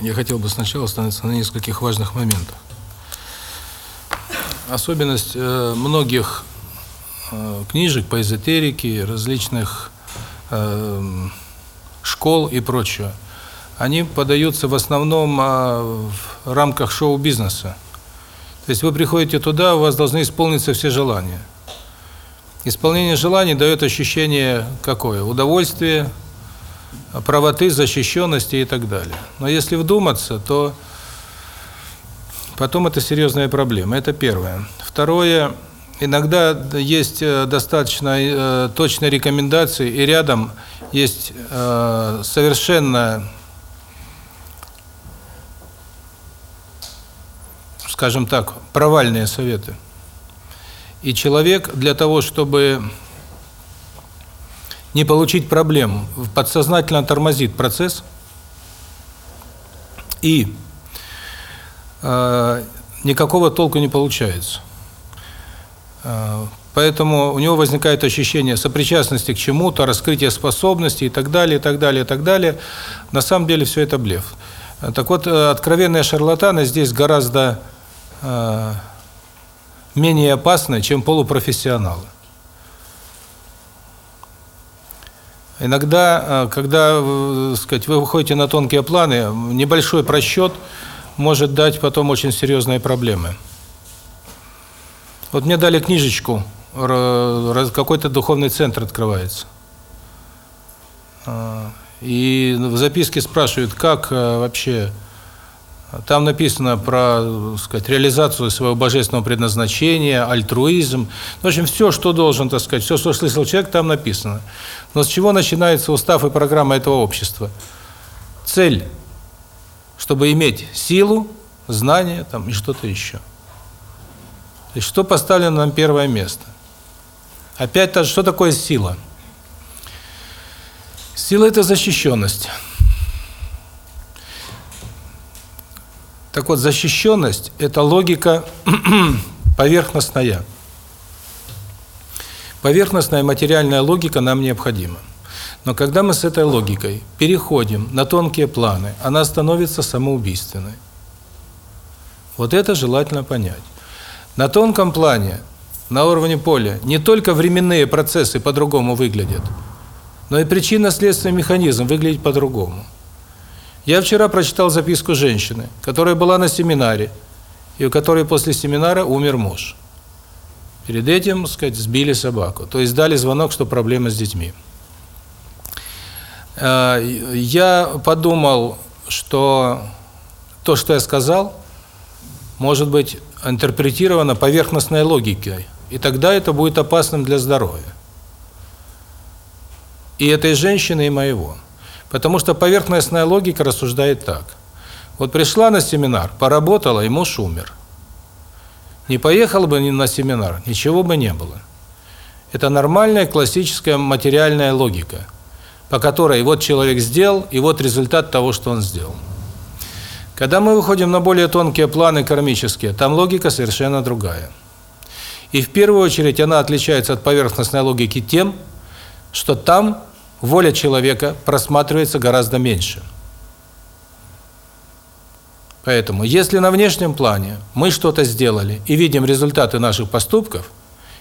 Я хотел бы сначала остановиться на нескольких важных моментах. Особенность э, многих э, книжек по эзотерике, различных э, школ и прочее, они подаются в основном э, в рамках шоу-бизнеса. То есть вы приходите туда, у вас должны исполниться все желания. Исполнение желаний дает ощущение какое? Удовольствие, правоты, защищенности и так далее. Но если вдуматься, то потом это серьезная проблема. Это первое. Второе, иногда есть э, достаточно э, точные рекомендации, и рядом есть э, совершенно, скажем так, провальные советы. И человек для того, чтобы не получить проблем, подсознательно тормозит процесс и э, никакого толку не получается. Э, поэтому у него возникает ощущение сопричастности к чему-то, раскрытия способностей и так далее, и так далее, и так далее. На самом деле все это блеф. Так вот, э, откровенные шарлатаны здесь гораздо э, менее опасны, чем полупрофессионалы. Иногда, э, когда, э, сказать, вы выходите на тонкие планы, небольшой просчет может дать потом очень серьезные проблемы. Вот мне дали книжечку, какой-то духовный центр открывается. Э, и в записке спрашивают, как вообще там написано про, сказать, реализацию своего божественного предназначения, альтруизм. В общем, все, что должен, так сказать, все, что слышал человек, там написано. Но с чего начинается устав и программа этого общества? Цель, чтобы иметь силу, знания там и что-то еще. То есть что поставлено нам первое место? Опять-то, что такое сила? Сила – это защищенность. Так вот, защищенность – это логика поверхностная. Поверхностная материальная логика нам необходима. Но когда мы с этой логикой переходим на тонкие планы, она становится самоубийственной. Вот это желательно понять. На тонком плане, на уровне поля, не только временные процессы по-другому выглядят, но и причинно-следственный механизм выглядит по-другому. Я вчера прочитал записку женщины, которая была на семинаре, и у которой после семинара умер муж. Перед этим, так сказать, сбили собаку. То есть дали звонок, что проблема с детьми. Э, я подумал, что то, что я сказал, может быть интерпретировано поверхностной логикой, и тогда это будет опасным для здоровья. И этой женщины, и моего. Потому что поверхностная логика рассуждает так. Вот пришла на семинар, поработала, и муж умер. Не поехал бы на семинар, ничего бы не было. Это нормальная классическая материальная логика, по которой вот человек сделал, и вот результат того, что он сделал. Когда мы выходим на более тонкие планы кармические, там логика совершенно другая. И в первую очередь она отличается от поверхностной логики тем, что там воля человека просматривается гораздо меньше. Поэтому, если на внешнем плане мы что-то сделали и видим результаты наших поступков,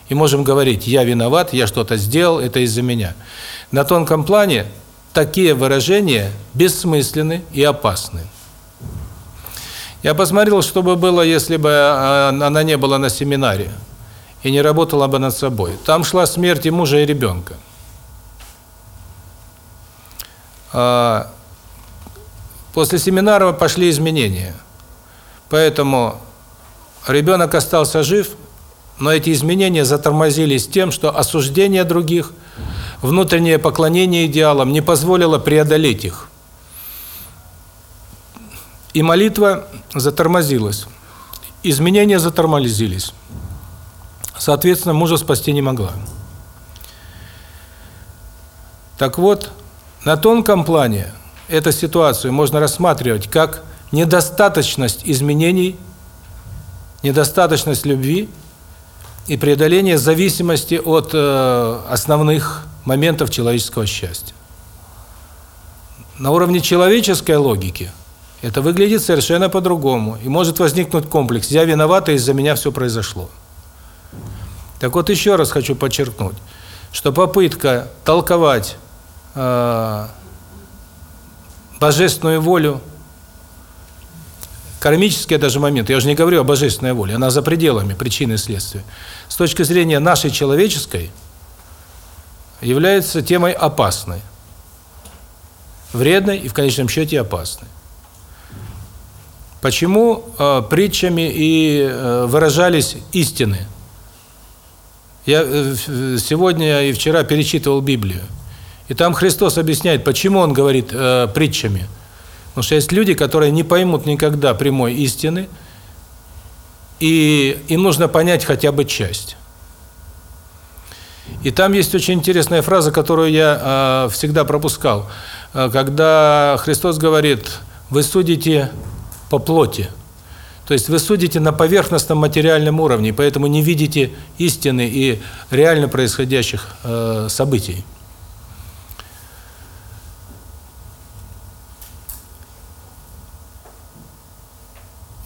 и можем говорить «я виноват, я что-то сделал, это из-за меня», на тонком плане такие выражения бессмысленны и опасны. Я посмотрел, что бы было, если бы а, она не была на семинаре и не работала бы над собой. Там шла смерть и мужа, и ребенка. А, после семинара пошли изменения. Поэтому ребенок остался жив, но эти изменения затормозились тем, что осуждение других, внутреннее поклонение идеалам не позволило преодолеть их. И молитва затормозилась. Изменения затормозились. Соответственно, мужа спасти не могла. Так вот, на тонком плане эту ситуацию можно рассматривать как недостаточность изменений, недостаточность любви и преодоление зависимости от э, основных моментов человеческого счастья. На уровне человеческой логики это выглядит совершенно по-другому. И может возникнуть комплекс «я виноват, и из-за меня все произошло». Так вот, еще раз хочу подчеркнуть, что попытка толковать э, божественную волю, кармический даже момент, я уже не говорю о божественной воле, она за пределами причины и следствия, с точки зрения нашей человеческой, является темой опасной, вредной и в конечном счете опасной. Почему э, притчами и э, выражались истины? Я э, сегодня и вчера перечитывал Библию. И там Христос объясняет, почему Он говорит э, притчами. Потому что есть люди, которые не поймут никогда прямой истины, и им нужно понять хотя бы часть. И там есть очень интересная фраза, которую я э, всегда пропускал. Э, когда Христос говорит, вы судите по плоти. То есть вы судите на поверхностном материальном уровне, поэтому не видите истины и реально происходящих э, событий.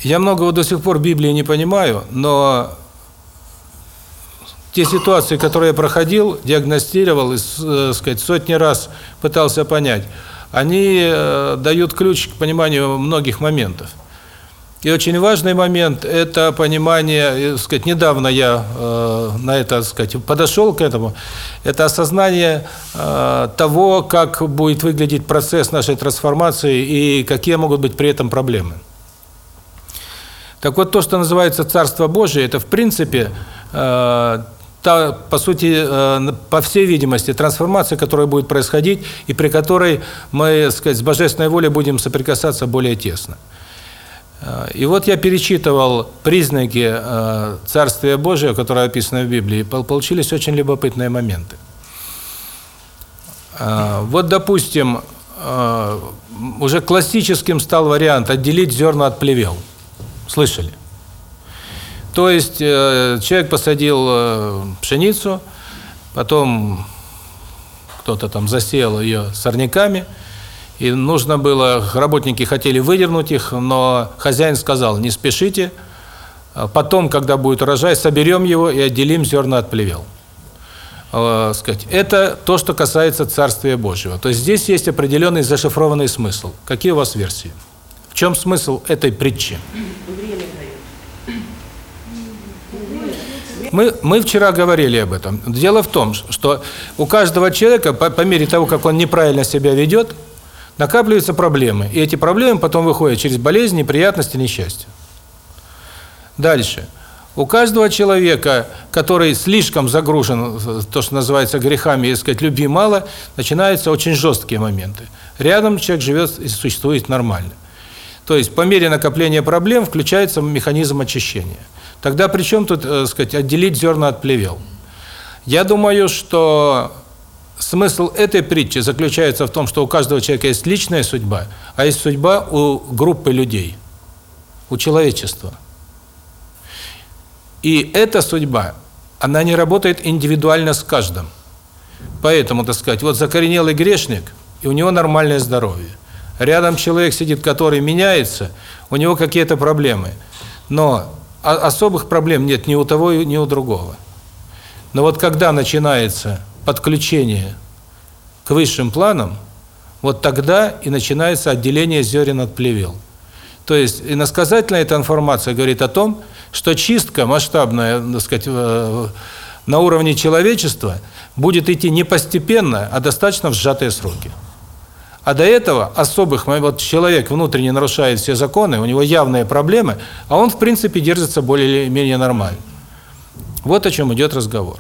Я многого до сих пор Библии не понимаю, но те ситуации, которые я проходил, диагностировал, и, э, сказать, сотни раз пытался понять, они э, дают ключ к пониманию многих моментов. И очень важный момент – это понимание, сказать, недавно я э, на это, сказать, подошел к этому, это осознание э, того, как будет выглядеть процесс нашей трансформации и какие могут быть при этом проблемы. Так вот, то, что называется Царство Божие, это в принципе э, та, по сути, э, по всей видимости, трансформация, которая будет происходить, и при которой мы, сказать, с божественной волей будем соприкасаться более тесно. Э, и вот я перечитывал признаки э, Царствия Божия, которые описаны в Библии, и получились очень любопытные моменты. Вот, допустим, уже классическим стал вариант отделить зерна от плевел. Слышали? То есть э, человек посадил э, пшеницу, потом кто-то там засеял ее сорняками, и нужно было, работники хотели выдернуть их, но хозяин сказал, не спешите, а потом, когда будет урожай, соберем его и отделим зерна от плевел. Э, сказать, это то, что касается Царствия Божьего. То есть здесь есть определенный зашифрованный смысл. Какие у вас версии? В чем смысл этой притчи? Мы, мы вчера говорили об этом. Дело в том, что у каждого человека, по, по мере того, как он неправильно себя ведет, накапливаются проблемы. И эти проблемы потом выходят через болезни, неприятности, несчастья. Дальше. У каждого человека, который слишком загружен, то, что называется грехами, и сказать, любви мало, начинаются очень жесткие моменты. Рядом человек живет и существует нормально. То есть по мере накопления проблем включается механизм очищения. Тогда при чем тут, э, сказать, отделить зерна от плевел? Я думаю, что смысл этой притчи заключается в том, что у каждого человека есть личная судьба, а есть судьба у группы людей, у человечества. И эта судьба, она не работает индивидуально с каждым. Поэтому, так сказать, вот закоренелый грешник, и у него нормальное здоровье. Рядом человек сидит, который меняется, у него какие-то проблемы. Но особых проблем нет ни у того, ни у другого. Но вот когда начинается подключение к высшим планам, вот тогда и начинается отделение зерен от плевел. То есть иносказательная эта информация говорит о том, что чистка масштабная, так сказать, на уровне человечества будет идти не постепенно, а достаточно в сжатые сроки. А до этого особых, вот человек внутренне нарушает все законы, у него явные проблемы, а он, в принципе, держится более-менее нормально. Вот о чем идет разговор.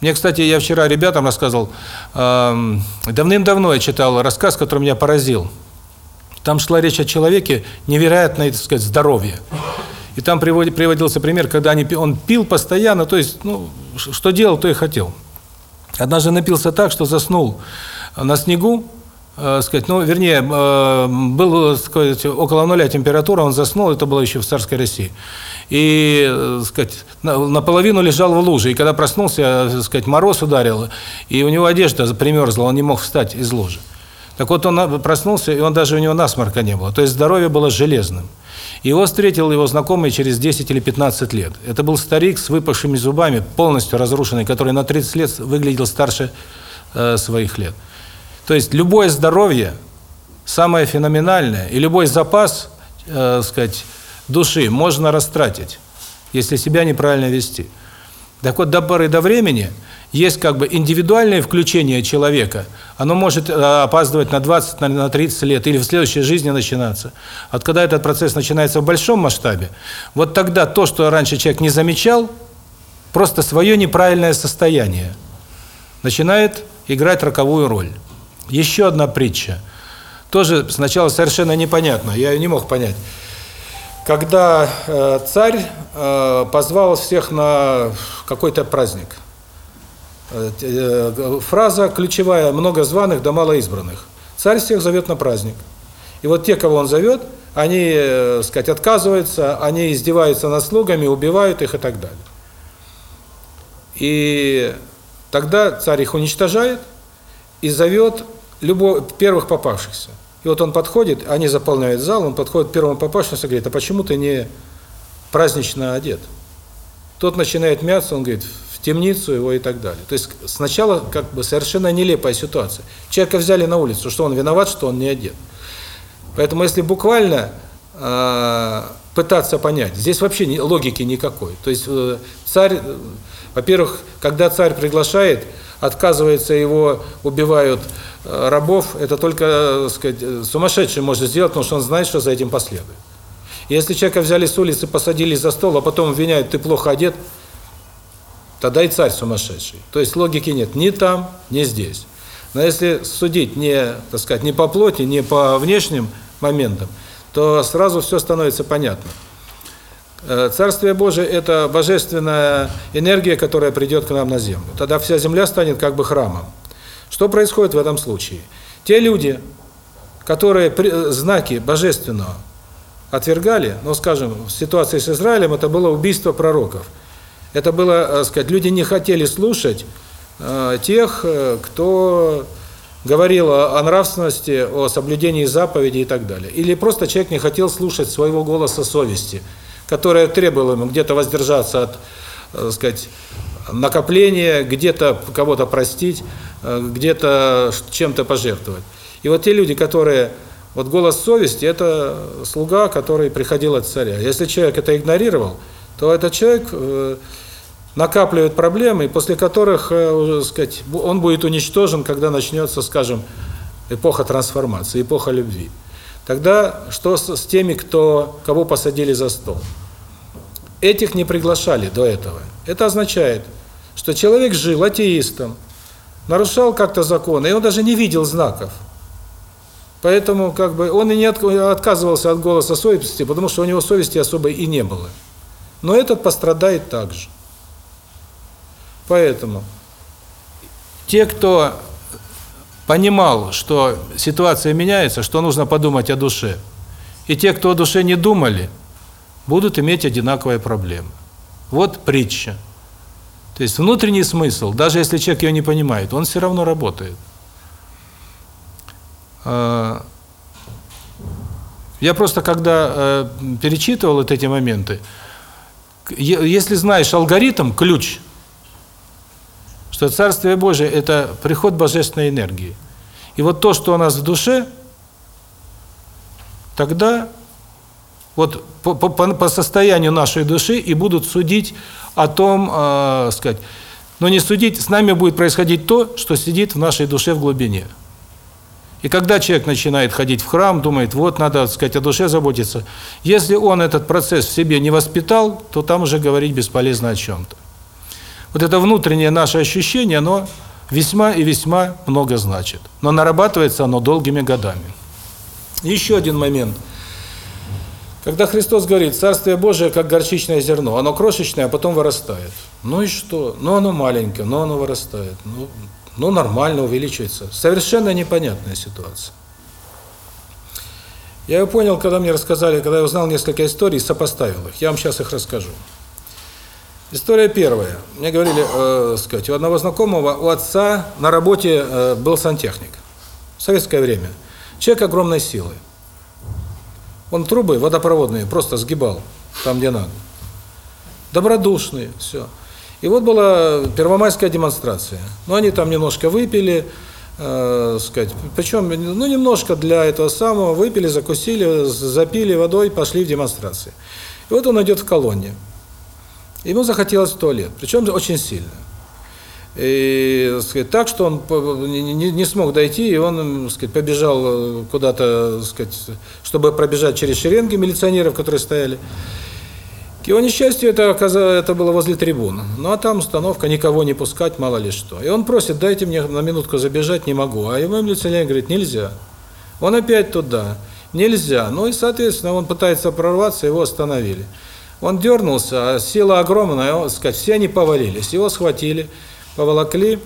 Мне, кстати, я вчера ребятам рассказывал, э, давным-давно я читал рассказ, который меня поразил. Там шла речь о человеке невероятное, так сказать, здоровье. И там приводился пример, когда они, он пил постоянно, то есть, ну, что делал, то и хотел. Однажды напился так, что заснул на снегу, э, сказать, ну, вернее, э, был сказать, около нуля температура, он заснул, это было еще в царской России. И, э, сказать, наполовину лежал в луже, и когда проснулся, сказать, мороз ударил, и у него одежда примерзла, он не мог встать из лужи. Так вот он проснулся, и он даже у него насморка не было. То есть здоровье было железным. Его встретил его знакомый через 10 или 15 лет. Это был старик с выпавшими зубами, полностью разрушенный, который на 30 лет выглядел старше э, своих лет. То есть любое здоровье, самое феноменальное, и любой запас, э, сказать, души можно растратить, если себя неправильно вести. Так вот, до поры до времени есть как бы индивидуальное включение человека. Оно может э, опаздывать на 20, на 30 лет или в следующей жизни начинаться. Вот когда этот процесс начинается в большом масштабе, вот тогда то, что раньше человек не замечал, просто свое неправильное состояние начинает играть роковую роль. Еще одна притча. Тоже сначала совершенно непонятно, я ее не мог понять когда э, царь э, позвал всех на какой-то праздник. Э, э, фраза ключевая «много званых да мало избранных». Царь всех зовет на праздник. И вот те, кого он зовет, они, э, сказать, отказываются, они издеваются над слугами, убивают их и так далее. И тогда царь их уничтожает и зовет любого, первых попавшихся. И вот он подходит, они заполняют зал, он подходит к первому попавшемуся и говорит, а почему ты не празднично одет? Тот начинает мяться, он говорит, в темницу его и так далее. То есть сначала как бы совершенно нелепая ситуация. Человека взяли на улицу, что он виноват, что он не одет. Поэтому если буквально э, пытаться понять, здесь вообще логики никакой. То есть э, царь, э, во-первых, когда царь приглашает, отказывается, его убивают э, рабов, это только, так сказать, сумасшедший может сделать, потому что он знает, что за этим последует. Если человека взяли с улицы, посадили за стол, а потом обвиняют, ты плохо одет, тогда и царь сумасшедший. То есть логики нет ни там, ни здесь. Но если судить не, так сказать, не по плоти, не по внешним моментам, то сразу все становится понятно. Э, Царствие Божие – это божественная энергия, которая придет к нам на землю. Тогда вся земля станет как бы храмом. Что происходит в этом случае? Те люди, которые э, знаки божественного отвергали, ну, скажем, в ситуации с Израилем это было убийство пророков. Это было, э, сказать, люди не хотели слушать э, тех, кто говорил о нравственности, о соблюдении заповедей и так далее. Или просто человек не хотел слушать своего голоса совести – которая требовала где-то воздержаться от, так э, сказать, накопления, где-то кого-то простить, э, где-то чем-то пожертвовать. И вот те люди, которые вот голос совести это слуга, который приходил от царя. Если человек это игнорировал, то этот человек э, накапливает проблемы, после которых, сказать, он будет уничтожен, когда начнется, скажем, эпоха трансформации, эпоха любви. Тогда что с, с теми, кто кого посадили за стол? Этих не приглашали до этого. Это означает, что человек жил атеистом, нарушал как-то законы, и он даже не видел знаков. Поэтому как бы он и не отказывался от голоса совести, потому что у него совести особой и не было. Но этот пострадает также. Поэтому те, кто понимал, что ситуация меняется, что нужно подумать о душе. И те, кто о душе не думали, будут иметь одинаковые проблемы. Вот притча. То есть внутренний смысл, даже если человек ее не понимает, он все равно работает. А, я просто когда э, перечитывал вот эти моменты, если знаешь алгоритм, ключ – что Царствие Божие – это приход божественной энергии. И вот то, что у нас в душе, тогда вот по, по, по состоянию нашей души и будут судить о том, э, сказать, но не судить, с нами будет происходить то, что сидит в нашей душе в глубине. И когда человек начинает ходить в храм, думает, вот надо, сказать, о душе заботиться, если он этот процесс в себе не воспитал, то там уже говорить бесполезно о чем-то вот это внутреннее наше ощущение, оно весьма и весьма много значит. Но нарабатывается оно долгими годами. Еще один момент. Когда Христос говорит, Царствие Божие как горчичное зерно, оно крошечное, а потом вырастает. Ну и что? Ну оно маленькое, но оно вырастает. Ну, ну нормально увеличивается. Совершенно непонятная ситуация. Я ее понял, когда мне рассказали, когда я узнал несколько историй, сопоставил их. Я вам сейчас их расскажу. История первая. Мне говорили, э, сказать, у одного знакомого, у отца на работе э, был сантехник. советское время. Человек огромной силы. Он трубы водопроводные просто сгибал там, где надо. Добродушный, все. И вот была первомайская демонстрация. Ну, они там немножко выпили, э, сказать, причем, ну, немножко для этого самого, выпили, закусили, запили водой, пошли в демонстрации. И вот он идет в колонне. Ему захотелось в туалет, причем очень сильно. И, сказать, так, что он не, смог дойти, и он, сказать, побежал куда-то, сказать, чтобы пробежать через шеренги милиционеров, которые стояли. К его несчастью, это это было возле трибуны. Ну а там установка никого не пускать, мало ли что. И он просит: "Дайте мне на минутку забежать, не могу". А ему милиционер говорит: "Нельзя". Он опять туда. Нельзя. Ну и, соответственно, он пытается прорваться, его остановили. Он дернулся, а сила огромная, сказать, все они повалились. Его схватили, поволокли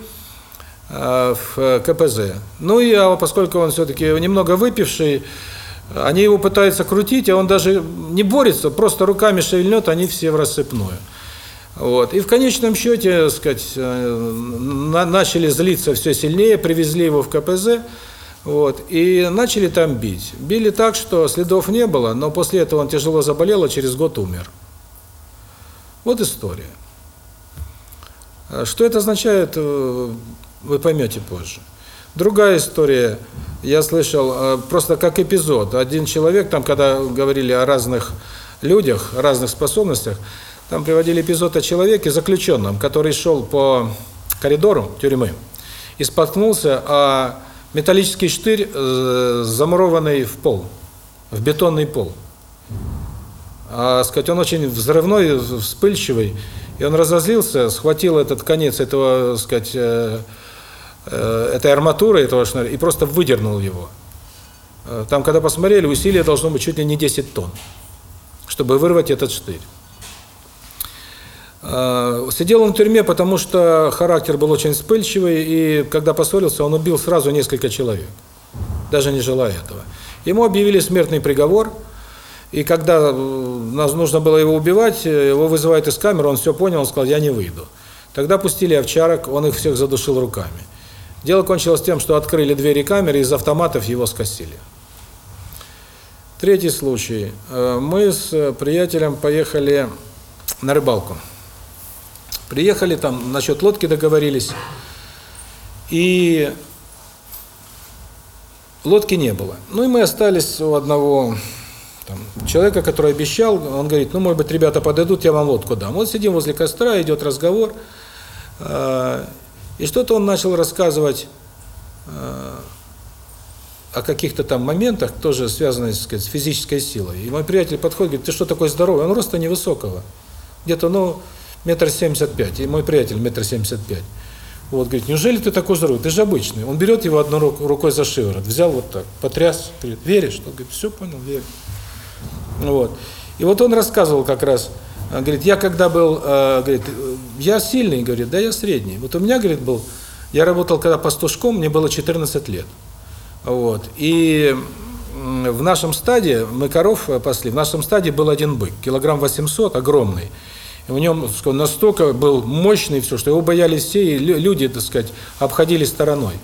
э, в КПЗ. Ну и а поскольку он все-таки немного выпивший, они его пытаются крутить, а он даже не борется, просто руками шевельнет, они все в рассыпную. Вот. И в конечном счете, сказать, э, начали злиться все сильнее, привезли его в КПЗ, вот, и начали там бить. Били так, что следов не было, но после этого он тяжело заболел, а через год умер. Вот история. Что это означает, э, вы поймете позже. Другая история, я слышал, э, просто как эпизод. Один человек, там, когда говорили о разных людях, разных способностях, там приводили эпизод о человеке, заключенном, который шел по коридору тюрьмы и споткнулся о металлический штырь, э, замурованный в пол, в бетонный пол. А, сказать, он очень взрывной, вспыльчивый, и он разозлился, схватил этот конец этого, сказать, э, э, этой арматуры, этого шнура, и просто выдернул его. Э, там, когда посмотрели, усилие должно быть чуть ли не 10 тонн, чтобы вырвать этот штырь. Э, сидел он в тюрьме, потому что характер был очень вспыльчивый, и когда поссорился, он убил сразу несколько человек, даже не желая этого. Ему объявили смертный приговор, и когда э, нужно было его убивать, э, его вызывают из камеры, он все понял, он сказал, я не выйду. Тогда пустили овчарок, он их всех задушил руками. Дело кончилось тем, что открыли двери камеры, и из автоматов его скосили. Третий случай. Мы с приятелем поехали на рыбалку. Приехали там, насчет лодки договорились, и лодки не было. Ну и мы остались у одного там, человека, который обещал, он говорит, ну, может быть, ребята подойдут, я вам лодку дам. Вот сидим возле костра, идет разговор, э, и что-то он начал рассказывать э, о каких-то там моментах, тоже связанных, с физической силой. И мой приятель подходит, говорит, ты что такой здоровый? Он роста невысокого, где-то, ну, метр семьдесят пять, и мой приятель метр семьдесят пять. Вот, говорит, неужели ты такой здоровый? Ты же обычный. Он берет его одной рукой за шиворот, взял вот так, потряс, говорит, веришь? Он говорит, все понял, верю. Вот. И вот он рассказывал как раз, э, говорит, я когда был, э, говорит, я сильный, говорит, да я средний. Вот у меня, говорит, был, я работал когда пастушком, мне было 14 лет. Вот. И в нашем стаде, мы коров э, пасли, в нашем стаде был один бык, килограмм 800, огромный. В нем настолько был мощный все, что его боялись все, и люди, так сказать, обходили стороной.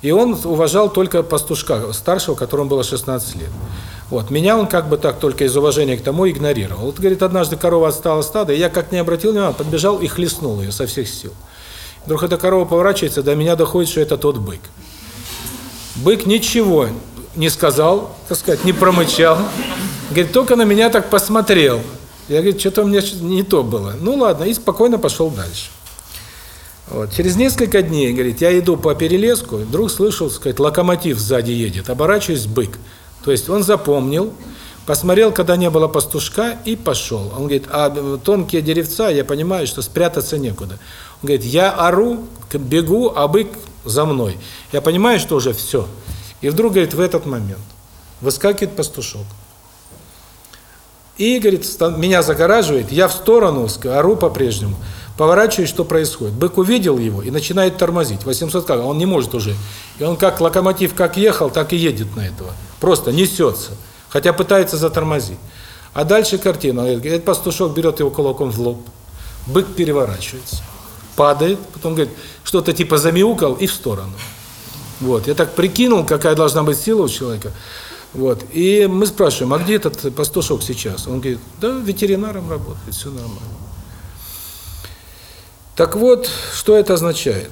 И он уважал только пастушка старшего, которому было 16 лет. Вот. Меня он как бы так только из уважения к тому игнорировал. Вот, говорит, однажды корова отстала стада, и я как не обратил внимания, подбежал и хлестнул ее со всех сил. Вдруг эта корова поворачивается, до меня доходит, что это тот бык. Бык ничего не сказал, так сказать, не промычал. Говорит, только на меня так посмотрел. Я говорю, что-то у меня не то было. Ну ладно, и спокойно пошел дальше. Вот. Через несколько дней, говорит, я иду по перелеску, вдруг слышал, сказать, локомотив сзади едет, оборачиваюсь, бык. То есть он запомнил, посмотрел, когда не было пастушка, и пошел. Он говорит, а тонкие деревца, я понимаю, что спрятаться некуда. Он говорит, я ору, бегу, а бык за мной. Я понимаю, что уже все. И вдруг, говорит, в этот момент выскакивает пастушок. И, говорит, меня загораживает, я в сторону, ору по-прежнему. Поворачиваюсь, что происходит? Бык увидел его и начинает тормозить. 800 как? Он не может уже. И он как локомотив как ехал, так и едет на этого. Просто несется. Хотя пытается затормозить. А дальше картина. Этот пастушок берет его кулаком в лоб. Бык переворачивается. Падает. Потом говорит, что-то типа замяукал и в сторону. Вот. Я так прикинул, какая должна быть сила у человека. Вот. И мы спрашиваем, а где этот пастушок сейчас? Он говорит, да, ветеринаром работает, все нормально. Так вот, что это означает?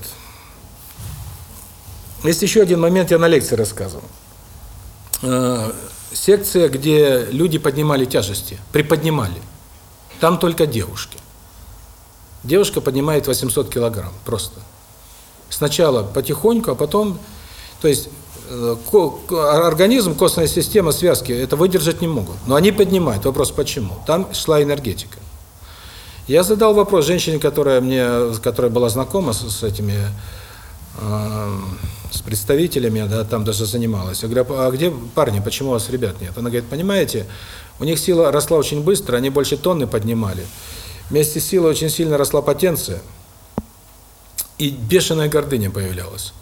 Есть еще один момент, я на лекции рассказывал. Э, секция, где люди поднимали тяжести, приподнимали. Там только девушки. Девушка поднимает 800 килограмм просто. Сначала потихоньку, а потом... То есть организм, костная система, связки это выдержать не могут. Но они поднимают. Вопрос почему? Там шла энергетика. Я задал вопрос женщине, которая мне, которая была знакома с, с этими э, с представителями, да, там даже занималась. Я говорю, а где парни, почему у вас ребят нет? Она говорит, понимаете, у них сила росла очень быстро, они больше тонны поднимали. Вместе с силой очень сильно росла потенция, и бешеная гордыня появлялась.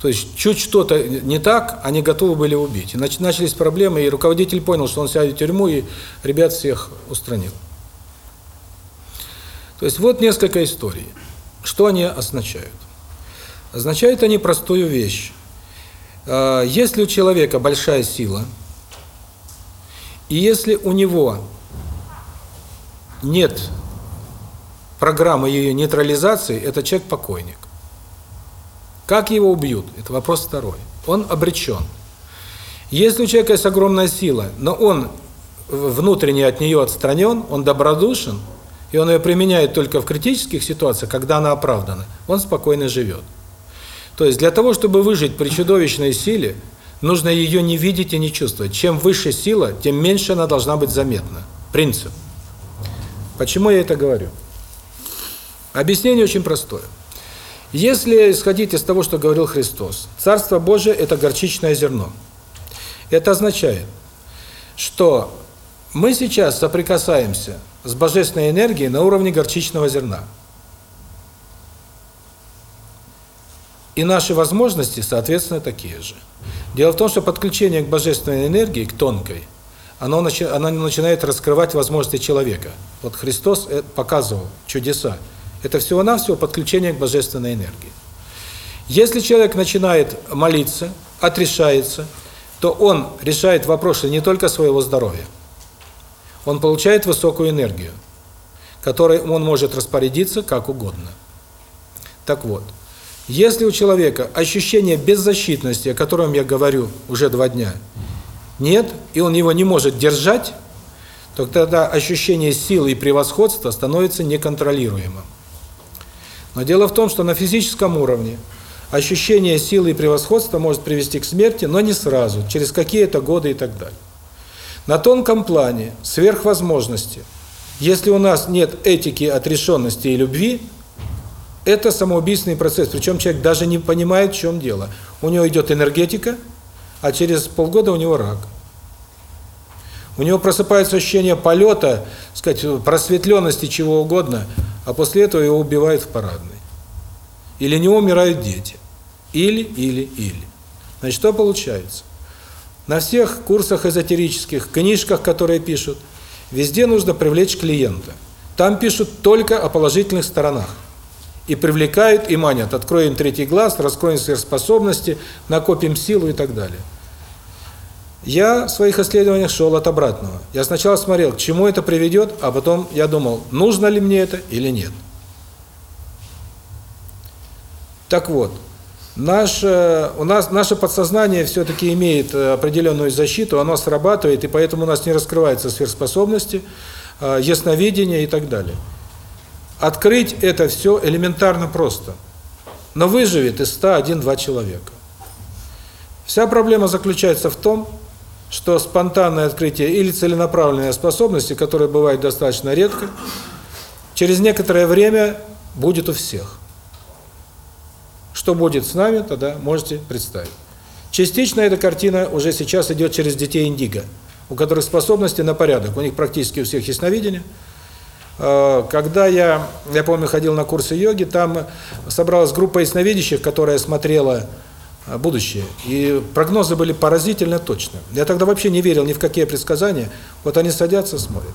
То есть чуть что-то не так, они готовы были убить. И начались проблемы, и руководитель понял, что он сядет в тюрьму, и ребят всех устранил. То есть вот несколько историй. Что они означают? Означают они простую вещь. А, если у человека большая сила, и если у него нет программы ее нейтрализации, это человек покойник. Как его убьют? Это вопрос второй. Он обречен. Если у человека есть огромная сила, но он внутренне от нее отстранен, он добродушен, и он ее применяет только в критических ситуациях, когда она оправдана, он спокойно живет. То есть для того, чтобы выжить при чудовищной силе, нужно ее не видеть и не чувствовать. Чем выше сила, тем меньше она должна быть заметна. Принцип. Почему я это говорю? Объяснение очень простое. Если исходить из того, что говорил Христос, Царство Божие – это горчичное зерно. Это означает, что мы сейчас соприкасаемся с божественной энергией на уровне горчичного зерна. И наши возможности, соответственно, такие же. Дело в том, что подключение к божественной энергии, к тонкой, оно, оно начинает раскрывать возможности человека. Вот Христос э, показывал чудеса. Это всего-навсего подключение к божественной энергии. Если человек начинает молиться, отрешается, то он решает вопросы не только своего здоровья. Он получает высокую энергию, которой он может распорядиться как угодно. Так вот, если у человека ощущение беззащитности, о котором я говорю уже два дня, нет, и он его не может держать, то тогда ощущение силы и превосходства становится неконтролируемым. Но дело в том, что на физическом уровне ощущение силы и превосходства может привести к смерти, но не сразу, через какие-то годы и так далее. На тонком плане сверхвозможности, если у нас нет этики, отрешенности и любви, это самоубийственный процесс, причем человек даже не понимает, в чем дело. У него идет энергетика, а через полгода у него рак. У него просыпается ощущение полета, сказать, просветленности, чего угодно, а после этого его убивают в парадной. Или не умирают дети. Или, или, или. Значит, что получается? На всех курсах эзотерических, книжках, которые пишут, везде нужно привлечь клиента. Там пишут только о положительных сторонах. И привлекают, и манят. Откроем третий глаз, раскроем сверхспособности, накопим силу и так далее. Я в своих исследованиях шел от обратного. Я сначала смотрел, к чему это приведет, а потом я думал, нужно ли мне это или нет. Так вот, наше, у нас, наше подсознание все-таки имеет э, определенную защиту, оно срабатывает, и поэтому у нас не раскрываются сверхспособности, э, ясновидение и так далее. Открыть это все элементарно просто. Но выживет из 100 один-два человека. Вся проблема заключается в том, что спонтанное открытие или целенаправленные способности, которые бывают достаточно редко, через некоторое время будет у всех. Что будет с нами, тогда можете представить. Частично эта картина уже сейчас идет через детей индиго, у которых способности на порядок, у них практически у всех ясновидение. А, когда я, я помню, ходил на курсы йоги, там собралась группа ясновидящих, которая смотрела будущее. И прогнозы были поразительно точны. Я тогда вообще не верил ни в какие предсказания. Вот они садятся, смотрят.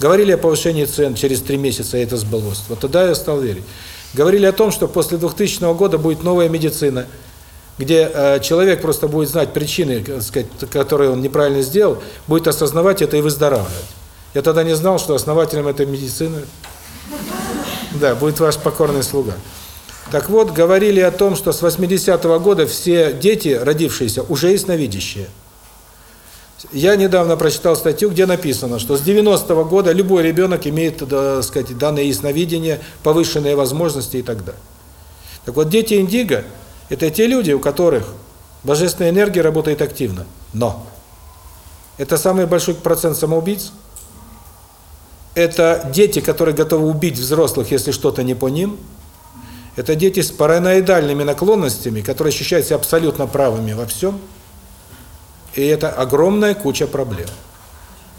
Говорили о повышении цен через три месяца, и это сбылось. Вот тогда я стал верить. Говорили о том, что после 2000 года будет новая медицина. где э, человек просто будет знать причины, сказать, которые он неправильно сделал, будет осознавать это и выздоравливать. Я тогда не знал, что основателем этой медицины да, будет ваш покорный слуга. Так вот, говорили о том, что с 80-го года все дети, родившиеся, уже ясновидящие. Я недавно прочитал статью, где написано, что с 90-го года любой ребенок имеет, так сказать, данное ясновидение, повышенные возможности и так далее. Так вот, дети индиго – это те люди, у которых божественная энергия работает активно. Но это самый большой процент самоубийц. Это дети, которые готовы убить взрослых, если что-то не по ним. Это дети с параноидальными наклонностями, которые ощущают себя абсолютно правыми во всем. И это огромная куча проблем,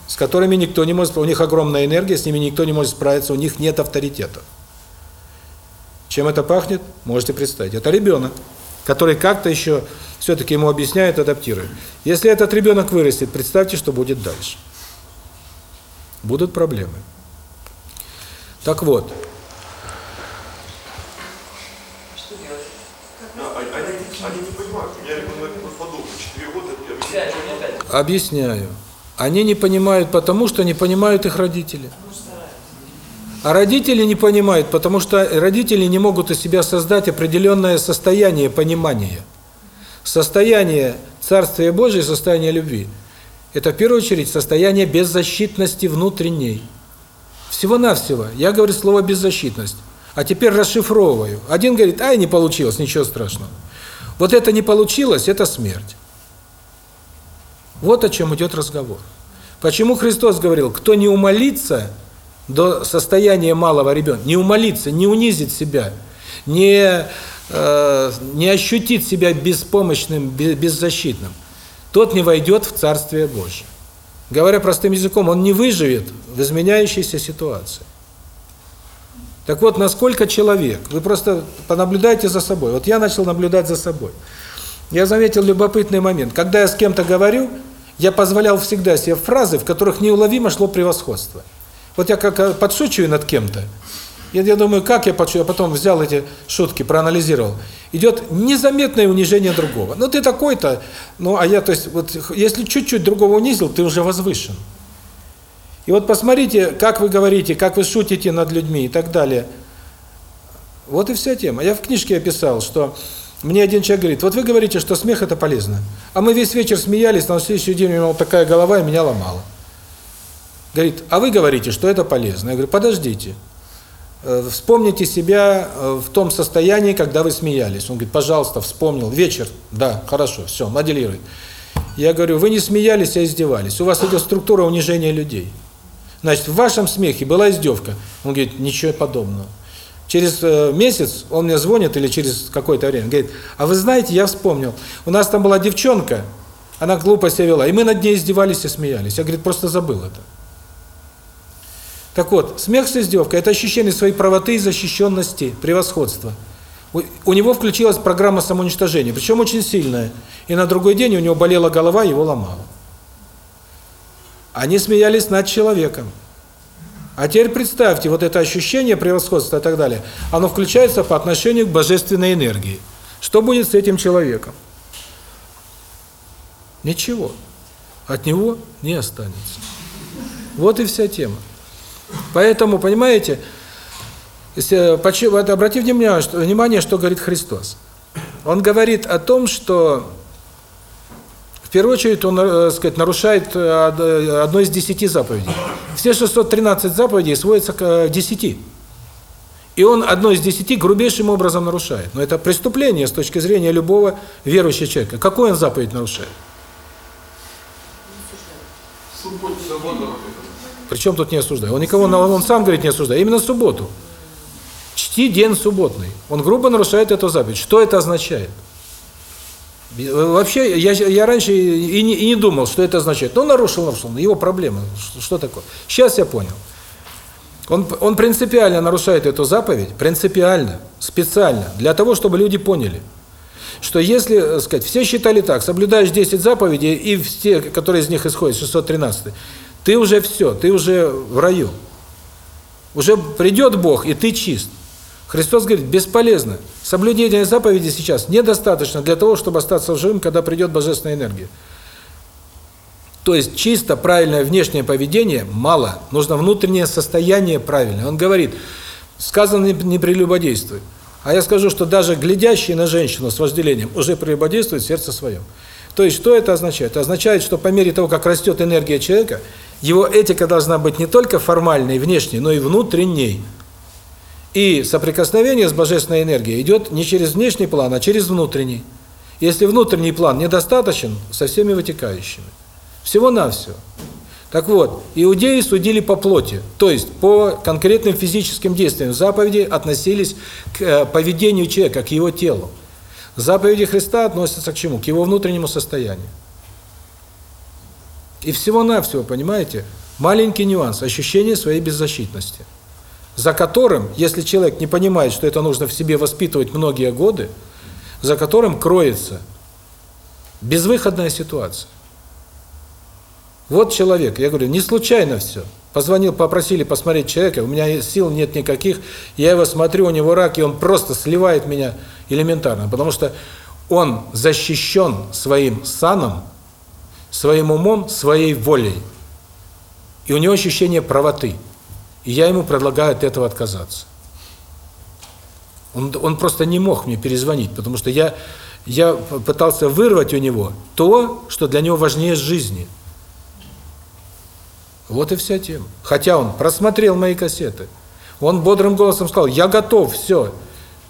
с которыми никто не может, у них огромная энергия, с ними никто не может справиться, у них нет авторитета. Чем это пахнет, можете представить. Это ребенок, который как-то еще все-таки ему объясняет, адаптирует. Если этот ребенок вырастет, представьте, что будет дальше. Будут проблемы. Так вот, Объясняю. Они не понимают потому, что не понимают их родители. А родители не понимают, потому что родители не могут из себя создать определенное состояние понимания. Состояние Царствия Божия, состояние любви – это в первую очередь состояние беззащитности внутренней. Всего-навсего. Я говорю слово «беззащитность». А теперь расшифровываю. Один говорит, ай, не получилось, ничего страшного. Вот это не получилось – это смерть. Вот о чем идет разговор. Почему Христос говорил, кто не умолится до состояния малого ребенка, не умолится, не унизит себя, не э, не ощутит себя беспомощным, беззащитным, тот не войдет в Царствие Божие. Говоря простым языком, он не выживет в изменяющейся ситуации. Так вот, насколько человек, вы просто понаблюдайте за собой. Вот я начал наблюдать за собой. Я заметил любопытный момент. Когда я с кем-то говорю, я позволял всегда себе фразы, в которых неуловимо шло превосходство. Вот я как э, подшучиваю над кем-то, я, я думаю, как я подшучу, я потом взял эти шутки, проанализировал. Идет незаметное унижение другого. Ну ты такой-то, ну а я, то есть, вот если чуть-чуть другого унизил, ты уже возвышен. И вот посмотрите, как вы говорите, как вы шутите над людьми и так далее. Вот и вся тема. Я в книжке описал, что мне один человек говорит, вот вы говорите, что смех это полезно. А мы весь вечер смеялись, на следующий день у меня такая голова и меня ломала. Говорит, а вы говорите, что это полезно. Я говорю, подождите. Э, вспомните себя э, в том состоянии, когда вы смеялись. Он говорит, пожалуйста, вспомнил. Вечер. Да, хорошо, все, моделируй. Я говорю, вы не смеялись, а издевались. У вас идет структура унижения людей. Значит, в вашем смехе была издевка. Он говорит, ничего подобного. Через э, месяц он мне звонит или через какое-то время, говорит, а вы знаете, я вспомнил, у нас там была девчонка, она глупо себя вела, и мы над ней издевались и смеялись. Я, говорит, просто забыл это. Так вот, смех с издевкой – это ощущение своей правоты и защищенности, превосходства. У него включилась программа самоуничтожения, причем очень сильная. И на другой день у него болела голова, его ломало. Они смеялись над человеком. А теперь представьте, вот это ощущение превосходства и так далее, оно включается по отношению к божественной энергии. Что будет с этим человеком? Ничего. От него не останется. Вот и вся тема. Поэтому, понимаете, обратите внимание, что говорит Христос. Он говорит о том, что в первую очередь он, э, сказать, нарушает э, одно из десяти заповедей. Все 613 заповедей сводятся к 10. Э, И он одно из десяти грубейшим образом нарушает. Но это преступление с точки зрения любого верующего человека. Какой он заповедь нарушает? Причем тут не осуждаю. Он никого, он сам говорит не осуждаю. Именно субботу. Чти день субботный. Он грубо нарушает эту заповедь. Что это означает? Вообще, я, я раньше и не, и не думал, что это означает. Но нарушил, нарушил, его проблема. Что, что такое? Сейчас я понял. Он, он принципиально нарушает эту заповедь, принципиально, специально, для того, чтобы люди поняли, что если, так сказать, все считали так, соблюдаешь 10 заповедей, и все, которые из них исходят, 613, ты уже все, ты уже в раю. Уже придет Бог, и ты чист. Христос говорит, бесполезно. Соблюдение заповедей сейчас недостаточно для того, чтобы остаться живым, когда придет божественная энергия. То есть чисто правильное внешнее поведение мало, нужно внутреннее состояние правильное. Он говорит, сказано не прелюбодействуй. А я скажу, что даже глядящий на женщину с вожделением уже прелюбодействует в сердце своем. То есть что это означает? Это означает, что по мере того, как растет энергия человека, его этика должна быть не только формальной, внешней, но и внутренней. И соприкосновение с божественной энергией идет не через внешний план, а через внутренний. Если внутренний план недостаточен, со всеми вытекающими. Всего-навсего. Так вот, иудеи судили по плоти, то есть по конкретным физическим действиям. Заповеди относились к э, поведению человека, к его телу. Заповеди Христа относятся к чему? К его внутреннему состоянию. И всего-навсего, понимаете, маленький нюанс, ощущение своей беззащитности – за которым, если человек не понимает, что это нужно в себе воспитывать многие годы, за которым кроется безвыходная ситуация. Вот человек, я говорю, не случайно все. Позвонил, попросили посмотреть человека, у меня сил нет никаких, я его смотрю, у него рак, и он просто сливает меня элементарно, потому что он защищен своим саном, своим умом, своей волей. И у него ощущение правоты. И я ему предлагаю от этого отказаться. Он, он просто не мог мне перезвонить, потому что я, я пытался вырвать у него то, что для него важнее жизни. Вот и вся тема. Хотя он просмотрел мои кассеты. Он бодрым голосом сказал, я готов, все.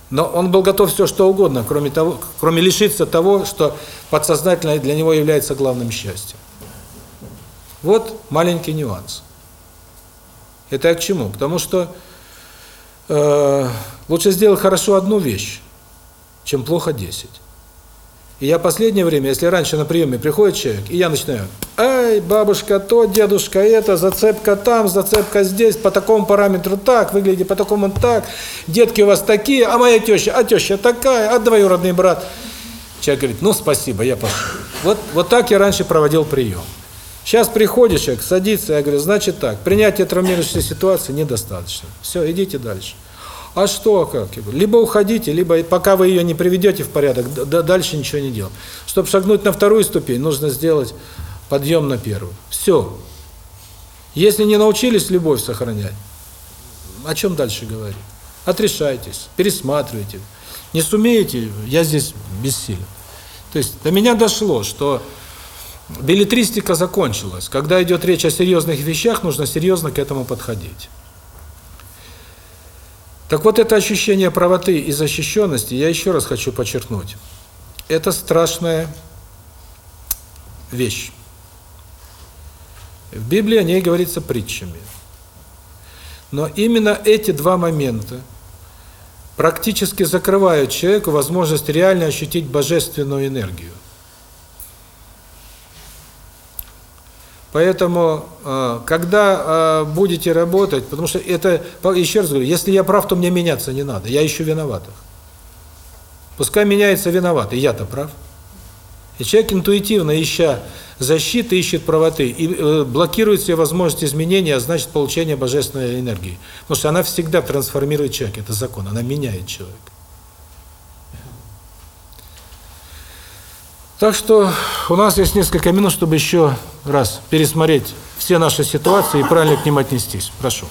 Но он был готов все, что угодно, кроме того, кроме лишиться того, что подсознательно для него является главным счастьем. Вот маленький нюанс. Это я к чему? Потому что э, лучше сделать хорошо одну вещь, чем плохо десять. И я последнее время, если раньше на приеме приходит человек, и я начинаю, ай, бабушка то, дедушка это, зацепка там, зацепка здесь, по такому параметру так, выглядит по такому так, детки у вас такие, а моя теща, а теща такая, а двоюродный брат. Человек говорит, ну спасибо, я пошел. Вот, вот так я раньше проводил прием. Сейчас приходит человек, садится, я говорю, значит так, принятие травмирующей ситуации недостаточно. Все, идите дальше. А что, как? Либо уходите, либо пока вы ее не приведете в порядок, дальше ничего не делаем. Чтобы шагнуть на вторую ступень, нужно сделать подъем на первую. Все. Если не научились любовь сохранять, о чем дальше говорить? Отрешайтесь, пересматривайте. Не сумеете, я здесь бессилен. То есть до меня дошло, что билетристика закончилась. Когда идет речь о серьезных вещах, нужно серьезно к этому подходить. Так вот, это ощущение правоты и защищенности, я еще раз хочу подчеркнуть, это страшная вещь. В Библии о ней говорится притчами. Но именно эти два момента практически закрывают человеку возможность реально ощутить божественную энергию. Поэтому, э, когда э, будете работать, потому что это, еще раз говорю, если я прав, то мне меняться не надо, я ищу виноватых. Пускай меняется виноватый, я-то прав. И человек интуитивно, ища защиты, ищет правоты и э, блокирует все возможности изменения, а значит получения божественной энергии. Потому что она всегда трансформирует человека, это закон, она меняет человека. Так что у нас есть несколько минут, чтобы еще раз пересмотреть все наши ситуации и правильно к ним отнестись. Прошу.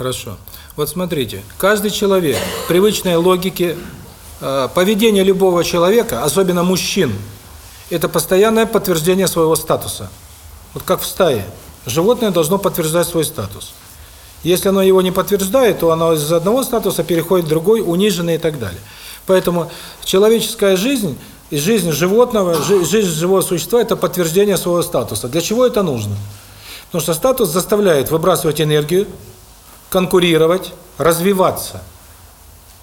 Хорошо. Вот смотрите, каждый человек, привычной логике, э, поведение любого человека, особенно мужчин, это постоянное подтверждение своего статуса. Вот как в стае. Животное должно подтверждать свой статус. Если оно его не подтверждает, то оно из одного статуса переходит в другой, униженный и так далее. Поэтому человеческая жизнь и жизнь животного, жизнь живого существа – это подтверждение своего статуса. Для чего это нужно? Потому что статус заставляет выбрасывать энергию, конкурировать, развиваться.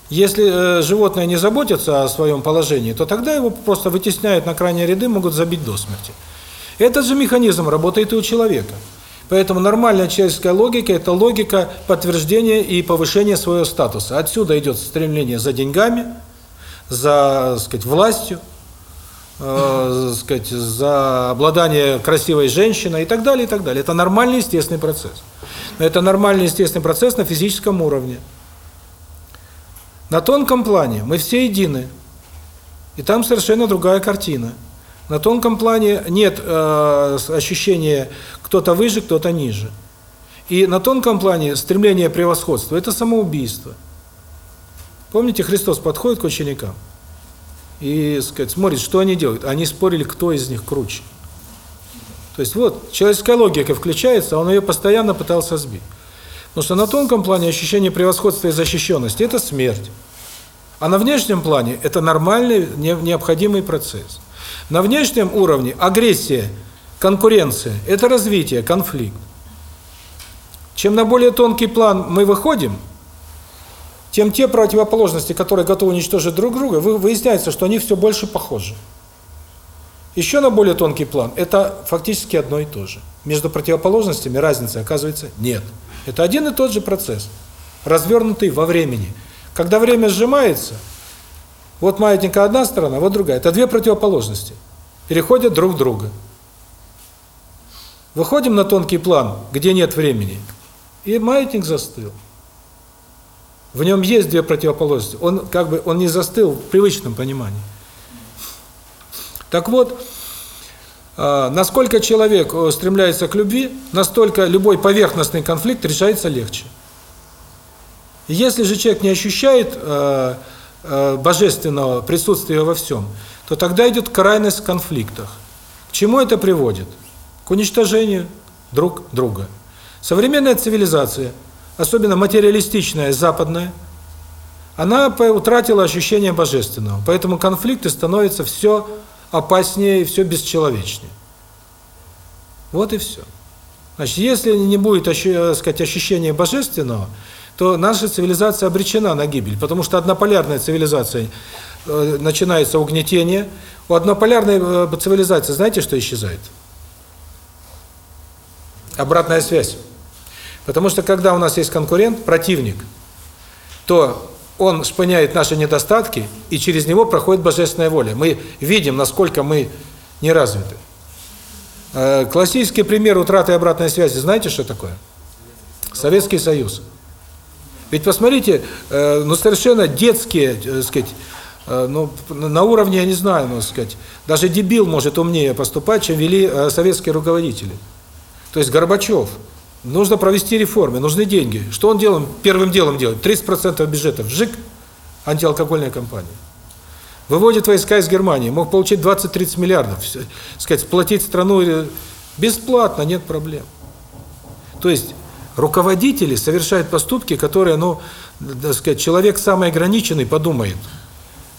Если э, животное не заботится о своем положении, то тогда его просто вытесняют на крайние ряды, могут забить до смерти. Этот же механизм работает и у человека. Поэтому нормальная человеческая логика – это логика подтверждения и повышения своего статуса. Отсюда идет стремление за деньгами, за, сказать, властью, э, сказать, за обладание красивой женщиной и так далее, и так далее. Это нормальный естественный процесс. Но это нормальный естественный процесс на физическом уровне. На тонком плане мы все едины. И там совершенно другая картина. На тонком плане нет э, ощущения кто-то выше, кто-то ниже. И на тонком плане стремление превосходства – это самоубийство. Помните, Христос подходит к ученикам и, сказать, смотрит, что они делают. Они спорили, кто из них круче. То есть вот, человеческая логика включается, он ее постоянно пытался сбить. Потому что на тонком плане ощущение превосходства и защищенности – это смерть. А на внешнем плане – это нормальный, необходимый процесс. На внешнем уровне агрессия, конкуренция – это развитие, конфликт. Чем на более тонкий план мы выходим – тем те противоположности, которые готовы уничтожить друг друга, выясняется, что они все больше похожи. Еще на более тонкий план, это фактически одно и то же. Между противоположностями разницы, оказывается, нет. Это один и тот же процесс, развернутый во времени. Когда время сжимается, вот маятника одна сторона, вот другая. Это две противоположности. Переходят друг друга. Выходим на тонкий план, где нет времени, и маятник застыл. В нем есть две противоположности. Он как бы он не застыл в привычном понимании. Так вот, а, насколько человек э, стремляется к любви, настолько любой поверхностный конфликт решается легче. Если же человек не ощущает э, э, божественного присутствия во всем, то тогда идет крайность в конфликтах. К чему это приводит? К уничтожению друг друга. Современная цивилизация – особенно материалистичная, западная, она утратила ощущение божественного. Поэтому конфликты становятся все опаснее все бесчеловечнее. Вот и все. Значит, если не будет э, сказать, ощущения божественного, то наша цивилизация обречена на гибель, потому что однополярная цивилизация э, начинается угнетение. У однополярной э, цивилизации знаете, что исчезает? Обратная связь. Потому что когда у нас есть конкурент, противник, то он шпыняет наши недостатки, и через него проходит божественная воля. Мы видим, насколько мы не развиты. Э, классический пример утраты обратной связи, знаете, что такое? Советский Союз. Ведь посмотрите, э, ну совершенно детские, так э, сказать, ну на уровне, я не знаю, ну сказать, даже дебил может умнее поступать, чем вели советские руководители. То есть Горбачев – Нужно провести реформы, нужны деньги. Что он делал? Первым делом делает 30% бюджета вжик антиалкогольная компания. Выводит войска из Германии, мог получить 20-30 миллиардов, сказать, сплотить страну бесплатно, нет проблем. То есть руководители совершают поступки, которые, ну, так сказать, человек самый ограниченный подумает.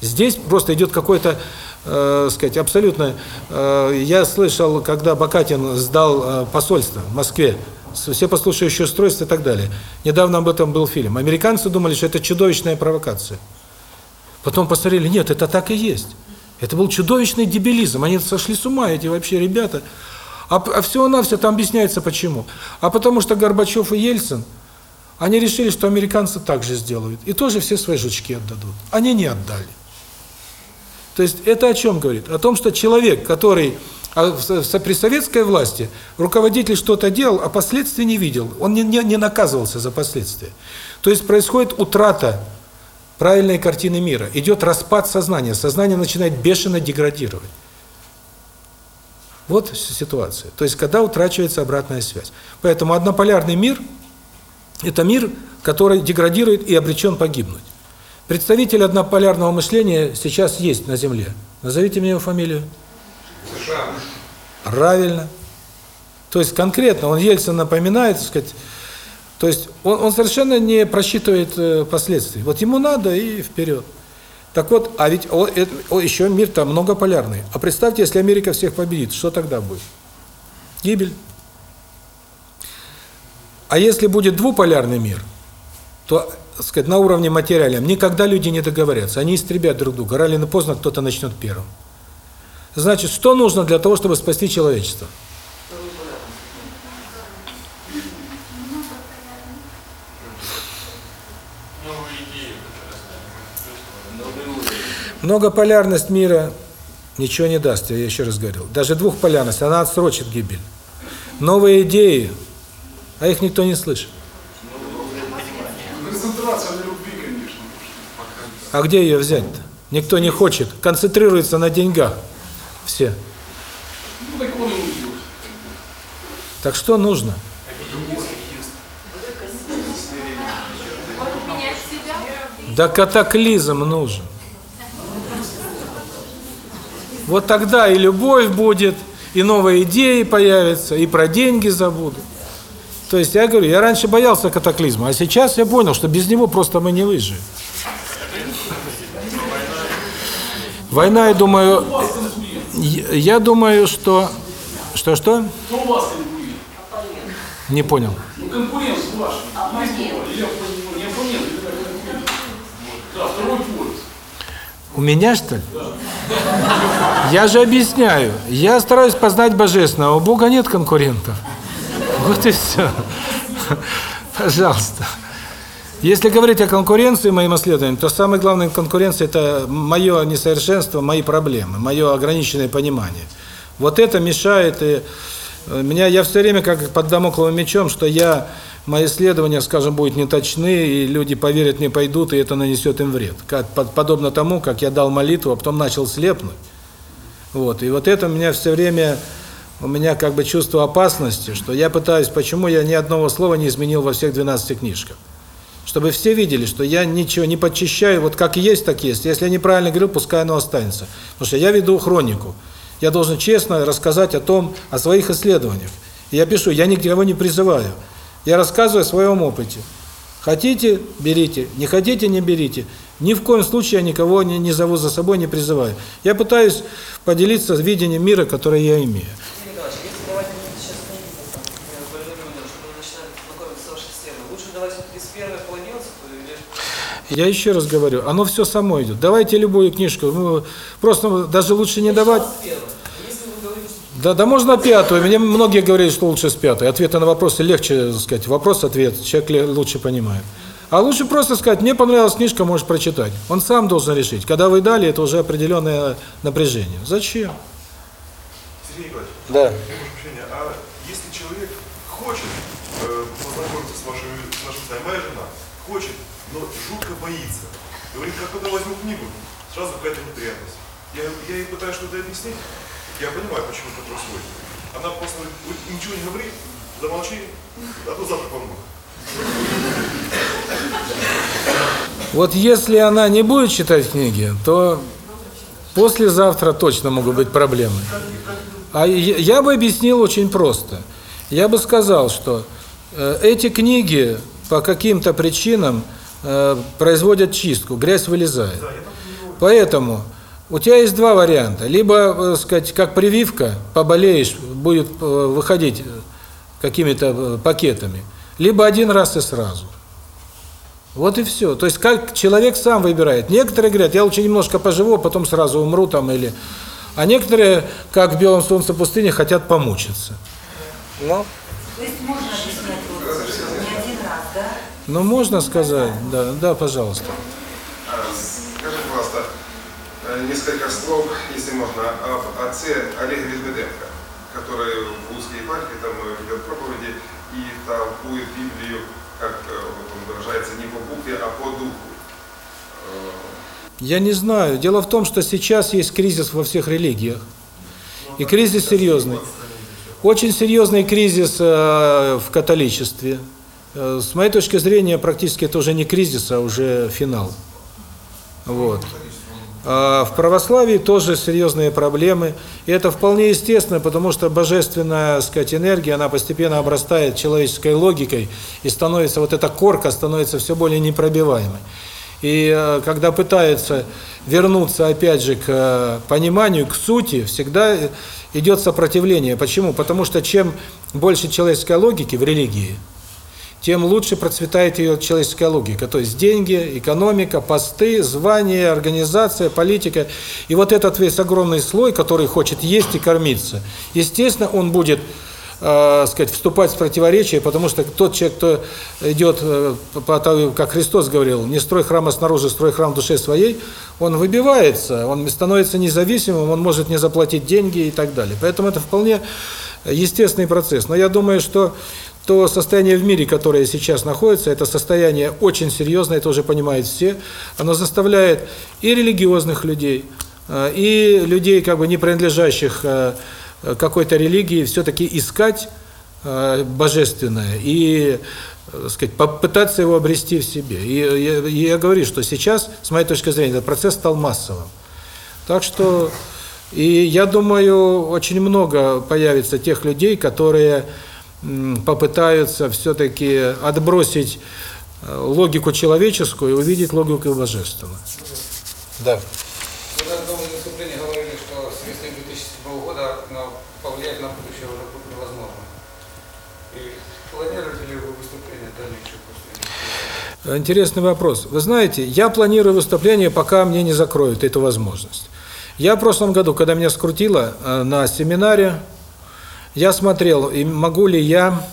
Здесь просто идет какой-то, э, сказать, абсолютно э, я слышал, когда Бакатин сдал э, посольство в Москве все послушающие устройства и так далее. Недавно об этом был фильм. Американцы думали, что это чудовищная провокация. Потом посмотрели, нет, это так и есть. Это был чудовищный дебилизм. Они сошли с ума, эти вообще ребята. А, а все-навсего там объясняется почему. А потому что Горбачев и Ельцин, они решили, что американцы так же сделают. И тоже все свои жучки отдадут. Они не отдали. То есть это о чем говорит? О том, что человек, который а при советской власти руководитель что-то делал, а последствий не видел. Он не, не, не наказывался за последствия. То есть происходит утрата правильной картины мира. Идет распад сознания. Сознание начинает бешено деградировать. Вот ситуация. То есть когда утрачивается обратная связь. Поэтому однополярный мир – это мир который деградирует и обречен погибнуть. Представитель однополярного мышления сейчас есть на Земле. Назовите мне его фамилию. США. Правильно. То есть конкретно он Ельцин напоминает, сказать, то есть он, он совершенно не просчитывает э, последствий. Вот ему надо и вперед. Так вот, а ведь о, это, о, еще мир там многополярный. А представьте, если Америка всех победит, что тогда будет? Гибель. А если будет двуполярный мир, то, сказать, на уровне материальном никогда люди не договорятся. Они истребят друг друга. Рано или поздно кто-то начнет первым. Значит, что нужно для того, чтобы спасти человечество? Многополярность мира ничего не даст, я еще раз говорил. Даже двухполярность, она отсрочит гибель. Новые идеи, а их никто не слышит. Концентрация на любви, конечно. А где ее взять-то? Никто не хочет. Концентрируется на деньгах. Все. Ну, так, так что нужно? Да катаклизм нужен. Вот тогда и любовь будет, и новые идеи появятся, и про деньги забудут. То есть я говорю, я раньше боялся катаклизма, а сейчас я понял, что без него просто мы не выживем. Война, я думаю, я думаю, что... Что-что? Не понял. Ну, конкурент ваш. У меня, что ли? Я же объясняю. Я стараюсь познать Божественного. У Бога нет конкурентов. Вот и все. Пожалуйста. Если говорить о конкуренции моим исследованиям, то самая главная конкуренция – это мое несовершенство, мои проблемы, мое ограниченное понимание. Вот это мешает, и э, меня я все время как под домокловым мечом, что я мои исследования, скажем, будут неточны, и люди поверят мне, пойдут, и это нанесет им вред. Как, подобно тому, как я дал молитву, а потом начал слепнуть. Вот, и вот это меня все время, у меня как бы чувство опасности, что я пытаюсь, почему я ни одного слова не изменил во всех 12 книжках чтобы все видели, что я ничего не подчищаю, вот как есть, так есть. Если я неправильно говорю, пускай оно останется. Потому что я веду хронику. Я должен честно рассказать о том, о своих исследованиях. И я пишу, я никого не призываю. Я рассказываю о своем опыте. Хотите – берите, не хотите – не берите. Ни в коем случае я никого не, не зову за собой, не призываю. Я пытаюсь поделиться видением мира, которое я имею. Я еще раз говорю, оно все само идет. Давайте любую книжку, ну, просто даже лучше не давать. Да, да можно пятую. Мне многие говорят, что лучше с пятой. Ответы на вопросы легче, так сказать, вопрос-ответ, человек лучше понимает. А лучше просто сказать, мне понравилась книжка, можешь прочитать. Он сам должен решить. Когда вы дали, это уже определенное напряжение. Зачем? Сергей Николаевич, да. а если человек хочет э, познакомиться с вашей, с нашей моя жена, хочет но жутко боится. Говорит, как только возьму книгу, сразу какая-то неприятность. Я, я ей пытаюсь что-то объяснить, я понимаю, почему это происходит. Она просто говорит, ничего не говори, замолчи, а то завтра помогу. Вот если она не будет читать книги, то послезавтра точно могут быть проблемы. А я бы объяснил очень просто. Я бы сказал, что э, эти книги по каким-то причинам производят чистку, грязь вылезает. Поэтому у тебя есть два варианта. Либо, э, сказать, как прививка, поболеешь, будет э, выходить какими-то пакетами, либо один раз и сразу. Вот и все. То есть как человек сам выбирает. Некоторые говорят, я лучше немножко поживу, а потом сразу умру там или... А некоторые, как в белом солнце пустыни, хотят помучиться. Ну? То есть можно ну, можно сказать, да, да, пожалуйста. Скажите, пожалуйста, э, несколько слов, если можно, об отце Олеге Медведенко, который в Луцкой епархии там ведет проповеди и толкует Библию, как э, вот он выражается, не по букве, а по духу. Я не знаю. Дело в том, что сейчас есть кризис во всех религиях. И кризис серьезный. Очень серьезный кризис э, в католичестве. Э, С моей точки зрения, практически это уже не кризис, а уже финал. Вот. А в православии тоже серьезные проблемы. И это вполне естественно, потому что божественная, сказать, энергия, она постепенно обрастает человеческой логикой, и становится, вот эта корка становится все более непробиваемой. И э, когда пытаются вернуться опять же к э, пониманию, к сути, всегда идет сопротивление. Почему? Потому что чем больше человеческой логики в религии, тем лучше процветает ее человеческая логика. То есть деньги, экономика, посты, звания, организация, политика. И вот этот весь огромный слой, который хочет есть и кормиться, естественно, он будет э, сказать, вступать в противоречие, потому что тот человек, кто идет, э, по тому, как Христос говорил, не строй храма снаружи, строй храм душе своей, он выбивается, он становится независимым, он может не заплатить деньги и так далее. Поэтому это вполне естественный процесс. Но я думаю, что то состояние в мире, которое сейчас находится, это состояние очень серьезное, это уже понимают все, оно заставляет и религиозных людей, э, и людей, как бы не принадлежащих э, какой-то религии, все-таки искать э, божественное и так сказать, попытаться его обрести в себе. И я, я говорю, что сейчас, с моей точки зрения, этот процесс стал массовым. Так что, и я думаю, очень много появится тех людей, которые попытаются все-таки отбросить логику человеческую и увидеть логику божественную. Да. Вы на одном говорили, что с весны 2007 года повлиять на будущее уже будет невозможно. И планируете ли вы выступление дальнейшее после? Интересный вопрос. Вы знаете, я планирую выступление, пока мне не закроют эту возможность. Я в прошлом году, когда меня скрутило на семинаре, я смотрел, и могу ли я,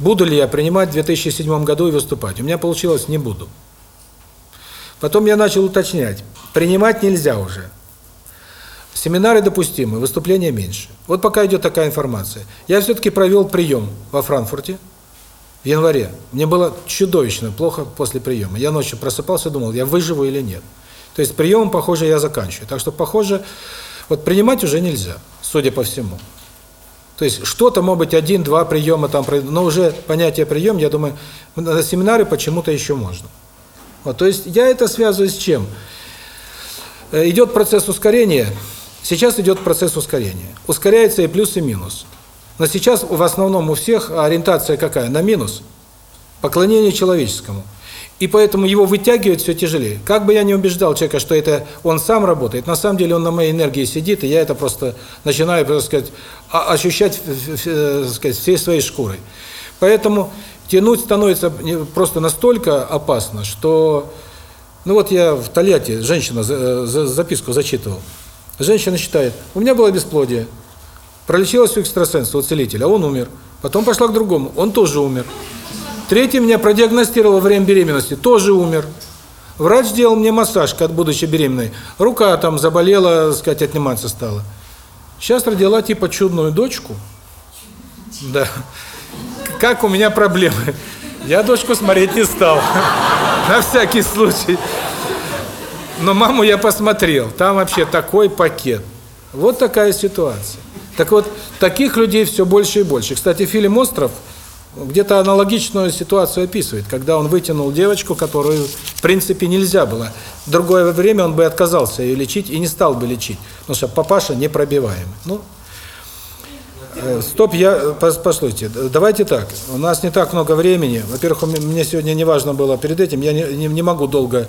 буду ли я принимать в 2007 году и выступать. У меня получилось не буду. Потом я начал уточнять, принимать нельзя уже. Семинары допустимы, выступления меньше. Вот пока идет такая информация. Я все-таки провел прием во Франкфурте в январе. Мне было чудовищно плохо после приема. Я ночью просыпался, думал, я выживу или нет. То есть приемом, похоже, я заканчиваю. Так что, похоже, вот принимать уже нельзя, судя по всему. То есть что-то, может быть, один-два приема там, но уже понятие прием, я думаю, на семинаре почему-то еще можно. Вот, то есть я это связываю с чем? Идет процесс ускорения, сейчас идет процесс ускорения. Ускоряется и плюс, и минус. Но сейчас в основном у всех ориентация какая? На минус. Поклонение человеческому. И поэтому его вытягивать все тяжелее. Как бы я не убеждал человека, что это он сам работает, на самом деле он на моей энергии сидит, и я это просто начинаю, так сказать, ощущать, так сказать, всей своей шкурой. Поэтому тянуть становится просто настолько опасно, что... Ну вот я в Тольятти, женщина, записку зачитывал. Женщина считает, у меня было бесплодие, пролечилась у экстрасенса, у целителя, он умер. Потом пошла к другому, он тоже умер. Третий меня продиагностировал во время беременности, тоже умер. Врач сделал мне массаж, как будучи беременной. Рука там заболела, так сказать, отниматься стала. Сейчас родила типа чудную дочку. Да. Как у меня проблемы. Я дочку смотреть не стал. На всякий случай. Но маму я посмотрел. Там вообще такой пакет. Вот такая ситуация. Так вот, таких людей все больше и больше. Кстати, фильм «Остров» где-то аналогичную ситуацию описывает, когда он вытянул девочку, которую, в принципе, нельзя было. В другое время он бы отказался ее лечить и не стал бы лечить, потому что папаша непробиваемый. Ну, э, стоп, я, послушайте, давайте так, у нас не так много времени. Во-первых, мне сегодня не важно было перед этим, я не, не, не могу долго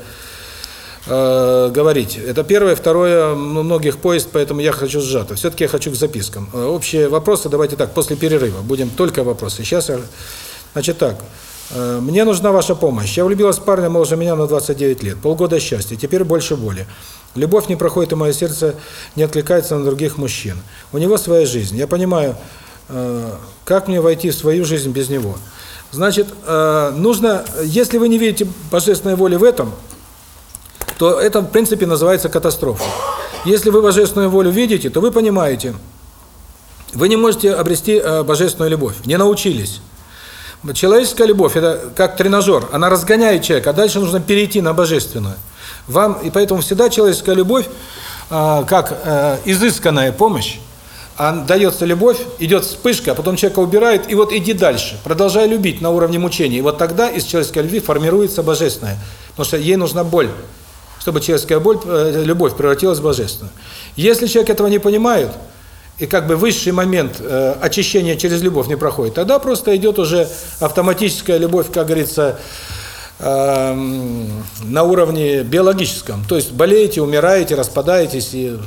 э, говорить. Это первое. Второе, ну, многих поезд, поэтому я хочу сжато. Все-таки я хочу к запискам. Общие вопросы давайте так, после перерыва. Будем только вопросы. Сейчас, я, значит так. Э, мне нужна ваша помощь. Я влюбилась в парня моложе меня на 29 лет. Полгода счастья, теперь больше боли. Любовь не проходит, и мое сердце не откликается на других мужчин. У него своя жизнь. Я понимаю, э, как мне войти в свою жизнь без него. Значит, э, нужно, если вы не видите божественной воли в этом, то это, в принципе, называется катастрофой. Если вы божественную волю видите, то вы понимаете, вы не можете обрести божественную любовь, не научились. Человеческая любовь – это как тренажер, она разгоняет человека, а дальше нужно перейти на божественную. Вам И поэтому всегда человеческая любовь, как изысканная помощь, А дается любовь, идет вспышка, а потом человека убирает, и вот иди дальше, продолжай любить на уровне мучения. И вот тогда из человеческой любви формируется божественное. Потому что ей нужна боль, чтобы человеческая боль, э, любовь превратилась в божественную. Если человек этого не понимает, и как бы высший момент э, очищения через любовь не проходит, тогда просто идет уже автоматическая любовь, как говорится, э, на уровне биологическом. То есть болеете, умираете, распадаетесь, и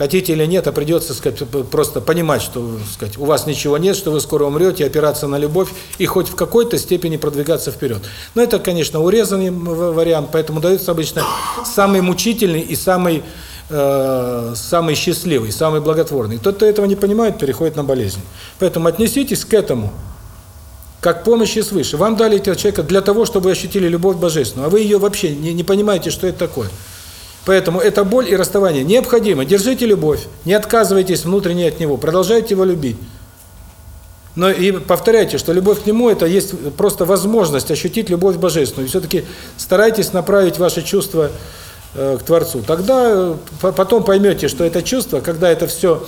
хотите или нет, а придется сказать, просто понимать, что сказать, у вас ничего нет, что вы скоро умрете, опираться на любовь и хоть в какой-то степени продвигаться вперед. Но это, конечно, урезанный вариант, поэтому дается обычно самый мучительный и самый э, самый счастливый, самый благотворный. Тот, кто этого не понимает, переходит на болезнь. Поэтому отнеситесь к этому как помощи свыше. Вам дали этого человека для того, чтобы вы ощутили любовь божественную, а вы ее вообще не, не понимаете, что это такое. Поэтому эта боль и расставание необходимо. Держите любовь, не отказывайтесь внутренне от него, продолжайте его любить. Но и повторяйте, что любовь к нему это есть просто возможность ощутить любовь божественную. И все-таки старайтесь направить ваши чувства э, к Творцу. Тогда э, потом поймете, что это чувство, когда это все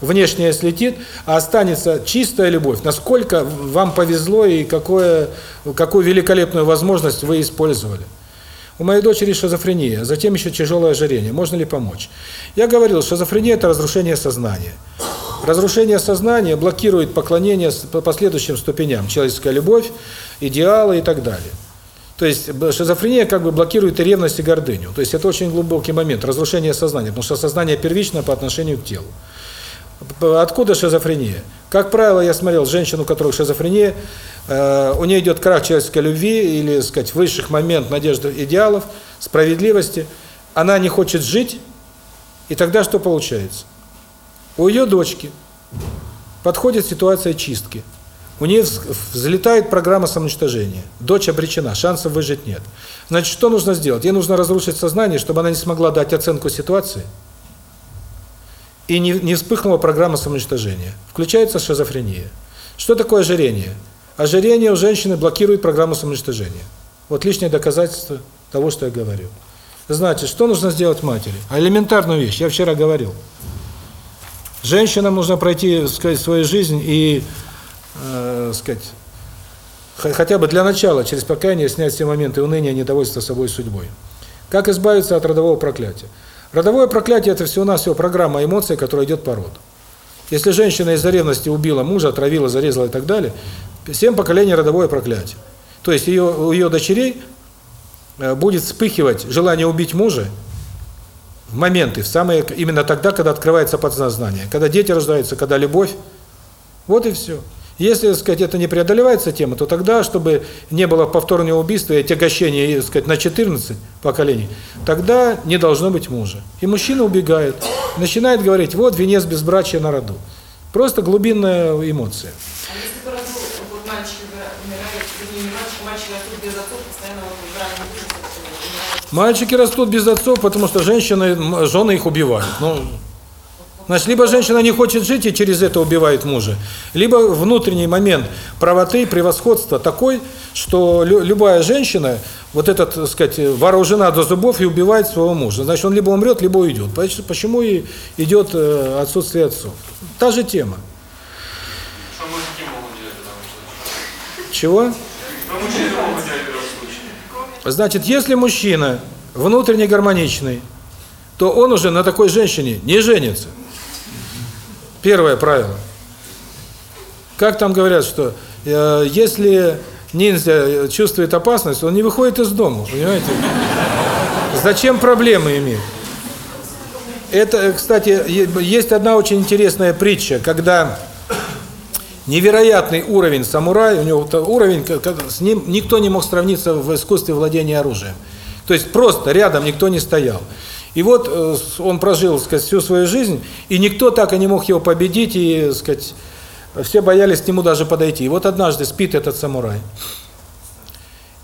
внешнее слетит, а останется чистая любовь, насколько вам повезло и какое, какую великолепную возможность вы использовали. У моей дочери шизофрения, затем еще тяжелое ожирение. Можно ли помочь? Я говорил, шизофрения – это разрушение сознания. Разрушение сознания блокирует поклонение по последующим ступеням. Человеческая любовь, идеалы и так далее. То есть шизофрения как бы блокирует и ревность, и гордыню. То есть это очень глубокий момент, разрушение сознания, потому что сознание первично по отношению к телу. Откуда шизофрения? Как правило, я смотрел женщину, у которой шизофрения, э, у нее идет крах человеческой любви или, сказать, высших момент надежды идеалов, справедливости. Она не хочет жить, и тогда что получается? У ее дочки подходит ситуация чистки. У нее взлетает программа самоуничтожения. Дочь обречена, шансов выжить нет. Значит, что нужно сделать? Ей нужно разрушить сознание, чтобы она не смогла дать оценку ситуации – и не, не вспыхнула программа самоуничтожения. Включается шизофрения. Что такое ожирение? Ожирение у женщины блокирует программу самоуничтожения. Вот лишнее доказательство того, что я говорю. Значит, что нужно сделать матери? А элементарную вещь, я вчера говорил. Женщинам нужно пройти, сказать, свою жизнь и, э, сказать, хотя бы для начала, через покаяние, снять все моменты уныния, недовольства собой судьбой. Как избавиться от родового проклятия? Родовое проклятие – это всего-навсего программа эмоций, которая идет по роду. Если женщина из-за ревности убила мужа, отравила, зарезала и так далее, семь поколений родовое проклятие. То есть ее, у ее дочерей э, будет вспыхивать желание убить мужа в моменты, в самые, именно тогда, когда открывается подсознание, когда дети рождаются, когда любовь. Вот и все. Если, так сказать, это не преодолевается тема, то тогда, чтобы не было повторного убийства и отягощения, так сказать, на 14 поколений, тогда не должно быть мужа. И мужчина убегает, начинает говорить, вот венец безбрачия на роду. Просто глубинная эмоция. А если по роду вот мальчик умирает, не мальчик, мальчик растут без отцов, постоянно не Мальчики растут без отцов, потому что женщины, жены их убивают. Ну, Значит, либо женщина не хочет жить и через это убивает мужа, либо внутренний момент правоты, превосходства такой, что любая женщина, вот этот, так сказать, вооружена до зубов и убивает своего мужа. Значит, он либо умрет, либо уйдет. Почему и идет э, отсутствие отцов? Та же тема. Чего? Значит, если мужчина внутренне гармоничный, то он уже на такой женщине не женится. Первое правило. Как там говорят, что э, если ниндзя чувствует опасность, он не выходит из дома, понимаете? Зачем проблемы иметь? Это, кстати, есть одна очень интересная притча, когда невероятный уровень самурая, у него уровень, с ним никто не мог сравниться в искусстве владения оружием. То есть просто рядом никто не стоял. И вот э, он прожил, сказать, всю свою жизнь, и никто так и не мог его победить, и, сказать, все боялись к нему даже подойти. И вот однажды спит этот самурай.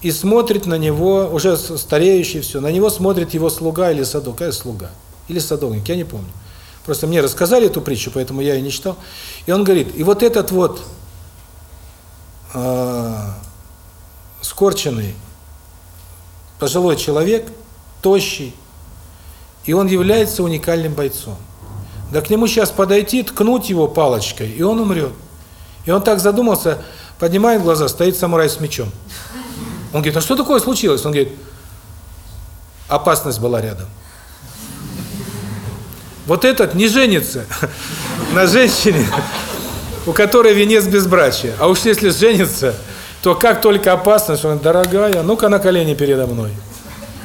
И смотрит на него, уже стареющий все, на него смотрит его слуга или садок. Какая слуга? Или садовник, я не помню. Просто мне рассказали эту притчу, поэтому я ее не читал. И он говорит, и вот этот вот э, скорченный пожилой человек, тощий, и он является уникальным бойцом. Да к нему сейчас подойти, ткнуть его палочкой, и он умрет. И он так задумался, поднимает глаза, стоит самурай с мечом. Он говорит, а что такое случилось? Он говорит, опасность была рядом. Вот этот не женится на женщине, у которой венец безбрачия. А уж если женится, то как только опасность, он, дорогая, ну-ка на колени передо мной.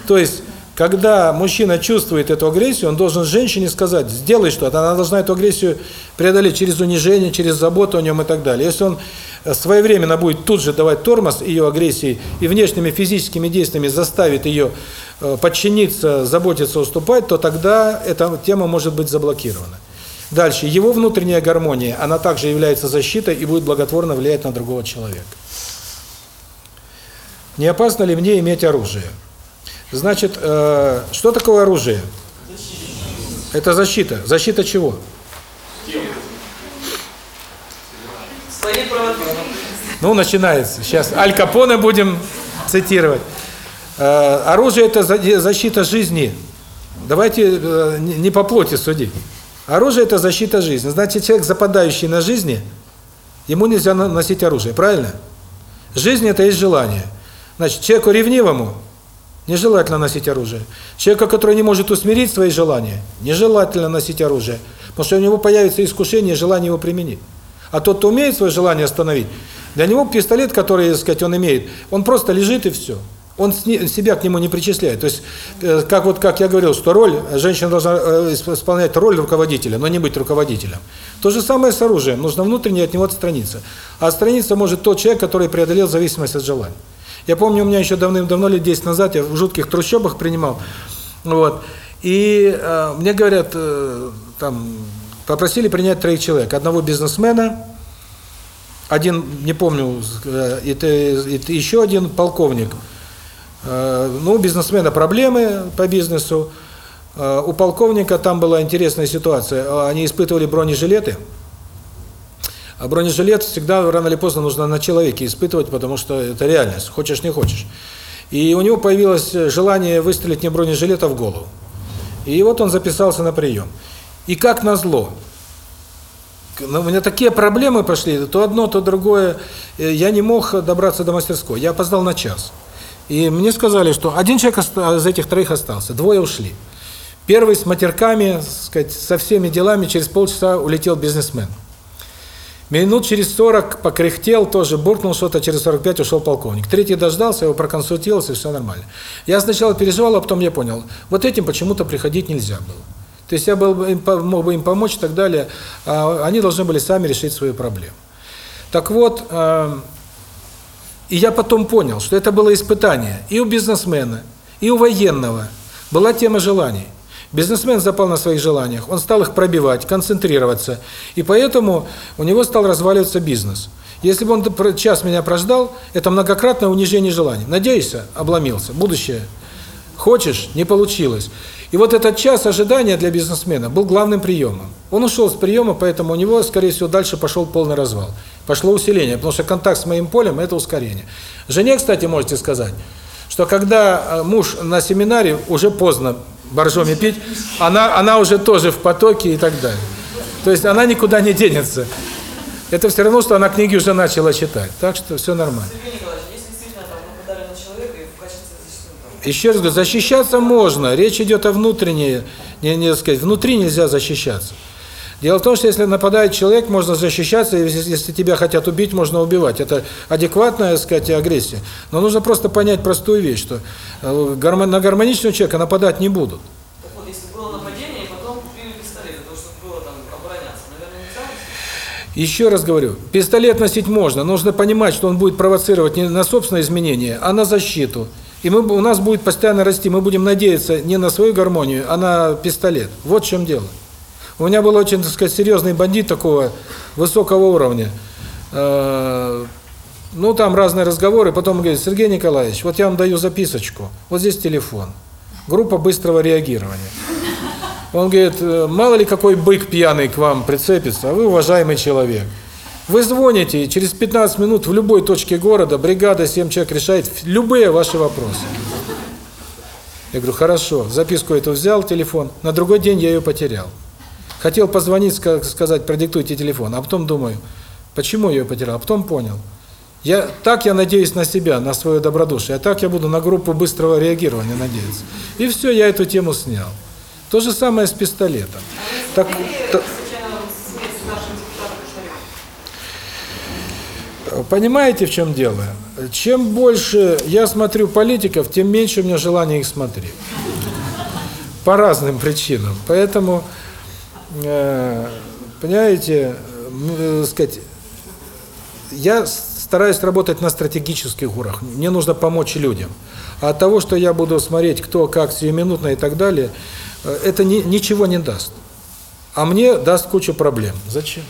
То есть, когда мужчина чувствует эту агрессию, он должен женщине сказать, сделай что-то, она должна эту агрессию преодолеть через унижение, через заботу о нем и так далее. Если он своевременно будет тут же давать тормоз ее агрессии и внешними физическими действиями заставит ее э, подчиниться, заботиться, уступать, то тогда эта тема может быть заблокирована. Дальше. Его внутренняя гармония, она также является защитой и будет благотворно влиять на другого человека. Не опасно ли мне иметь оружие? Значит, э, что такое оружие? Это защита. Защита чего? Ну, начинается. Сейчас Аль Капоне будем цитировать. Э, оружие – это защита жизни. Давайте э, не по плоти судить. Оружие – это защита жизни. Значит, человек, западающий на жизни, ему нельзя носить оружие, правильно? Жизнь – это есть желание. Значит, человеку ревнивому нежелательно носить оружие. Человеку, который не может усмирить свои желания, нежелательно носить оружие. Потому что у него появится искушение, желание его применить. А тот, кто умеет свое желание остановить, для него пистолет, который, так сказать, он имеет, он просто лежит и все. Он себя к нему не причисляет. То есть, э, как вот как я говорил, что роль, женщина должна э, исполнять роль руководителя, но не быть руководителем. То же самое с оружием. Нужно внутренне от него отстраниться. А отстраниться может тот человек, который преодолел зависимость от желания. Я помню, у меня еще давным-давно, лет 10 назад, я в жутких трущобах принимал. Вот. И э, мне говорят, э, там, попросили принять троих человек. Одного бизнесмена, один, не помню, э, это, это еще один полковник. Э, ну, у бизнесмена проблемы по бизнесу. Э, у полковника там была интересная ситуация. Они испытывали бронежилеты. А бронежилет всегда рано или поздно нужно на человеке испытывать, потому что это реальность, хочешь не хочешь. И у него появилось желание выстрелить не бронежилет, а в голову. И вот он записался на прием. И как назло, ну, у меня такие проблемы пошли, то одно, то другое. Э, я не мог добраться до мастерской. Я опоздал на час. И мне сказали, что один человек из этих троих остался, двое ушли. Первый с матерками, сказать, со всеми делами, через полчаса улетел бизнесмен. Минут через 40 покряхтел, тоже буркнул что-то, через 45 ушел полковник. Третий дождался, его проконсультировался, все нормально. Я сначала переживал, а потом я понял, вот этим почему-то приходить нельзя было. То есть я был, мог бы им помочь и так далее, а они должны были сами решить свою проблему. Так вот, э, и я потом понял, что это было испытание и у бизнесмена, и у военного. Была тема желаний. Бизнесмен запал на своих желаниях, он стал их пробивать, концентрироваться, и поэтому у него стал разваливаться бизнес. Если бы он час меня прождал, это многократное унижение желаний. Надеешься, обломился. Будущее. Хочешь, не получилось. И вот этот час ожидания для бизнесмена был главным приемом. Он ушел с приема, поэтому у него, скорее всего, дальше пошел полный развал. Пошло усиление, потому что контакт с моим полем – это ускорение. Жене, кстати, можете сказать, что когда э, муж на семинаре, уже поздно боржоми пить, она, она уже тоже в потоке и так далее. То есть она никуда не денется. Это все равно, что она книги уже начала читать. Так что все нормально. Еще раз говорю, защищаться можно. Речь идет о внутренней, не, не сказать, внутри нельзя защищаться. Дело в том, что если нападает человек, можно защищаться, если, если тебя хотят убить, можно убивать. Это адекватная, так сказать, агрессия. Но нужно просто понять простую вещь, что э, на гармоничного человека нападать не будут. Так вот, если было нападение, и потом купили пистолет, для того, чтобы было там обороняться, наверное, нельзя? Еще раз говорю, пистолет носить можно, нужно понимать, что он будет провоцировать не на собственное изменение, а на защиту. И мы, у нас будет постоянно расти, мы будем надеяться не на свою гармонию, а на пистолет. Вот в чем дело. У меня был очень, так сказать, серьезный бандит такого высокого уровня. Э, ну, там разные разговоры. Потом он говорит, Сергей Николаевич, вот я вам даю записочку. Вот здесь телефон. Группа быстрого реагирования. Он говорит, «Э, мало ли какой бык пьяный к вам прицепится, а вы уважаемый человек. Вы звоните, и через 15 минут в любой точке города бригада 7 человек решает любые ваши вопросы. Я говорю, хорошо, записку эту взял, телефон, на другой день я ее потерял. Хотел позвонить, ска- сказать, продиктуйте телефон, а потом думаю, почему я ее потерял, а потом понял. Я, так я надеюсь на себя, на свое добродушие, а так я буду на группу быстрого реагирования надеяться. И все, я эту тему снял. То же самое с пистолетом. Так, та- случайно смерть с нашим депутатом Кушнаревым? Понимаете, в чем дело? Чем больше я смотрю политиков, тем меньше у меня желания их смотреть. По разным причинам. Поэтому, э, понимаете, м, э, сказать, я стараюсь работать на стратегических уровнях. Мне нужно помочь людям. А от того, что я буду смотреть, кто как сиюминутно и так далее, э, это ни, ничего не даст. А мне даст кучу проблем. Зачем?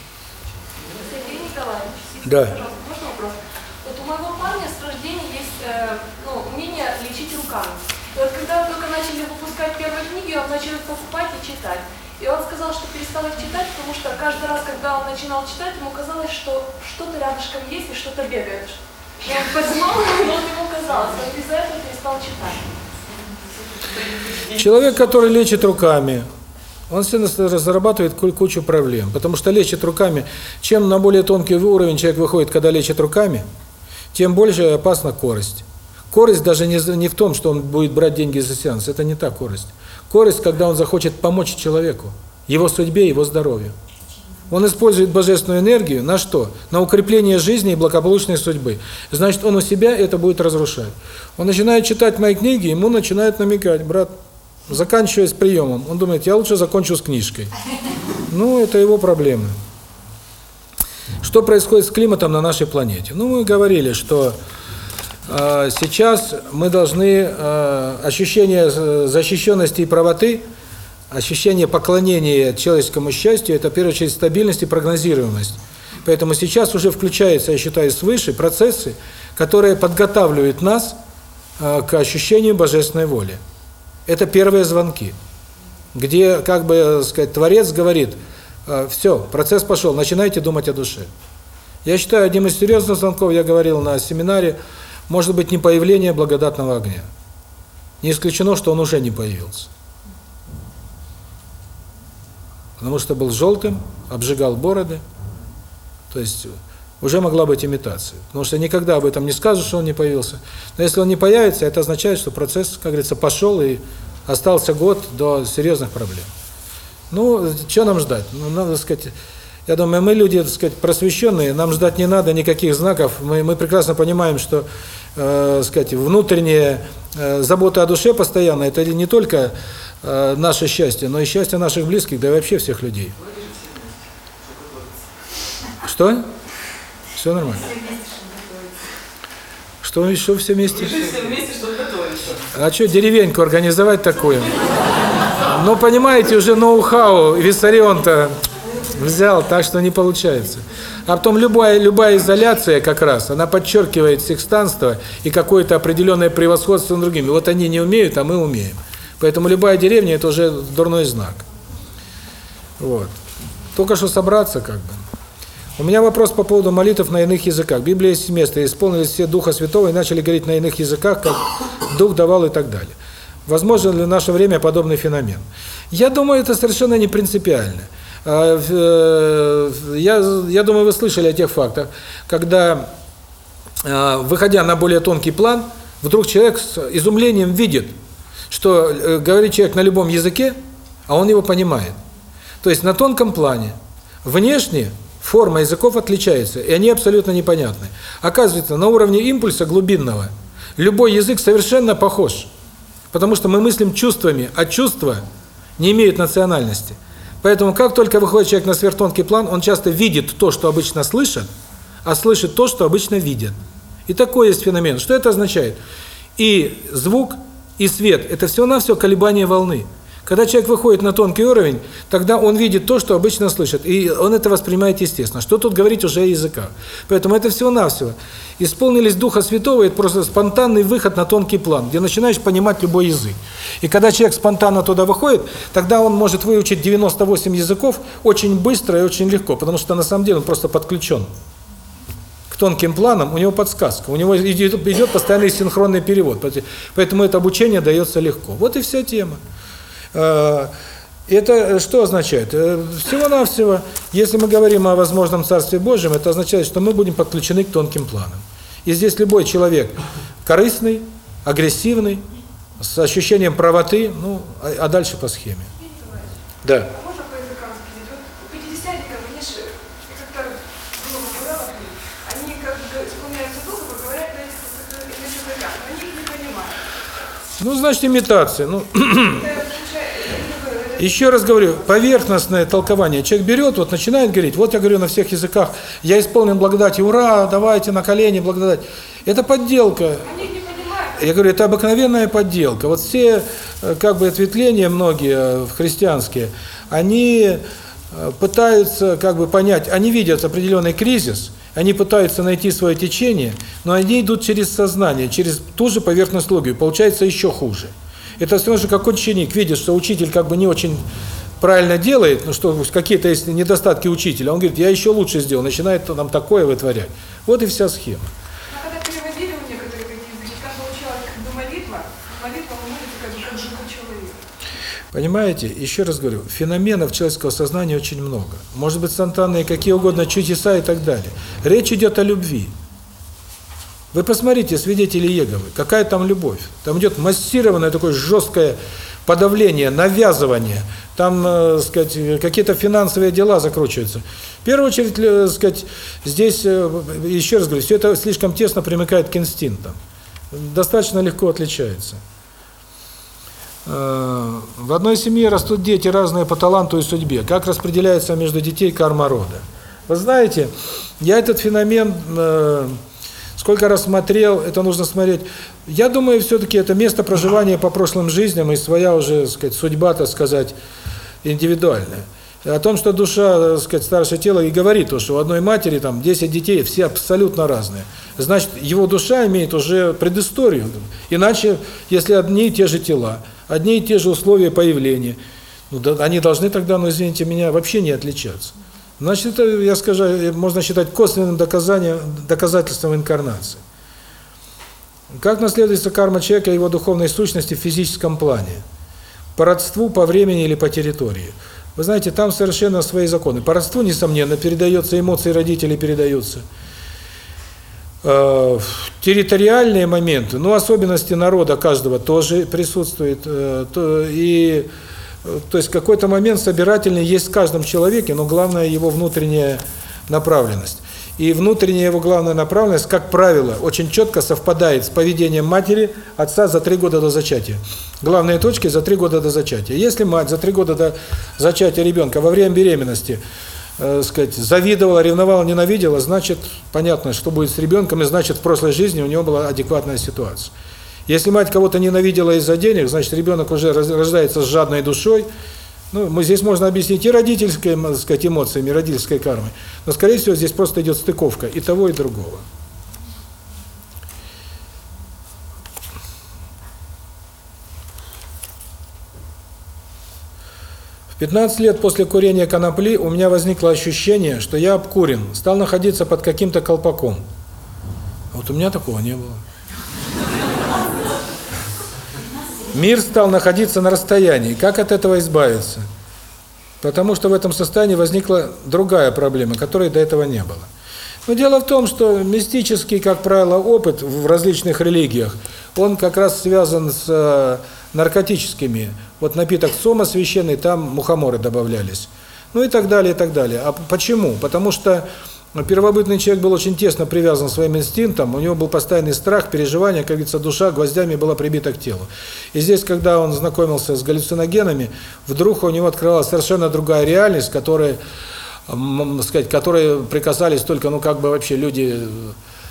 Сергей Николаевич, Да. пожалуйста, можно вопрос? Вот у моего парня с рождения есть э, ну, умение лечить руками. И вот когда только начали выпускать первые книги, он начал покупать и читать. И он сказал, что перестал их читать, потому что каждый раз, когда он начинал читать, ему казалось, что что-то рядышком есть и что-то бегает. И он и вот ему казалось, он из-за этого перестал читать. Человек, который лечит руками, он сильно зарабатывает ку- кучу проблем, потому что лечит руками. Чем на более тонкий уровень человек выходит, когда лечит руками, тем больше опасна корость. Корость даже не, не в том, что он будет брать деньги за сеанс, это не та корость. Корость, когда он захочет помочь человеку, его судьбе, его здоровью. Он использует божественную энергию на что? На укрепление жизни и благополучной судьбы. Значит, он у себя это будет разрушать. Он начинает читать мои книги, ему начинают намекать, брат, заканчивая приемом, он думает, я лучше закончу с книжкой. Ну, это его проблемы. Что происходит с климатом на нашей планете? Ну, мы говорили, что сейчас мы должны э, ощущение защищенности и правоты, ощущение поклонения человеческому счастью, это, в первую очередь, стабильность и прогнозируемость. Поэтому сейчас уже включаются, я считаю, свыше процессы, которые подготавливают нас э, к ощущению божественной воли. Это первые звонки, где, как бы, э, сказать, Творец говорит, все, процесс пошел, начинайте думать о душе. Я считаю, одним из серьезных звонков, я говорил на семинаре, может быть не появление благодатного огня. Не исключено, что он уже не появился. Потому что был желтым, обжигал бороды. То есть уже могла быть имитация. Потому что никогда об этом не скажут, что он не появился. Но если он не появится, это означает, что процесс, как говорится, пошел и остался год до серьезных проблем. Ну, что нам ждать? Ну, надо сказать, я думаю, мы люди, так сказать, просвещенные, нам ждать не надо никаких знаков. Мы, мы прекрасно понимаем, что, э, сказать, внутренняя э, забота о душе постоянно, это не только э, наше счастье, но и счастье наших близких, да и вообще всех людей. Что? Все нормально. Что, что все вместе? Все вместе, чтобы готовиться. А что, деревеньку организовать такую? Ну, понимаете, уже ноу-хау Виссарион-то взял, так что не получается. А потом любая любая изоляция как раз, она подчеркивает секстанство и какое-то определенное превосходство над другими. Вот они не умеют, а мы умеем. Поэтому любая деревня – это уже дурной знак. Вот. Только что собраться как бы. У меня вопрос по поводу молитв на иных языках. В Библии есть место, исполнились все Духа Святого и начали говорить на иных языках, как Дух давал и так далее. Возможно ли в наше время подобный феномен? Я думаю, это совершенно не принципиально. А, э, Я, я думаю, вы слышали о тех фактах, когда, э, выходя на более тонкий план, вдруг человек с изумлением видит, что э, говорит человек на любом языке, а он его понимает. То есть на тонком плане, внешне форма языков отличается, и они абсолютно непонятны. Оказывается, на уровне импульса глубинного любой язык совершенно похож, потому что мы мыслим чувствами, а чувства не имеют национальности. Поэтому как только выходит человек на сверхтонкий план, он часто видит то, что обычно слышит, а слышит то, что обычно видит. И такой есть феномен. Что это означает? И звук, и свет – это всего-навсего колебания волны. Когда человек выходит на тонкий уровень, тогда он видит то, что обычно слышит, и он это воспринимает естественно. Что тут говорить уже о языках? Поэтому это всего-навсего. Исполнились Духа Святого, это просто спонтанный выход на тонкий план, где начинаешь понимать любой язык. И когда человек спонтанно туда выходит, тогда он может выучить 98 языков очень быстро и очень легко, потому что на самом деле он просто подключен к тонким планам, у него подсказка, у него идет постоянный синхронный перевод, поэтому это обучение дается легко. Вот и вся тема. Это э, что означает? Э, Всего-навсего, если мы говорим о возможном Царстве Божьем, это означает, что мы будем подключены к тонким планам. И здесь любой человек корыстный, агрессивный, с ощущением правоты, ну, а, а дальше по схеме. Да. Ну, значит, имитация. Ну, Еще раз говорю, поверхностное толкование. Человек берет, вот начинает говорить, вот я говорю на всех языках, я исполнен благодати, ура, давайте на колени благодать. Это подделка. Я говорю, это обыкновенная подделка. Вот все э, как бы ответвления многие э, христианские, они э, пытаются как бы понять, они видят определенный кризис, они пытаются найти свое течение, но они идут через сознание, через ту же поверхностную логику, получается еще хуже. Это все что как ученик видит, что учитель как бы не очень правильно делает, ну что какие-то есть недостатки учителя, он говорит, я еще лучше сделал, начинает нам такое вытворять. Вот и вся схема. А когда переводили у некоторых эти языки, там получалась как бы молитва, молитва вы молите как бы как живой человек. Понимаете, еще раз говорю, феноменов человеческого сознания очень много. Может быть, спонтанные какие угодно чудеса и так далее. Речь идет о любви. Вы посмотрите, свидетели Еговы, какая там любовь. Там идет массированное такое жесткое подавление, навязывание. Там, э, сказать, какие-то финансовые дела закручиваются. В первую очередь, э, сказать, здесь, э, еще раз говорю, все это слишком тесно примыкает к инстинктам. Достаточно легко отличается. Э, В одной семье растут дети разные по таланту и судьбе. Как распределяется между детей карма рода? Вы знаете, я этот феномен э, сколько раз смотрел, это нужно смотреть. Я думаю, все-таки это место проживания по прошлым жизням и своя уже, так сказать, судьба, так сказать, индивидуальная. О том, что душа, так сказать, старше тела и говорит, то, что у одной матери там 10 детей, все абсолютно разные. Значит, его душа имеет уже предысторию. Иначе, если одни и те же тела, одни и те же условия появления, ну, да, они должны тогда, ну, извините меня, вообще не отличаться. Значит, это, я скажу, можно считать косвенным доказанием, доказательством инкарнации. Как наследуется карма человека его духовной сущности в физическом плане? По родству, по времени или по территории? Вы знаете, там совершенно свои законы. По родству, несомненно, передается, эмоции родителей передаются. Э, территориальные моменты, ну, особенности народа каждого тоже присутствуют. Э, и, э, то есть, какой-то момент собирательный есть в каждом человеке, но главное его внутренняя направленность. И внутренняя его главная направленность, как правило, очень четко совпадает с поведением матери, отца за три года до зачатия. Главные точки за три года до зачатия. Если мать за три года до зачатия ребенка во время беременности, э, сказать, завидовала, ревновала, ненавидела, значит, понятно, что будет с ребенком, и значит, в прошлой жизни у него была адекватная ситуация. Если мать кого-то ненавидела из-за денег, значит, ребенок уже рождается с жадной душой, ну, мы здесь можно объяснить и родительской, так сказать, эмоциями, родительской кармой. Но, скорее всего, здесь просто идет стыковка и того, и другого. В 15 лет после курения конопли у меня возникло ощущение, что я обкурен, стал находиться под каким-то колпаком. Вот у меня такого не было. Мир стал находиться на расстоянии. Как от этого избавиться? Потому что в этом состоянии возникла другая проблема, которой до этого не было. Но дело в том, что мистический, как правило, опыт в различных религиях, он как раз связан с э, наркотическими. Вот напиток сома священный, там мухоморы добавлялись. Ну и так далее, и так далее. А почему? Потому что первобытный человек был очень тесно привязан своим инстинктам, у него был постоянный страх, переживание, как говорится, душа гвоздями была прибита к телу. И здесь, когда он знакомился с галлюциногенами, вдруг у него открывалась совершенно другая реальность, которая, сказать, которые прикасались только, ну, как бы вообще люди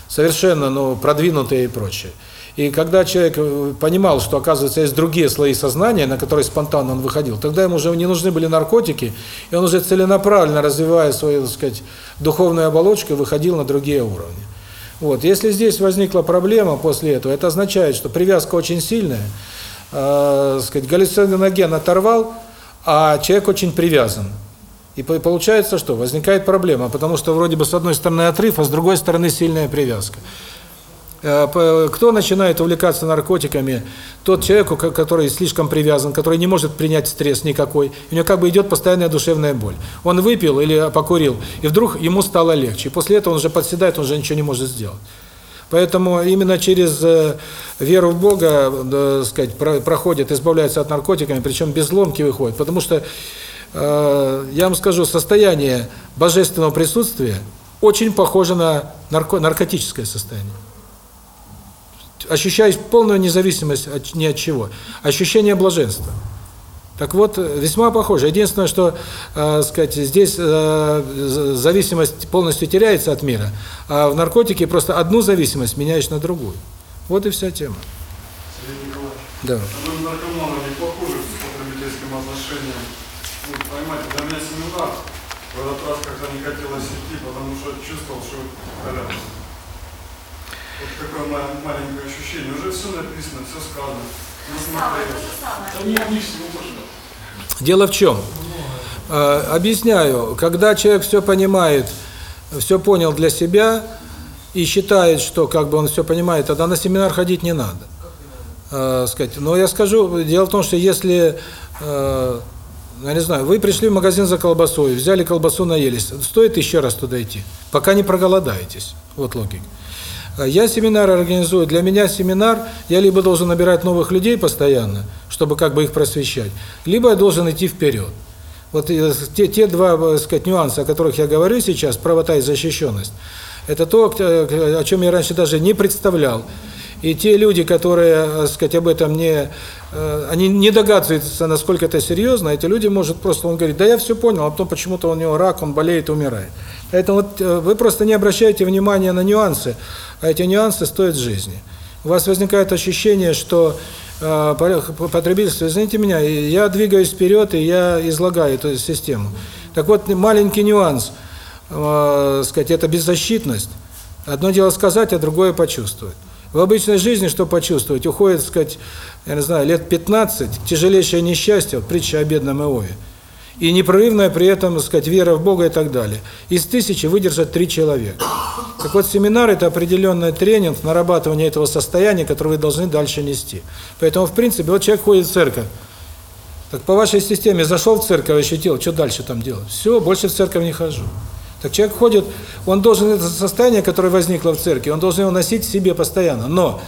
совершенно, ну, продвинутые и прочее. И когда человек э, понимал, что, оказывается, есть другие слои сознания, на которые спонтанно он выходил, тогда ему уже не нужны были наркотики, и он уже целенаправленно, развивая свою, так сказать, духовную оболочку, выходил на другие уровни. Вот. Если здесь возникла проблема после этого, это означает, что привязка очень сильная, э, сказать, галлюциноген оторвал, а человек очень привязан. И получается, что возникает проблема, потому что вроде бы с одной стороны отрыв, а с другой стороны сильная привязка. Э, Кто начинает увлекаться наркотиками? Тот человек, который слишком привязан, который не может принять стресс никакой. У него как бы идет постоянная душевная боль. Он выпил или покурил, и вдруг ему стало легче. После этого он уже подседает, он уже ничего не может сделать. Поэтому именно через э, веру в Бога, э, сказать, про- проходит, избавляется от наркотиками, причем без ломки выходит. Потому что, э, я вам скажу, состояние божественного присутствия очень похоже на нарко наркотическое состояние. Ощущаешь полную независимость от, ни от чего. Ощущение блаженства. Так вот, э, весьма похоже. Единственное, что, э, сказать, здесь э, зависимость полностью теряется от мира, а в наркотике просто одну зависимость меняешь на другую. Вот и вся тема. Сергей Николаевич, Да. а вы наркоманы не похожи с потребительским отношением. Ну, понимаете, для меня семинар в этот раз как-то не хотелось идти, потому что чувствовал, что. Вот такое ма- маленькое ощущение. Уже все написано, все сказано. Дело в чем? Э, Объясняю, когда человек все понимает, все понял для себя и считает, что как бы он все понимает, тогда на семинар ходить не надо. Э, сказать. Но я скажу, дело в том, что если, э, я не знаю, вы пришли в магазин за колбасой, взяли колбасу, наелись, стоит еще раз туда идти, пока не проголодаетесь. Вот логика. А Я семинар организую. Для меня семинар, я либо должен набирать новых людей постоянно, чтобы как бы их просвещать, либо я должен идти вперед. Вот э, те, те два, так сказать, нюанса, о которых я говорю сейчас, правота и защищенность, это то, э, о чем я раньше даже не представлял. И те люди, которые, так сказать, об этом не, э, они не догадываются, насколько это серьезно, эти люди, может, просто он говорит, да я все понял, а потом почему-то у него рак, он болеет, умирает. Поэтому вот э, вы просто не обращаете внимания на нюансы, а эти нюансы стоят жизни. У вас возникает ощущение, что э, по- потребительство, извините меня, я двигаюсь вперед, и я излагаю эту систему. Так вот, маленький нюанс, э, сказать, это беззащитность. Одно дело сказать, а другое почувствовать. В обычной жизни, что почувствовать, уходит, сказать, я не знаю, лет 15, тяжелейшее несчастье, вот притча о бедном Иове, и непрерывная при этом, так сказать, вера в Бога и так далее. Из тысячи выдержат три человека. Так вот, семинар – это определенный тренинг, нарабатывание этого состояния, которое вы должны дальше нести. Поэтому, в принципе, вот человек ходит в церковь, так по вашей системе зашел в церковь, ощутил, что дальше там делать? Все, больше в церковь не хожу. Так человек ходит, он должен это состояние, которое возникло в церкви, он должен его носить себе постоянно. Но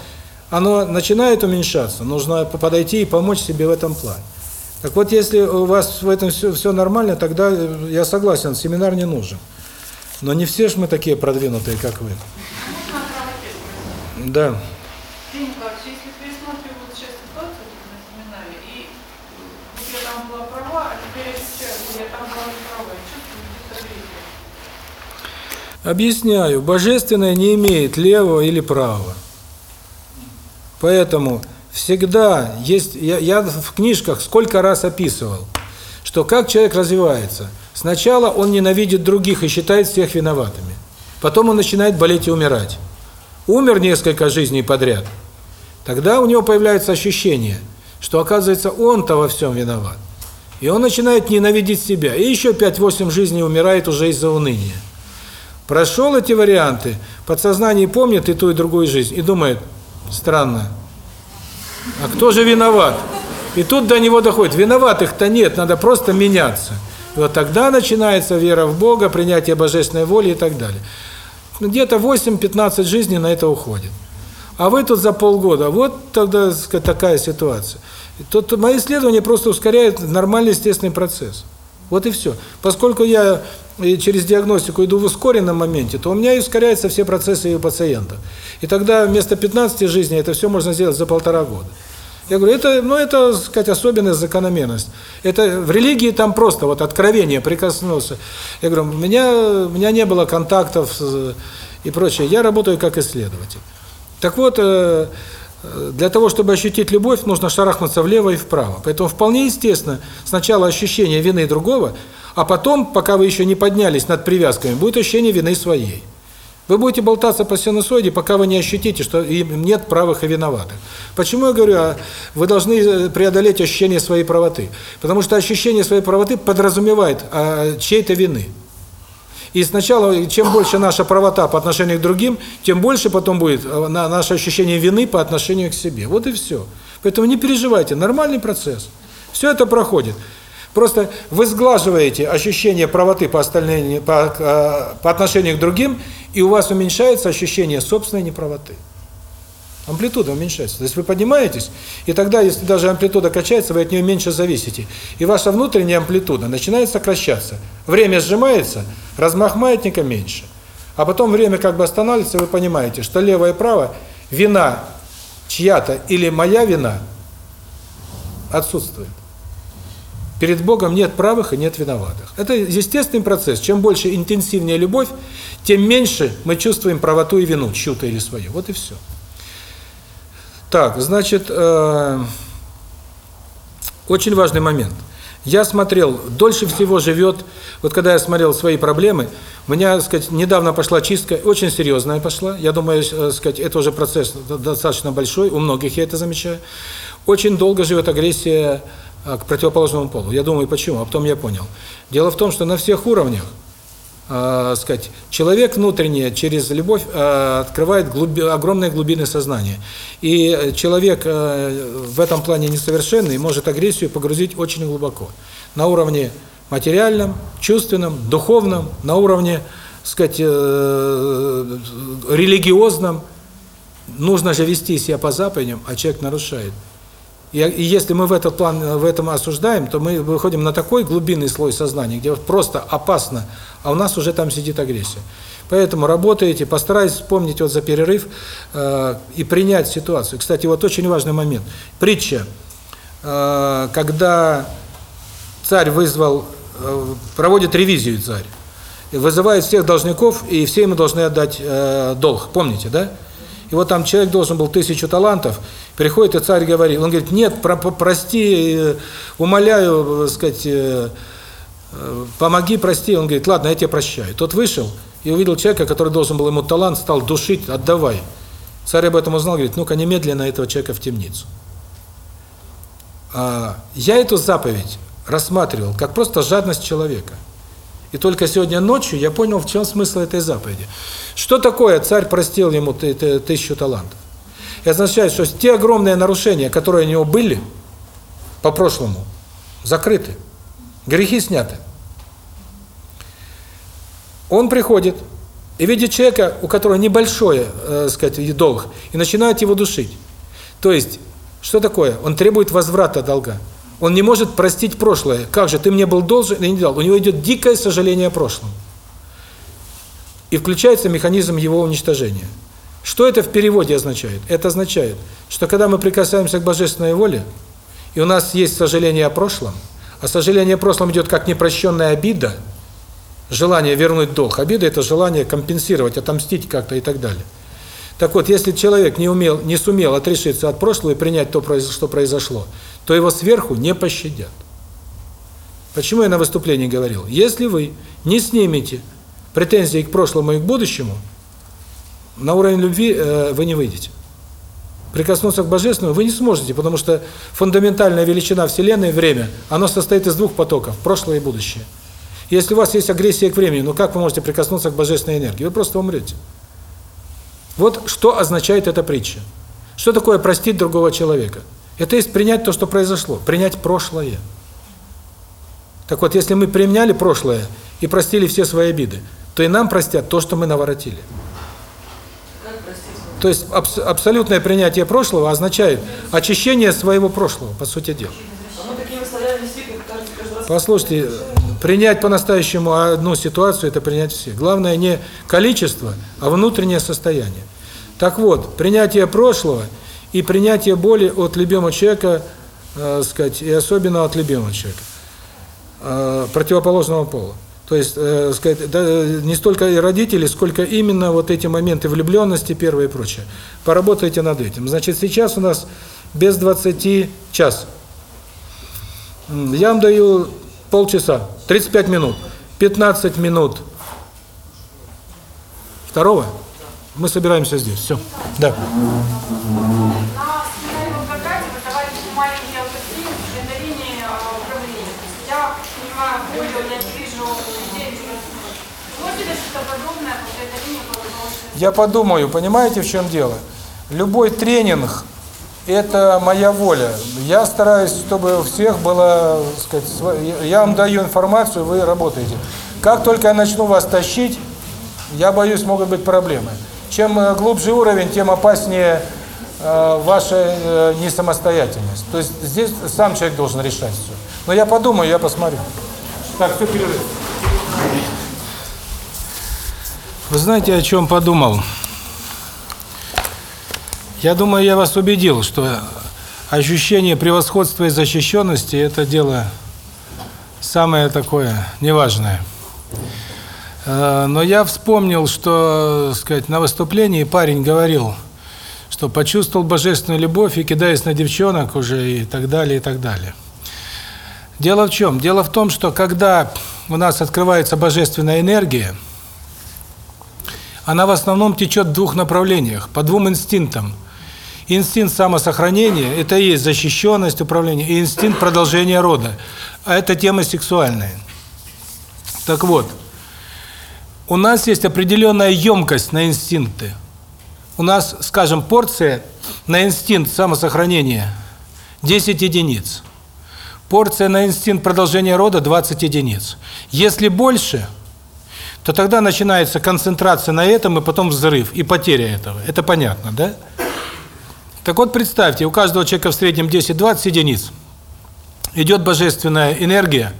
оно начинает уменьшаться, нужно подойти и помочь себе в этом плане. Так вот, если у вас в этом все, все нормально, тогда э, я согласен, семинар не нужен. Но не все же мы такие продвинутые, как вы. Да. День Николаевич, если пересматривать сейчас ситуацию на семинаре, и вот я там была права, а теперь я ощущаю, что я там была не права, я чувствую где-то агрессию. Объясняю, божественное не имеет левого или правого. Поэтому всегда есть, я, я в книжках сколько раз описывал, что как человек развивается. Сначала он ненавидит других и считает всех виноватыми. Потом он начинает болеть и умирать. Умер несколько жизней подряд. Тогда у него появляется ощущение, что оказывается он-то во всем виноват. И он начинает ненавидеть себя. И еще 5-8 жизней умирает уже из-за уныния. Прошел эти варианты, подсознание помнит и ту, и другую жизнь, и думает, странно, а кто же виноват? И тут до него доходит, виноватых-то нет, надо просто меняться. И вот тогда начинается вера в Бога, принятие божественной воли и так далее. Где-то 8-15 жизней на это уходит. А вы тут за полгода, вот тогда такая ситуация. Тут мои исследования просто ускоряют нормальный естественный процесс. Вот и все. Поскольку я и через диагностику иду в ускоренном моменте, то у меня и ускоряются все процессы у пациентов. И тогда вместо 15 жизней это все можно сделать за полтора года. Я говорю, это, ну, это, сказать, особенность, закономерность. Это в религии там просто вот откровение прикоснулся. Я говорю, у меня, у меня не было контактов и прочее. Я работаю как исследователь. Так вот, э, э, для того, чтобы ощутить любовь, нужно шарахнуться влево и вправо. Поэтому вполне естественно сначала ощущение вины другого, а потом, пока вы еще не поднялись над привязками, будет ощущение вины своей. Вы будете болтаться по синусоиде, пока вы не ощутите, что им нет правых и виноватых. Почему я говорю, а вы должны э, преодолеть ощущение своей правоты? Потому что ощущение своей правоты подразумевает а, чьей-то вины. И сначала, чем больше наша правота по отношению к другим, тем больше потом будет э, на наше ощущение вины по отношению к себе. Вот и все. Поэтому не переживайте, нормальный процесс. Все это проходит. Просто вы сглаживаете ощущение правоты по, остальным, по, э, по отношению к другим, и у вас уменьшается ощущение собственной неправоты. Амплитуда уменьшается. То есть вы поднимаетесь, и тогда, если даже амплитуда качается, вы от нее меньше зависите. И ваша внутренняя амплитуда начинает сокращаться. Время сжимается, размах маятника меньше. А потом время как бы останавливается, вы понимаете, что лево и право, вина чья-то или моя вина отсутствует. Перед Богом нет правых и нет виноватых. Это естественный процесс. Чем больше интенсивнее любовь, тем меньше мы чувствуем правоту и вину, чью-то или свою. Вот и все. Так, значит, э, очень важный момент. Я смотрел, дольше всего живет, вот когда я смотрел свои проблемы, у меня, так сказать, недавно пошла чистка, очень серьезная пошла. Я думаю, так сказать, это уже процесс достаточно большой, у многих я это замечаю. Очень долго живет агрессия к противоположному полу. Я думаю, почему? А потом я понял. Дело в том, что на всех уровнях э, сказать, человек внутренне через любовь э, открывает глуби, огромные глубины сознания. И человек э, в этом плане несовершенный может агрессию погрузить очень глубоко. На уровне материальном, чувственном, духовном, на уровне, сказать, э, религиозном. Нужно же вести себя по заповедям, а человек нарушает. И, если мы в этот план в этом осуждаем, то мы выходим на такой глубинный слой сознания, где просто опасно, а у нас уже там сидит агрессия. Поэтому работаете, постарайтесь вспомнить вот за перерыв э, и принять ситуацию. Кстати, вот очень важный момент. Притча, э, когда царь вызвал, э, проводит ревизию царь, вызывает всех должников, и все ему должны отдать э, долг. Помните, да? И вот там человек должен был тысячу талантов, приходит и царь говорит, он говорит, нет, про прости, умоляю, сказать, помоги, прости. Он говорит, ладно, я тебя прощаю. Тот вышел и увидел человека, который должен был ему талант, стал душить, отдавай. Царь об этом узнал, говорит, ну-ка немедленно этого человека в темницу. А, я эту заповедь рассматривал как просто жадность человека. И только сегодня ночью я понял, в чем смысл этой заповеди. Что такое царь простил ему тысячу талантов? Это означает, что те огромные нарушения, которые у него были по прошлому, закрыты. Грехи сняты. Он приходит и видит человека, у которого небольшой, э, сказать, долг, и начинает его душить. То есть, что такое? Он требует возврата долга. Он не может простить прошлое. Как же, ты мне был должен и не дал. У него идет дикое сожаление о прошлом. И включается механизм его уничтожения. Что это в переводе означает? Это означает, что когда мы прикасаемся к божественной воле, и у нас есть сожаление о прошлом, а сожаление о прошлом идет как непрощенная обида, желание вернуть долг. Обида – это желание компенсировать, отомстить как-то и так далее. Так вот, если человек не умел, не сумел отрешиться от прошлого и принять то, что произошло, то его сверху не пощадят. Почему я на выступлении говорил? Если вы не снимете претензии к прошлому и к будущему, на уровень любви э, вы не выйдете. Прикоснуться к Божественному вы не сможете, потому что фундаментальная величина Вселенной – время, оно состоит из двух потоков – прошлое и будущее. Если у вас есть агрессия к времени, ну как вы можете прикоснуться к Божественной энергии? Вы просто умрете. Вот что означает эта притча. Что такое простить другого человека? Это есть принять то, что произошло, принять прошлое. Так вот, если мы применяли прошлое и простили все свои обиды, то и нам простят то, что мы наворотили. То есть абс абсолютное принятие прошлого означает очищение своего прошлого, по сути дела. Послушайте, принять по-настоящему одну ситуацию – это принять все. Главное не количество, а внутреннее состояние. Так вот, принятие прошлого и принятие боли от любимого человека, э, сказать, и особенно от любимого человека, э, противоположного пола. То есть, э, сказать, да, не столько и родители, сколько именно вот эти моменты влюбленности первые и прочее. Поработайте над этим. Значит, сейчас у нас без 20 час. Я вам даю полчаса, 35 минут, 15 минут. Второго? Мы собираемся здесь. Все. Да. Я подумаю, понимаете, в чем дело? Любой тренинг – это моя воля. Я стараюсь, чтобы у всех было, сказать, я вам даю информацию, вы работаете. Как только я начну вас тащить, я боюсь, могут быть проблемы. Чем э, глубже уровень, тем опаснее э, ваша э, несамостоятельность. То есть здесь сам человек должен решать все. Но я подумаю, я посмотрю. Так, все, перерыв. Вы знаете, о чем подумал? Я думаю, я вас убедил, что ощущение превосходства и защищенности – это дело самое такое неважное. Э, Но я вспомнил, что, сказать, на выступлении парень говорил, что почувствовал божественную любовь и кидаясь на девчонок уже и так далее, и так далее. Дело в чем? Дело в том, что когда у нас открывается божественная энергия, она в основном течет в двух направлениях, по двум инстинктам. Инстинкт самосохранения – это и есть защищенность, управление, и инстинкт продолжения рода. А это тема сексуальная. Так вот, у нас есть определенная емкость на инстинкты. У нас, скажем, порция на инстинкт самосохранения 10 единиц. Порция на инстинкт продолжения рода 20 единиц. Если больше, то тогда начинается концентрация на этом и потом взрыв и потеря этого. Это понятно, да? Так вот, представьте, у каждого человека в среднем 10-20 единиц. Идет божественная энергия,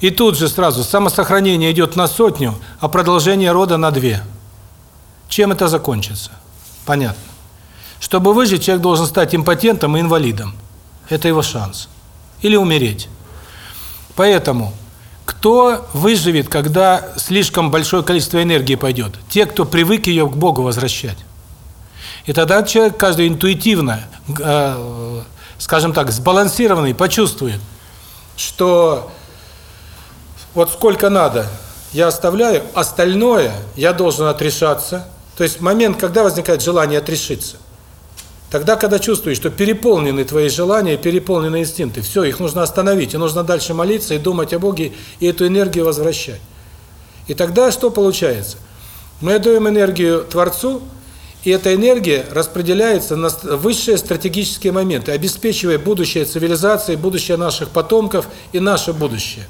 и тут же сразу самосохранение идет на сотню, а продолжение рода на две. Чем это закончится? Понятно. Чтобы выжить, человек должен стать импотентом и инвалидом. Это его шанс. Или умереть. Поэтому, кто выживет, когда слишком большое количество энергии пойдет? Те, кто привык ее к Богу возвращать. И тогда человек каждый интуитивно, э, скажем так, сбалансированный, почувствует, что вот сколько надо, я оставляю, остальное я должен отрешаться. То есть момент, когда возникает желание отрешиться. Тогда, когда чувствуешь, что переполнены твои желания, переполнены инстинкты, все, их нужно остановить, и нужно дальше молиться и думать о Боге, и эту энергию возвращать. И тогда что получается? Мы отдаем энергию Творцу, и эта энергия распределяется на высшие стратегические моменты, обеспечивая будущее цивилизации, будущее наших потомков и наше будущее.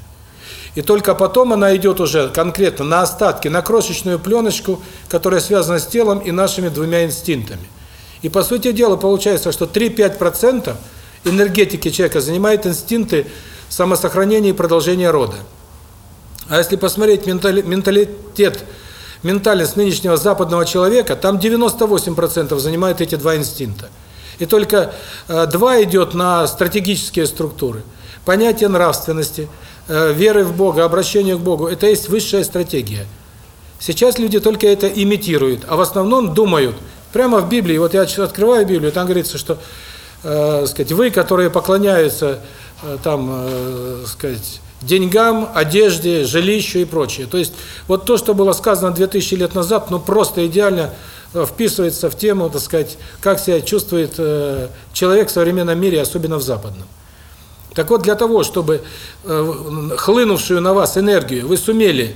И только потом она идет уже конкретно на остатки, на крошечную пленочку, которая связана с телом и нашими двумя инстинктами. И по сути дела получается, что 3-5% энергетики человека занимает инстинкты самосохранения и продолжения рода. А если посмотреть менталитет, ментальность нынешнего западного человека, там 98% занимает эти два инстинкта. И только 2 идет на стратегические структуры. Понятие нравственности, веры в Бога, обращения к Богу – это есть высшая стратегия. Сейчас люди только это имитируют, а в основном думают – Прямо в Библии, вот я открываю Библию, там говорится, что, э, сказать, вы, которые поклоняются э, там, э, сказать, деньгам, одежде, жилищу и прочее. То есть вот то, что было сказано 2000 лет назад, ну просто идеально вписывается в тему, так сказать, как себя чувствует э, человек в современном мире, особенно в западном. Так вот, для того, чтобы э, хлынувшую на вас энергию вы сумели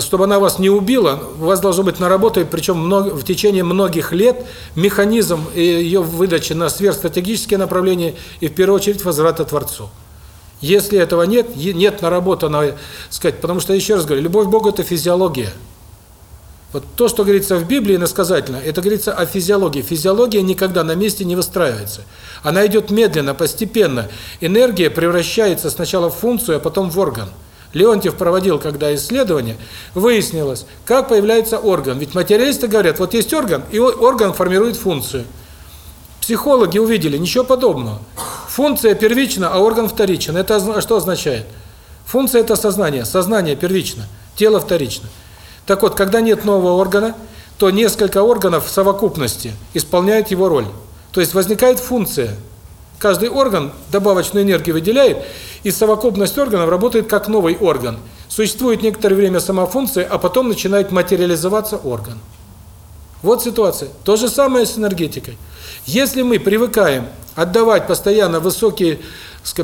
чтобы она вас не убила, у вас должно быть наработан, причем в течение многих лет, механизм ее выдачи на сверхстратегические направления и в первую очередь возврата Творцу. Если этого нет, нет наработанного, сказать, потому что, еще раз говорю, любовь к Богу – это физиология. Вот то, что говорится в Библии иносказательно, это говорится о физиологии. Физиология никогда на месте не выстраивается. Она идет медленно, постепенно. Энергия превращается сначала в функцию, а потом в орган. Леонтьев проводил когда исследование, выяснилось, как появляется орган. Ведь материалисты говорят, вот есть орган, и орган формирует функцию. Психологи увидели, ничего подобного. Функция первична, а орган вторичен. Это что означает? Функция – это сознание, сознание первично, тело вторично. Так вот, когда нет нового органа, то несколько органов в совокупности исполняют его роль. То есть возникает функция. Каждый орган добавочную энергию выделяет, и совокупность органов работает как новый орган. Существует некоторое время сама функция, а потом начинает материализоваться орган. Вот ситуация. То же самое с энергетикой. Если мы привыкаем отдавать постоянно высокие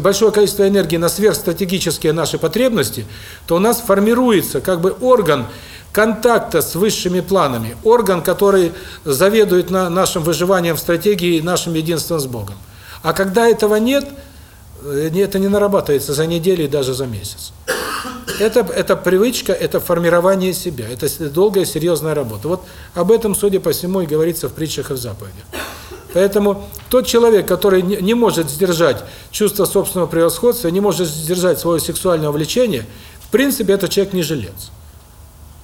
большое количество энергии на сверхстратегические наши потребности, то у нас формируется как бы орган контакта с высшими планами, орган, который заведует на нашим выживанием в стратегии и нашим единством с Богом. А когда этого нет, это не нарабатывается за неделю и даже за месяц. Это, это привычка, это формирование себя, это долгая, серьезная работа. Вот об этом, судя по всему, и говорится в притчах и в заповедях. Поэтому тот человек, который не, может сдержать чувство собственного превосходства, не может сдержать свое сексуальное влечение, в принципе, этот человек не жилец.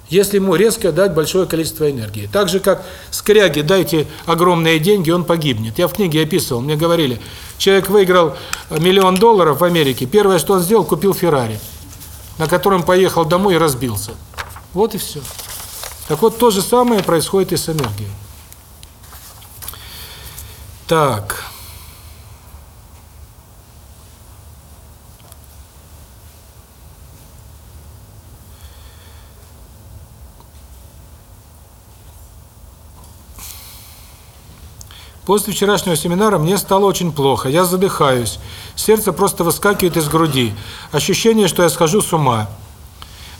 Если ему резко дать большое количество энергии. Так же, как скряге дайте огромные деньги, он погибнет. Я в книге описывал, мне говорили, человек выиграл миллион долларов в Америке, первое, что он сделал, купил Феррари, на котором поехал домой и разбился. Вот и все. Так вот, то же самое происходит и с энергией. Так. После вчерашнего семинара мне стало очень плохо, я задыхаюсь, сердце просто выскакивает из груди, ощущение, что я схожу с ума.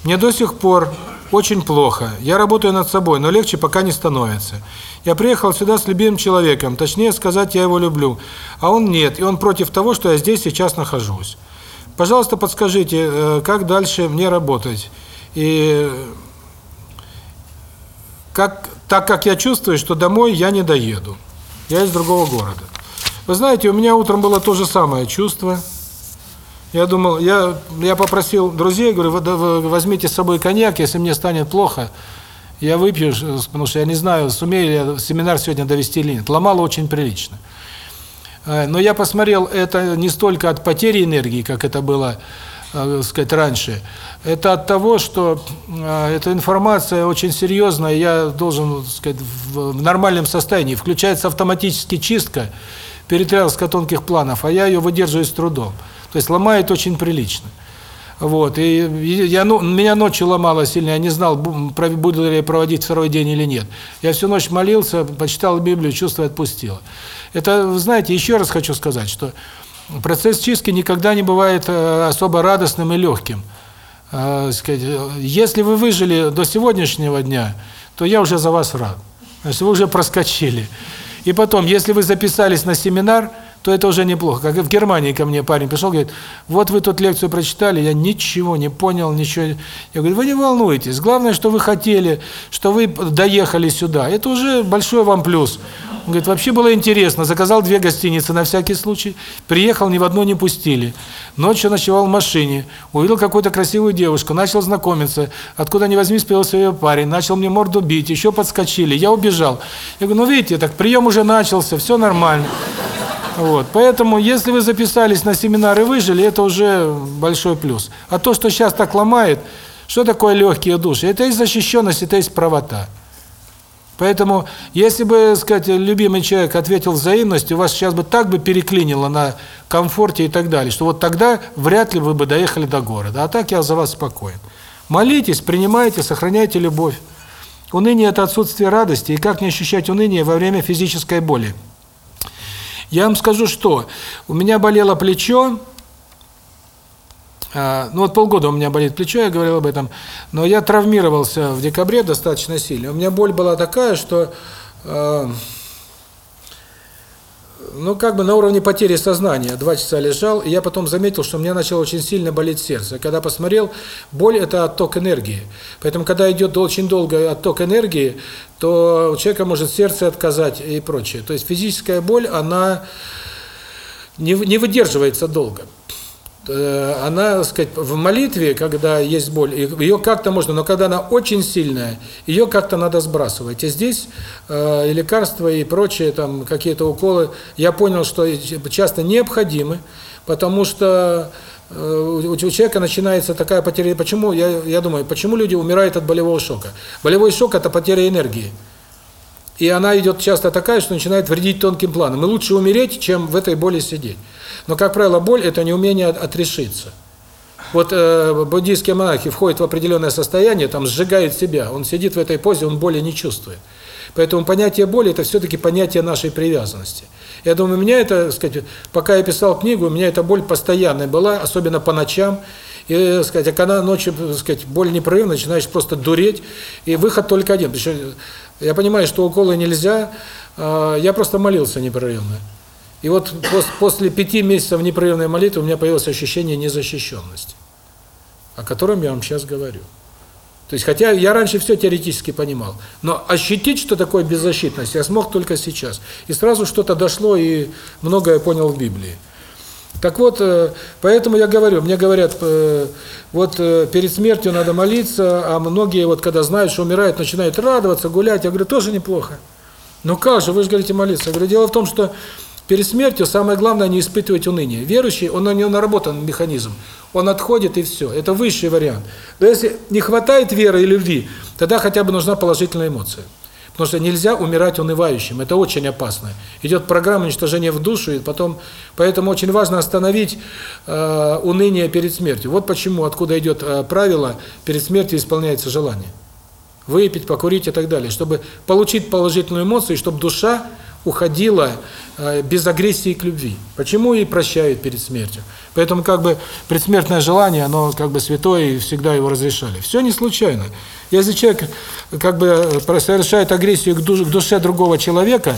Мне до сих пор очень плохо, я работаю над собой, но легче пока не становится. Я приехал сюда с любимым человеком, точнее сказать, я его люблю, а он нет, и он против того, что я здесь сейчас нахожусь. Пожалуйста, подскажите, э, как дальше мне работать? И как так как я чувствую, что домой я не доеду. Я из другого города. Вы знаете, у меня утром было то же самое чувство. Я думал, я я попросил друзей, говорю, «Вы- вы возьмите с собой коньяк, если мне станет плохо, я выпью, ж- потому что я не знаю, сумею ли я семинар сегодня довести или нет. Ломало очень прилично. Э, Но я посмотрел, это не столько от потери энергии, как это было, э, сказать, раньше. Это от того, что э, эта информация очень серьезная, я должен, так сказать, в нормальном состоянии. Включается автоматически чистка, перетряска тонких планов, а я ее выдерживаю с трудом. То есть ломает очень прилично. Вот, и я, ну, меня ночью ломало сильно, я не знал, буду ли я проводить второй день или нет. Я всю ночь молился, почитал Библию, чувство отпустило. Это, знаете, еще раз хочу сказать, что процесс чистки никогда не бывает э, особо радостным и легким. Э, если вы выжили до сегодняшнего дня, то я уже за вас рад. Значит, вы уже проскочили. И потом, если вы записались на семинар, то это уже неплохо. Как в Германии ко мне парень пришел, говорит, вот вы тут лекцию прочитали, я ничего не понял, ничего. Я говорю, вы не волнуйтесь, главное, что вы хотели, что вы доехали сюда. Это уже большой вам плюс. Говорит, вообще было интересно, заказал две гостиницы на всякий случай, приехал, ни в одну не пустили. Ночью ночевал в машине, увидел какую-то красивую девушку, начал знакомиться, откуда ни возьми появился ее парень, начал мне морду бить, еще подскочили, я убежал. Я говорю, ну видите, так прием уже начался, все нормально. Вот, поэтому, если вы записались на семинар и выжили, это уже большой плюс. А то, что сейчас так ломает, что такое легкие души? Это есть защищенность, это есть правота. Поэтому, если бы, сказать, любимый человек ответил взаимностью, вас сейчас бы так бы переклинило на комфорте и так далее, что вот тогда вряд ли вы бы доехали до города. А так я за вас спокоен. Молитесь, принимайте, сохраняйте любовь. Уныние – это отсутствие радости, и как не ощущать уныние во время физической боли? Я вам скажу, что у меня болело плечо, ну вот полгода у меня болит плечо, я говорил об этом, но я травмировался в декабре достаточно сильно. У меня боль была такая, что, э, ну как бы на уровне потери сознания. Два часа лежал, и я потом заметил, что у меня начало очень сильно болеть сердце. Когда посмотрел, боль – это отток энергии. Поэтому, когда идет очень долго отток энергии, то у человека может сердце отказать и прочее. То есть физическая боль, она не, не выдерживается долго. Э, Она, так сказать, в молитве, когда есть боль, ее как-то можно, но когда она очень сильная, ее как-то надо сбрасывать. И здесь э, и лекарства и прочие, там, какие-то уколы, я понял, что часто необходимы, потому что э, у человека начинается такая потеря. Почему, я, я думаю, почему люди умирают от болевого шока? Болевой шок – это потеря энергии. И она идет часто такая, что начинает вредить тонким планам. И лучше умереть, чем в этой боли сидеть. Но, как правило, боль – это неумение от- отрешиться. Вот э, буддийские монахи входят в определенное состояние, там сжигают себя. Он сидит в этой позе, он боли не чувствует. Поэтому понятие боли – это все-таки понятие нашей привязанности. Я думаю, у меня это, сказать, пока я писал книгу, у меня эта боль постоянная была, особенно по ночам. И, сказать, а когда ночью, сказать, боль непрерывно, начинаешь просто дуреть, и выход только один. Причем я понимаю, что уколы нельзя, а, я просто молился непрерывно. И вот пос после пяти месяцев непрерывной молитвы у меня появилось ощущение незащищенности, о котором я вам сейчас говорю. То есть, хотя я раньше все теоретически понимал, но ощутить, что такое беззащитность, я смог только сейчас. И сразу что-то дошло, и многое понял в Библии. Так вот, э, поэтому я говорю, мне говорят, э, вот э, перед смертью надо молиться, а многие вот когда знают, что умирают, начинают радоваться, гулять. Я говорю, тоже неплохо. Ну как же, вы же говорите молиться. Я говорю, дело в том, что перед смертью самое главное не испытывать уныние. Верующий, он на него наработан механизм. Он отходит и все. Это высший вариант. Но если не хватает веры и любви, тогда хотя бы нужна положительная эмоция. Потому что нельзя умирать унывающим, это очень опасно. Идет программа уничтожения в душу, и потом, поэтому очень важно остановить э, уныние перед смертью. Вот почему, откуда идет э, правило, перед смертью исполняется желание. Выпить, покурить и так далее, чтобы получить положительную эмоцию, и чтобы душа уходила э, без агрессии к любви. Почему и прощают перед смертью? Поэтому как бы предсмертное желание, оно как бы святое, и всегда его разрешали. Все не случайно. Если человек как бы совершает агрессию к душе другого человека,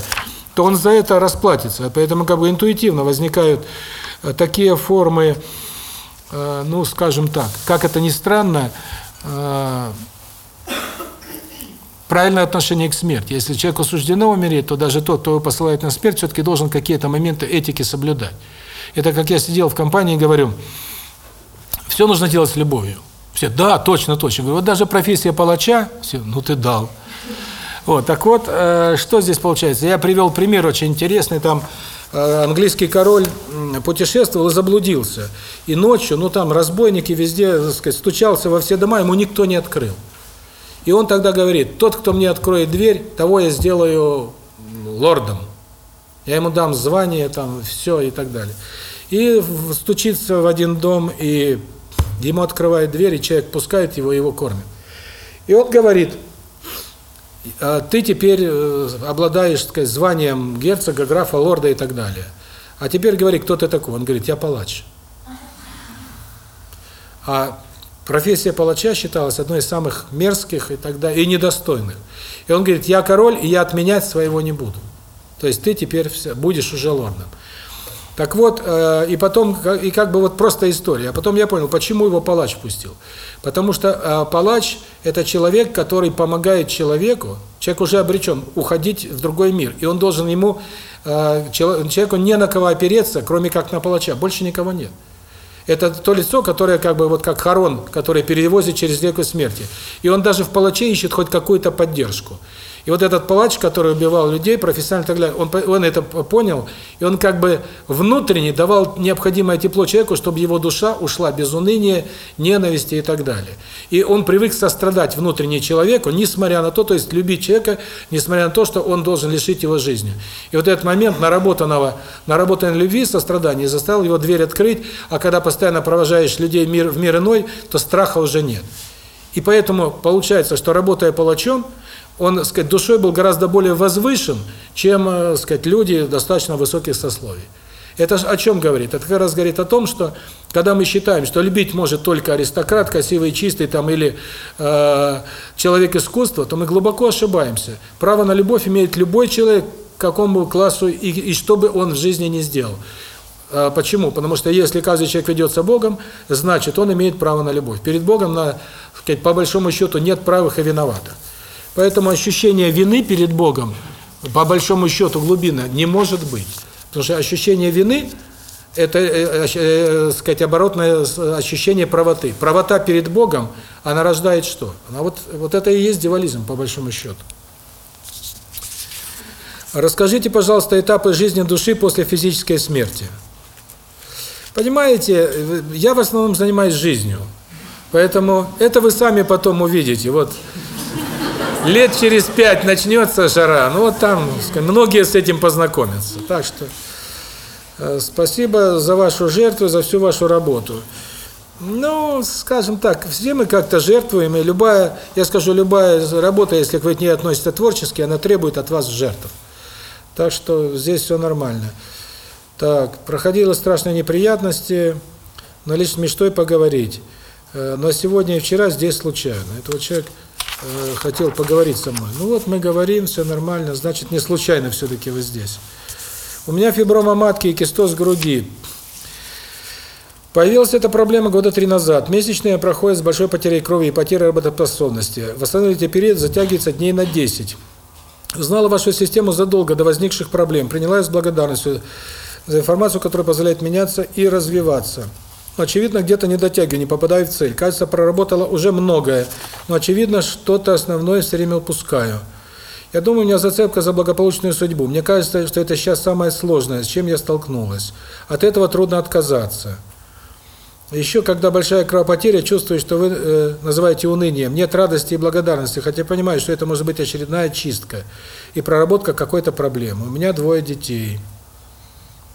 то он за это расплатится. Поэтому как бы интуитивно возникают э, такие формы, э, ну, скажем так, как это ни странно, правильное отношение к смерти. Если человеку суждено умереть, то даже тот, кто его посылает на смерть, все-таки должен какие-то моменты этики соблюдать. Это как я сидел в компании и говорю, все нужно делать с любовью. Все, да, точно, точно. Говорю, вот даже профессия палача, все, ну ты дал. Вот, так вот, э, что здесь получается? Я привел пример очень интересный, там э, английский король путешествовал и заблудился. И ночью, ну там разбойники везде, так сказать, стучался во все дома, ему никто не открыл. И он тогда говорит, тот, кто мне откроет дверь, того я сделаю лордом. Я ему дам звание, там, все и так далее. И стучится в один дом, и ему открывает дверь, и человек пускает его, его кормит. И он говорит, «А ты теперь э, обладаешь, так сказать, званием герцога, графа, лорда и так далее. А теперь говори, кто ты такой? Он говорит, я палач. А Профессия палача считалась одной из самых мерзких и тогда и недостойных. И он говорит: "Я король, и я отменять своего не буду". То есть ты теперь будешь уже лордом. Так вот, э, и потом и как бы вот просто история. А потом я понял, почему его палач пустил. Потому что э, палач это человек, который помогает человеку, человек уже обречен уходить в другой мир, и он должен ему э, человеку не на кого опереться, кроме как на палача, больше никого нет. Это то лицо, которое как бы вот как Харон, который перевозит через реку смерти. И он даже в палаче ищет хоть какую-то поддержку. И вот этот палач, который убивал людей, профессионально так далее, он, он это понял, и он как бы внутренне давал необходимое тепло человеку, чтобы его душа ушла без уныния, ненависти и так далее. И он привык сострадать внутренне человеку, несмотря на то, то есть любить человека, несмотря на то, что он должен лишить его жизни. И вот этот момент наработанного, наработанной любви, сострадания заставил его дверь открыть, а когда постоянно провожаешь людей мир, в мир иной, то страха уже нет. И поэтому получается, что работая палачом, он, так сказать, душой был гораздо более возвышен, чем, так сказать, люди достаточно высоких сословий. Это о чем говорит? Это как раз говорит о том, что когда мы считаем, что любить может только аристократ, красивый, чистый там или э, человек искусства, то мы глубоко ошибаемся. Право на любовь имеет любой человек, какому классу и, и что бы он в жизни не сделал. А, почему? Потому что если каждый человек ведется Богом, значит, он имеет право на любовь. Перед Богом, на, сказать, по большому счету, нет правых и виноватых. Поэтому ощущение вины перед Богом, по большому счету, глубина, не может быть. Потому что ощущение вины – это, э, э, э, сказать, оборотное ощущение правоты. Правота перед Богом, она рождает что? Она вот, вот это и есть дивализм, по большому счету. Расскажите, пожалуйста, этапы жизни души после физической смерти. Понимаете, я в основном занимаюсь жизнью. Поэтому это вы сами потом увидите. Вот лет через пять начнется жара, ну вот там многие с этим познакомятся. Так что э, спасибо за вашу жертву, за всю вашу работу. Ну, скажем так, все мы как-то жертвуем, и любая, я скажу, любая работа, если к ней относится творчески, она требует от вас жертв. Так что здесь все нормально. Так, проходила страшные неприятности, но лишь с мечтой поговорить. Э, Но сегодня и вчера здесь случайно. Это вот человек э, хотел поговорить со мной. Ну вот мы говорим, все нормально, значит не случайно все-таки вы здесь. У меня фиброма матки и кистоз груди. Появилась эта проблема года три назад. Месячные проходят с большой потерей крови и потерей работоспособности. Восстановительный период затягивается дней на 10. Узнала вашу систему задолго до возникших проблем. Приняла с благодарностью за информацию, которая позволяет меняться и развиваться. Но, очевидно, где-то не дотягиваю, не попадаю в цель. Кажется, проработала уже многое, но, очевидно, что-то основное все время упускаю. Я думаю, у меня зацепка за благополучную судьбу. Мне кажется, что это сейчас самое сложное, с чем я столкнулась. От этого трудно отказаться. Еще, когда большая кровопотеря, чувствую, что вы э, называете унынием. Нет радости и благодарности, хотя понимаю, что это может быть очередная чистка и проработка какой-то проблемы. У меня двое детей.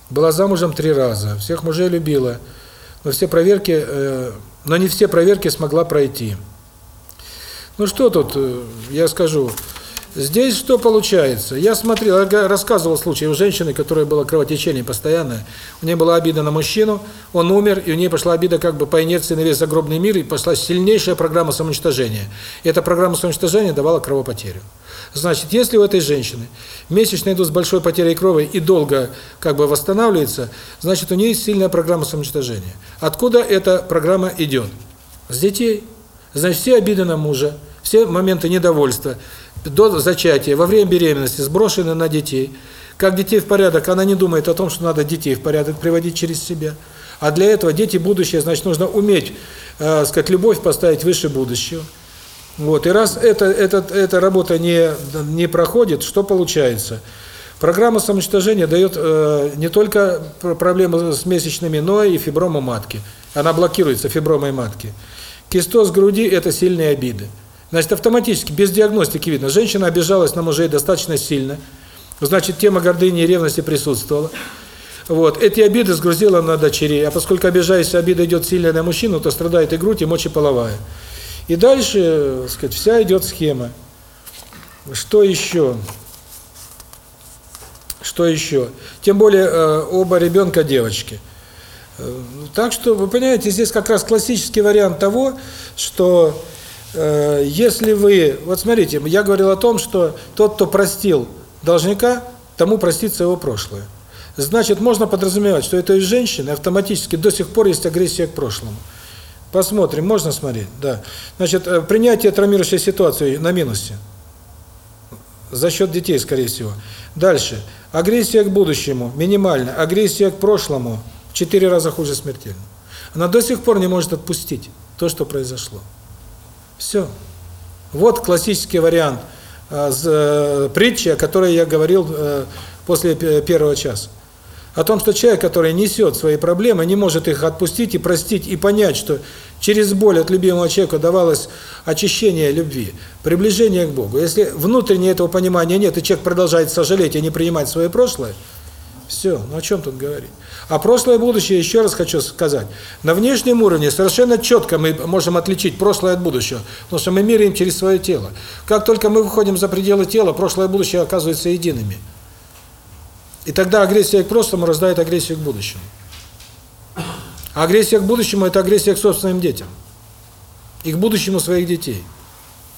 Была замужем три раза, всех мужей любила, но все проверки, э, но не все проверки смогла пройти. Ну что тут, э, я скажу, здесь что получается? Я смотрел, рассказывал случай у женщины, которая была кровотечение постоянное, у нее была обида на мужчину, он умер, и у нее пошла обида как бы по инерции на весь загробный мир, и пошла сильнейшая программа самоуничтожения. И эта программа самоуничтожения давала кровопотерю. Значит, если у этой женщины месячные идут с большой потерей крови и долго как бы восстанавливается, значит, у нее сильная программа самоуничтожения. Откуда эта программа идет? С детей. Значит, все обиды на мужа, все моменты недовольства до зачатия, во время беременности сброшены на детей. Как детей в порядок, она не думает о том, что надо детей в порядок приводить через себя. А для этого дети будущее, значит, нужно уметь, э, сказать, любовь поставить выше будущего. Вот, и раз это, этот, эта работа не, не проходит, что получается? Программа самоуничтожения дает э, не только пр- проблемы с месячными, но и фиброма матки. Она блокируется, фибромой матки. Кистоз груди – это сильные обиды. Значит, автоматически, без диагностики видно, женщина обижалась на мужей достаточно сильно, значит, тема гордыни и ревности присутствовала. Вот, эти обиды сгрузила на дочерей, а поскольку обижаясь, обида идет сильная на мужчину, то страдает и грудь, и мочеполовая. И дальше, так сказать, вся идет схема. Что еще? Что еще? Тем более э, оба ребенка девочки. Э, Так что, вы понимаете, здесь как раз классический вариант того, что э, если вы... Вот смотрите, я говорил о том, что тот, кто простил должника, тому простится его прошлое. Значит, можно подразумевать, что этой женщины автоматически до сих пор есть агрессия к прошлому. Посмотрим, можно смотреть? Да. Значит, э, принятие травмирующей ситуации на минусе. За счет детей, скорее всего. Дальше. Агрессия к будущему минимальна. Агрессия к прошлому в четыре раза хуже смертельно. Она до сих пор не может отпустить то, что произошло. Все. Вот классический вариант э, э, притчи, о которой я говорил э, после первого часа. О том, что человек, который несет свои проблемы, не может их отпустить и простить, и понять, что через боль от любимого человека давалось очищение любви, приближение к Богу. Если внутренне этого понимания нет, и человек продолжает сожалеть и не принимать свое прошлое, все, ну о чем тут говорить? А прошлое и будущее, еще раз хочу сказать, на внешнем уровне совершенно четко мы можем отличить прошлое от будущего, потому что мы меряем через свое тело. Как только мы выходим за пределы тела, прошлое и будущее оказываются едиными. И тогда агрессия к прошлому рождает агрессию к будущему. А агрессия к будущему – это агрессия к собственным детям. И к будущему своих детей.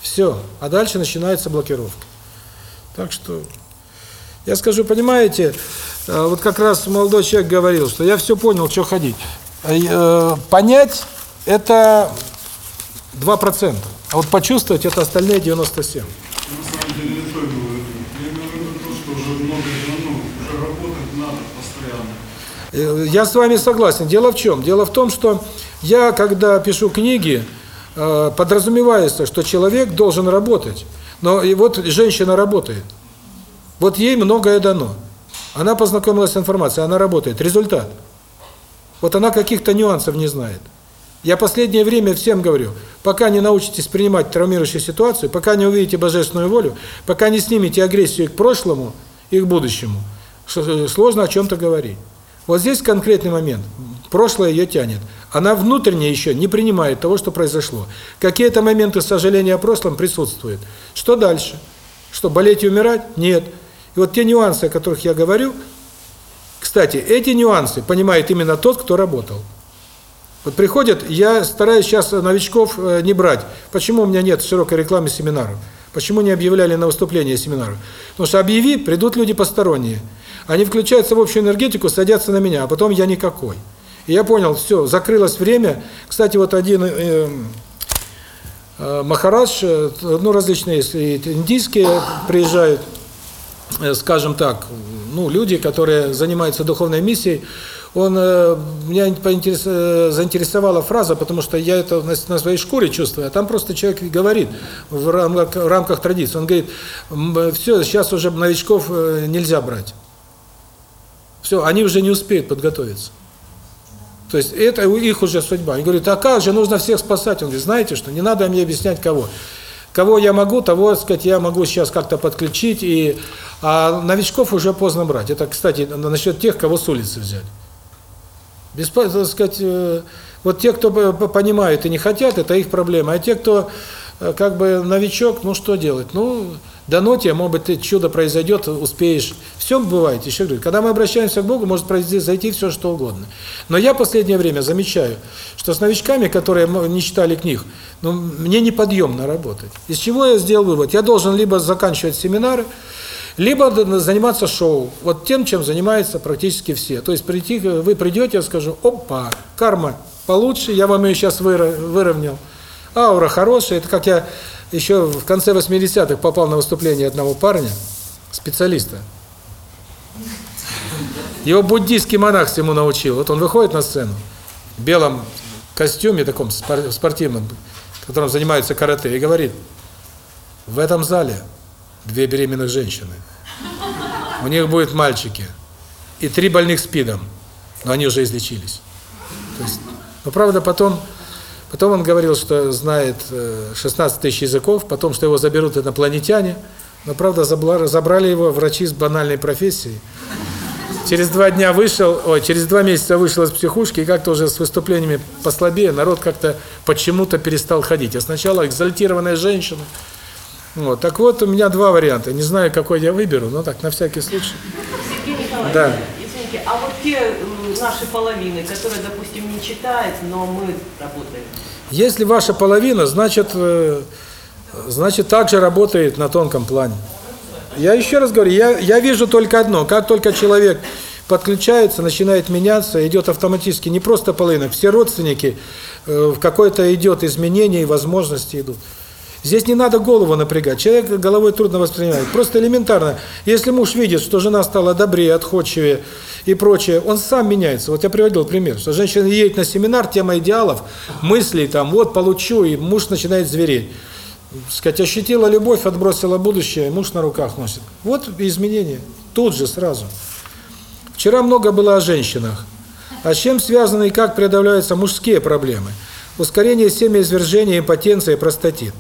Все. А дальше начинается блокировка. Так что, я скажу, понимаете, э, вот как раз молодой человек говорил, что я все понял, что ходить. Э, Понять – это 2%, а вот почувствовать – это остальные 97%. На самом деле не то имел в виду. Я имел в виду то, что уже много, ну, уже работать надо постоянно. Э, Я с вами согласен. Дело в чем? Дело в том, что я, когда пишу книги, э, подразумевается, что человек должен работать. Но и вот женщина работает. Вот ей многое дано. Она познакомилась с информацией, она работает. Результат. Вот она каких-то нюансов не знает. Я последнее время всем говорю, пока не научитесь принимать травмирующую ситуацию, пока не увидите божественную волю, пока не снимете агрессию к прошлому и к будущему, ш- сложно о чем-то говорить. Вот здесь конкретный момент. Прошлое ее тянет. Она внутренне еще не принимает того, что произошло. Какие-то моменты сожаления о прошлом присутствуют. Что дальше? Что, болеть и умирать? Нет. И вот те нюансы, о которых я говорю, кстати, эти нюансы понимает именно тот, кто работал. Вот приходят, я стараюсь сейчас новичков э, не брать. Почему у меня нет широкой рекламы семинаров? Почему не объявляли на выступление семинаров? Потому что объяви, придут люди посторонние. Они включаются в общую энергетику, садятся на меня, а потом я никакой. И я понял, все, закрылось время. Кстати, вот один э, э, Махарадж, э, ну, различные есть, индийские приезжают, э, скажем так, ну, люди, которые занимаются духовной миссией, он э, меня поинтерес, заинтересовала фраза, потому что я это на, на своей шкуре чувствую, а там просто человек говорит в рамках, в рамках традиции, он говорит, все, сейчас уже новичков нельзя брать. Все, они уже не успеют подготовиться. То есть это их уже судьба. Они говорят, а как же, нужно всех спасать. Он говорит, знаете что, не надо мне объяснять кого. Кого я могу, того, так сказать, я могу сейчас как-то подключить, и а новичков уже поздно брать. Это, кстати, насчет тех, кого с улицы взять. Без, так сказать, э, вот те, кто понимают и не хотят, это их проблема. А те, кто э, как бы новичок, ну что делать? Ну, дано тебе, может быть, чудо произойдет, успеешь. Все бывает, еще говорю. Когда мы обращаемся к Богу, может произойти все, что угодно. Но я последнее время замечаю, что с новичками, которые не читали книг, ну, мне неподъемно работать. Из чего я сделал вывод? Я должен либо заканчивать семинары, либо заниматься шоу, вот тем, чем занимаются практически все. То есть прийти, вы придете, я скажу, опа, карма получше, я вам ее сейчас выровнял. Аура хорошая, это как я еще в конце 80-х попал на выступление одного парня, специалиста. Его буддийский монах всему научил. Вот он выходит на сцену в белом костюме, таком спортивном, которым занимается карате, и говорит, в этом зале две беременных женщины. У них будут мальчики. И три больных СПИДом. Но они уже излечились. То есть, но правда потом, потом он говорил, что знает 16 э, тысяч языков, потом, что его заберут инопланетяне. Но правда забрали его врачи с банальной профессией. Через два дня вышел, ой, через два месяца вышел из психушки, и как-то уже с выступлениями послабее, народ как-то почему-то перестал ходить. А сначала экзальтированная женщина, вот, так вот, у меня два варианта. Не знаю, какой я выберу, но так, на всякий случай. Сергей Николаевич, да. извините, а вот те наши половины, которые, допустим, не читают, но мы работаем? Если ваша половина, значит, э, значит, также работает на тонком плане. Я еще раз говорю, я, я вижу только одно. Как только человек подключается, начинает меняться, идет автоматически, не просто половина, все родственники, э, в какое-то идет изменение и возможности идут. Здесь не надо голову напрягать. Человек головой трудно воспринимает. Просто элементарно. Если муж видит, что жена стала добрее, отходчивее и прочее, он сам меняется. Вот я приводил пример, что женщина едет на семинар, тема идеалов, мыслей там, вот получу, и муж начинает звереть. Сказать, ощутила любовь, отбросила будущее, муж на руках носит. Вот изменения. Тут же, сразу. Вчера много было о женщинах. А с чем связаны и как преодолеваются мужские проблемы? Ускорение семяизвержения, импотенция, простатит.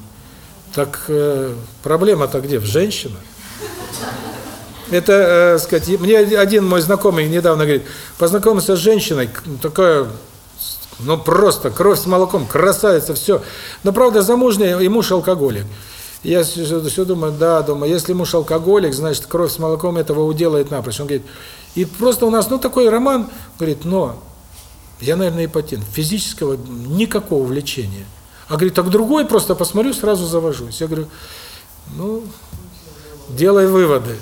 Так э, проблема-то где? В женщинах. Это, э, сказать, мне один мой знакомый недавно говорит, познакомился с женщиной, такая, ну просто, кровь с молоком, красавица, все. Но правда замужняя, и муж алкоголик. Я все думаю, да, думаю, если муж алкоголик, значит, кровь с молоком этого уделает напрочь. Он говорит, и просто у нас, ну, такой роман, говорит, но я, наверное, ипотент, физического никакого влечения. А говорит, так другой просто посмотрю, сразу завожусь. Я говорю, ну, делай выводы.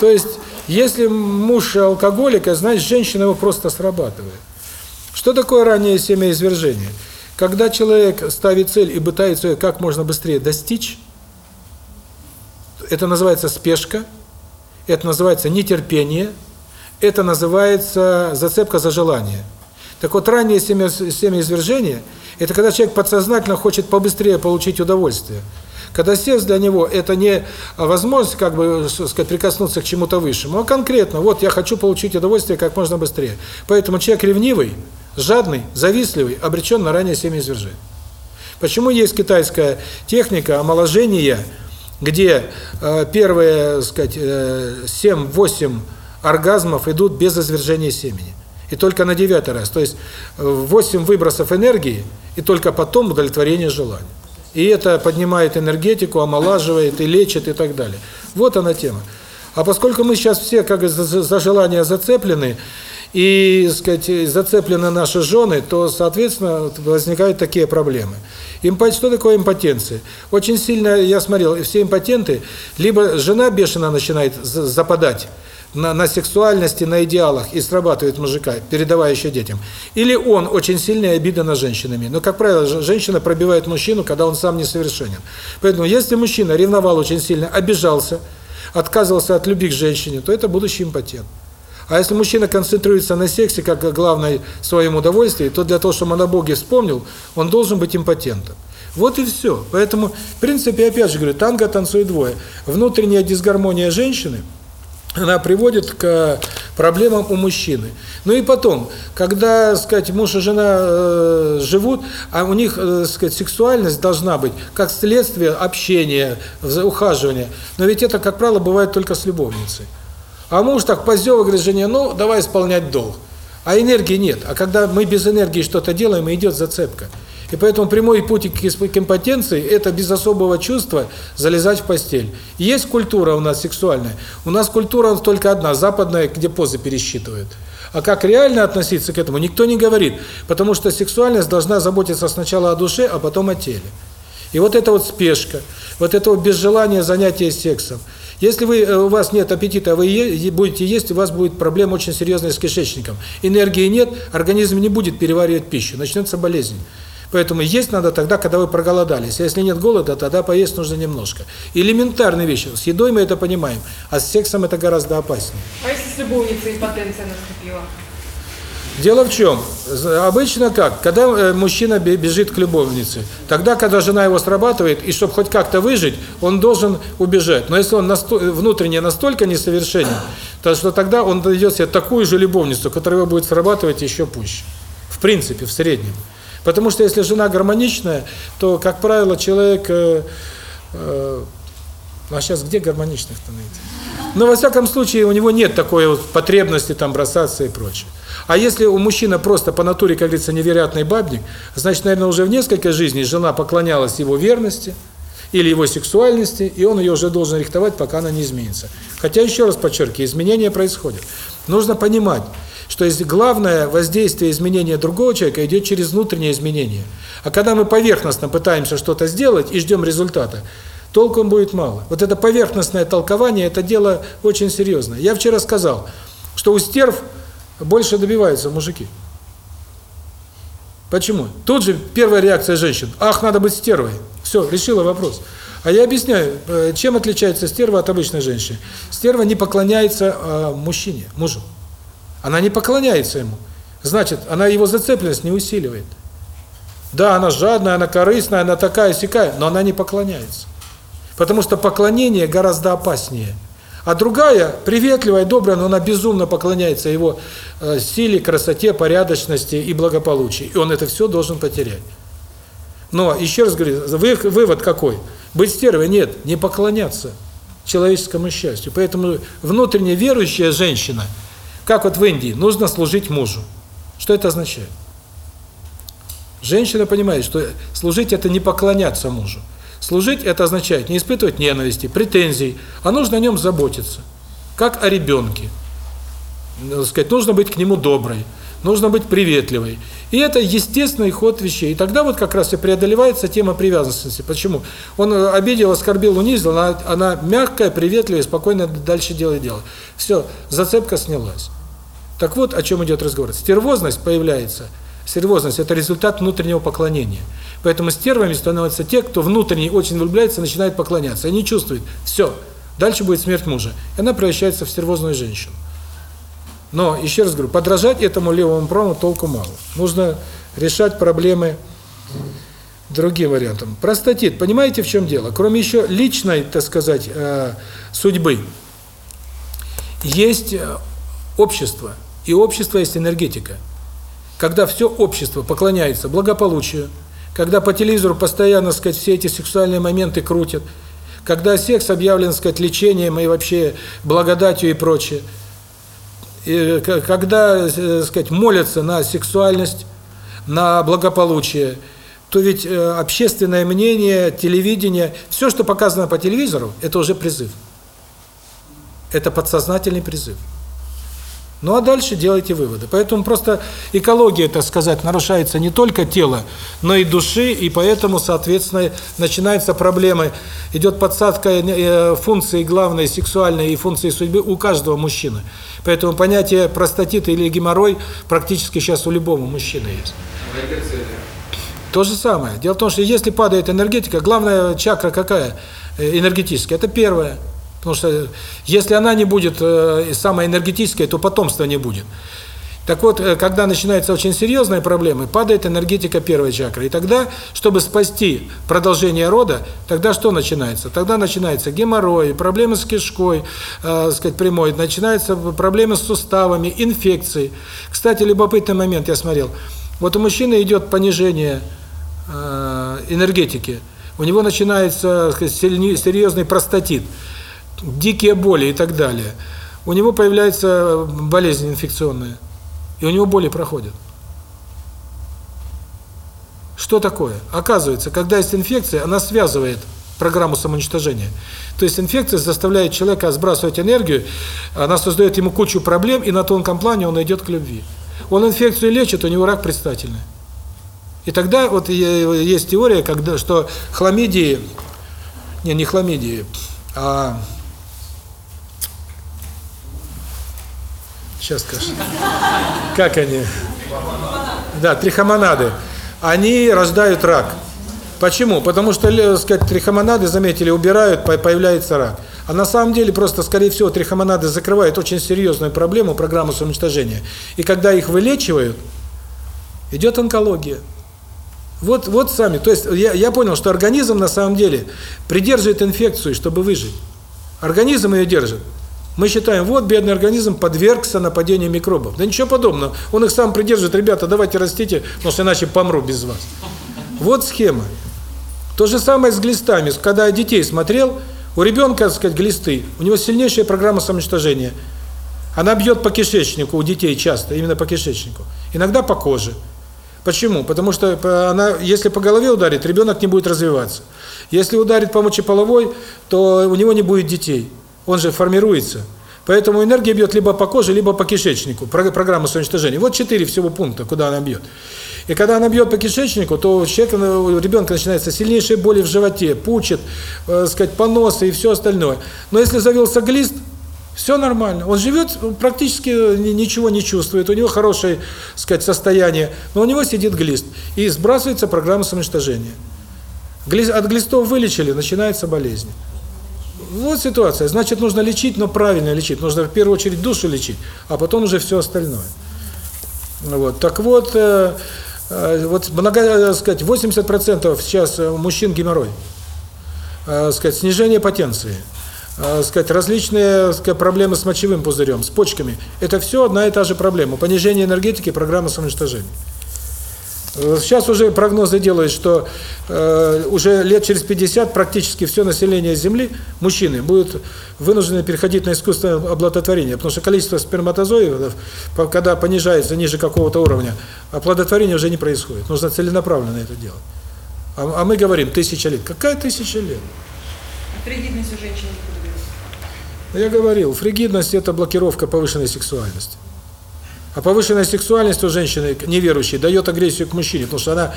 То есть, если муж алкоголик, значит, женщина его просто срабатывает. Что такое раннее семяизвержение? Когда человек ставит цель и пытается ее как можно быстрее достичь, это называется спешка, это называется нетерпение, это называется зацепка за желание. Так вот, раннее семяизвержение – это когда человек подсознательно хочет побыстрее получить удовольствие. Когда секс для него это не возможность как бы сказать прикоснуться к чему-то высшему, а конкретно, вот я хочу получить удовольствие как можно быстрее. Поэтому человек ревнивый, жадный, завистливый обречен на раннее семяизвержение. Почему есть китайская техника омоложения, где э, первые, сказать, э, 7-8 оргазмов идут без извержения семени. И только на девятый раз. То есть 8 выбросов энергии, и только потом удовлетворение желания. И это поднимает энергетику, омолаживает и лечит и так далее. Вот она тема. А поскольку мы сейчас все как за, за желание зацеплены, и, сказать, зацеплены наши жены, то, соответственно, возникают такие проблемы. Импот... Что такое импотенция? Очень сильно, я смотрел, все импотенты, либо жена бешено начинает западать, на, на сексуальности, на идеалах и срабатывает мужика, передавая еще детям. Или он очень сильная обида на женщинами. Но, как правило, женщина пробивает мужчину, когда он сам несовершенен. Поэтому, если мужчина ревновал очень сильно, обижался, отказывался от любви к женщине, то это будущий импотент. А если мужчина концентрируется на сексе как главной своем удовольствии, то для того, чтобы он о Боге вспомнил, он должен быть импотентом. Вот и все. Поэтому, в принципе, опять же говорю, танго танцует двое. Внутренняя дисгармония женщины, она приводит к проблемам у мужчины. Ну и потом, когда, сказать, муж и жена э, живут, а у них, э, сказать, сексуальность должна быть как следствие общения, ухаживания. Но ведь это, как правило, бывает только с любовницей. А муж так позёв, говорит жене, ну, давай исполнять долг. А энергии нет. А когда мы без энергии что-то делаем, идет зацепка. И поэтому прямой путь к импотенции – это без особого чувства залезать в постель. Есть культура у нас сексуальная. У нас культура только одна – западная, где позы пересчитывают. А как реально относиться к этому, никто не говорит. Потому что сексуальность должна заботиться сначала о душе, а потом о теле. И вот эта вот спешка, вот это вот безжелание занятия сексом – если вы э, у вас нет аппетита, вы е будете есть, у вас будет проблема очень серьезная с кишечником. Энергии нет, организм не будет переваривать пищу, начнется болезнь. Поэтому есть надо тогда, когда вы проголодались. А если нет голода, тогда поесть нужно немножко. Элементарные вещи. С едой мы это понимаем, а с сексом это гораздо опаснее. А если с любовницей импотенция наступила? Дело в чем? Обычно как? Когда э, мужчина бежит к любовнице, тогда, когда жена его срабатывает, и чтобы хоть как-то выжить, он должен убежать. Но если он насто внутренне настолько несовершенен, то что тогда он дает себе такую же любовницу, которая его будет срабатывать еще пуще. В принципе, в среднем. Потому что если жена гармоничная, то, как правило, человек... Э, э, ну, а сейчас где гармоничных-то найти? Но, во всяком случае, у него нет такой вот потребности там бросаться и прочее. А если у мужчины просто по натуре, как говорится, невероятный бабник, значит, наверное, уже в несколько жизней жена поклонялась его верности или его сексуальности, и он ее уже должен рихтовать, пока она не изменится. Хотя, еще раз подчеркиваю, изменения происходят. Нужно понимать, что есть главное воздействие изменения другого человека идет через внутреннее изменение. А когда мы поверхностно пытаемся что-то сделать и ждем результата, толком будет мало. Вот это поверхностное толкование, это дело очень серьезное. Я вчера сказал, что у стерв больше добиваются мужики. Почему? Тут же первая реакция женщин. Ах, надо быть стервой. Все, решила вопрос. А я объясняю, э, чем отличается стерва от обычной женщины. Стерва не поклоняется э, мужчине, мужу. Она не поклоняется ему. Значит, она его зацепленность не усиливает. Да, она жадная, она корыстная, она такая сякая, но она не поклоняется. Потому что поклонение гораздо опаснее – а другая, приветливая, добрая, но она безумно поклоняется его э, силе, красоте, порядочности и благополучию. И он это все должен потерять. Но, еще раз говорю, вывод какой? Быть стервой? Нет, не поклоняться человеческому счастью. Поэтому внутренне верующая женщина, как вот в Индии, нужно служить мужу. Что это означает? Женщина понимает, что служить – это не поклоняться мужу. Служить – это означает не испытывать ненависти, претензий, а нужно о нем заботиться, как о ребенке. Сказать, нужно быть к нему доброй, нужно быть приветливой. И это естественный ход вещей. И тогда вот как раз и преодолевается тема привязанности. Почему? Он обидел, оскорбил, унизил, она, она мягкая, приветливая, спокойно дальше делает дело. Все, зацепка снялась. Так вот, о чем идет разговор. Стервозность появляется. Стервозность – это результат внутреннего поклонения. Поэтому стервами становятся те, кто внутренне очень влюбляется, начинает поклоняться. Они чувствуют, все, дальше будет смерть мужа. И она превращается в стервозную женщину. Но, еще раз говорю, подражать этому левому правому толку мало. Нужно решать проблемы другим вариантом. Простатит, понимаете, в чем дело? Кроме еще личной, так сказать, э, судьбы, есть э, общество, и общество есть энергетика. Когда все общество поклоняется благополучию, когда по телевизору постоянно, сказать, все эти сексуальные моменты крутят, когда секс объявлен, сказать, лечением и вообще благодатью и прочее, и когда, э, сказать, молятся на сексуальность, на благополучие, то ведь э, общественное мнение, телевидение, все, что показано по телевизору, это уже призыв. Это подсознательный призыв. Ну а дальше делайте выводы. Поэтому просто экология, так сказать, нарушается не только тела, но и души, и поэтому, соответственно, начинаются проблемы. Идет подсадка э, функции главной сексуальной и функции судьбы у каждого мужчины. Поэтому понятие простатит или геморрой практически сейчас у любого мужчины есть. То же самое. Дело в том, что если падает энергетика, главная чакра какая э, энергетическая? Это первая. Потому что если она не будет э, самая энергетическая, то потомства не будет. Так вот, э, когда начинаются очень серьезные проблемы, падает энергетика первой чакры. И тогда, чтобы спасти продолжение рода, тогда что начинается? Тогда начинается геморрой, проблемы с кишкой, э, сказать, прямой, начинаются проблемы с суставами, инфекции. Кстати, любопытный момент я смотрел. Вот у мужчины идет понижение э, энергетики, у него начинается сказать, серьезный простатит дикие боли и так далее, у него появляется болезнь инфекционная, и у него боли проходят. Что такое? Оказывается, когда есть инфекция, она связывает программу самоуничтожения. То есть инфекция заставляет человека сбрасывать энергию, она создает ему кучу проблем, и на тонком плане он идет к любви. Он инфекцию лечит, у него рак предстательный. И тогда вот есть теория, когда что хламидии, не, не хламидии, а Сейчас скажу. Как они? Да, трихомонады. Они рождают рак. Почему? Потому что, так сказать, трихомонады, заметили, убирают, появляется рак. А на самом деле просто, скорее всего, трихомонады закрывают очень серьезную проблему, программу самоуничтожения. И когда их вылечивают, идет онкология. Вот, вот сами. То есть я, я понял, что организм на самом деле придерживает инфекцию, чтобы выжить. Организм ее держит. Мы считаем, вот бедный организм подвергся нападению микробов. Да ничего подобного. Он их сам придерживает, ребята, давайте растите, потому что иначе помру без вас. Вот схема. То же самое с глистами. Когда я детей смотрел, у ребенка, так сказать, глисты, у него сильнейшая программа самоуничтожения. Она бьет по кишечнику у детей часто, именно по кишечнику. Иногда по коже. Почему? Потому что она, если по голове ударит, ребенок не будет развиваться. Если ударит по мочеполовой, то у него не будет детей он же формируется. Поэтому энергия бьет либо по коже, либо по кишечнику. Программа самоуничтожения. Вот четыре всего пункта, куда она бьет. И когда она бьет по кишечнику, то у человека, у ребенка начинается сильнейшие боли в животе, пучит, э, сказать, поносы и все остальное. Но если завелся глист, все нормально. Он живет, практически ничего не чувствует, у него хорошее, сказать, состояние, но у него сидит глист. И сбрасывается программа самоуничтожения. От глистов вылечили, начинается болезнь. Вот ситуация. Значит, нужно лечить, но правильно лечить. Нужно в первую очередь душу лечить, а потом уже все остальное. Вот. Так вот, э, э, вот много, э, сказать, 80% сейчас у мужчин геморрой. Э, сказать, снижение потенции. Э, сказать, различные сказать, проблемы с мочевым пузырем, с почками. Это все одна и та же проблема. Понижение энергетики, программа самоуничтожения. Сейчас уже прогнозы делают, что э, уже лет через 50 практически все население Земли, мужчины, будут вынуждены переходить на искусственное оплодотворение, потому что количество сперматозоидов, когда понижается ниже какого-то уровня, оплодотворение уже не происходит. Нужно целенаправленно это делать. А, а мы говорим, тысяча лет. Какая тысяча лет? Фригидность у женщин не Я говорил, фригидность – это блокировка повышенной сексуальности. А повышенная сексуальность у женщины неверующей дает агрессию к мужчине, потому что она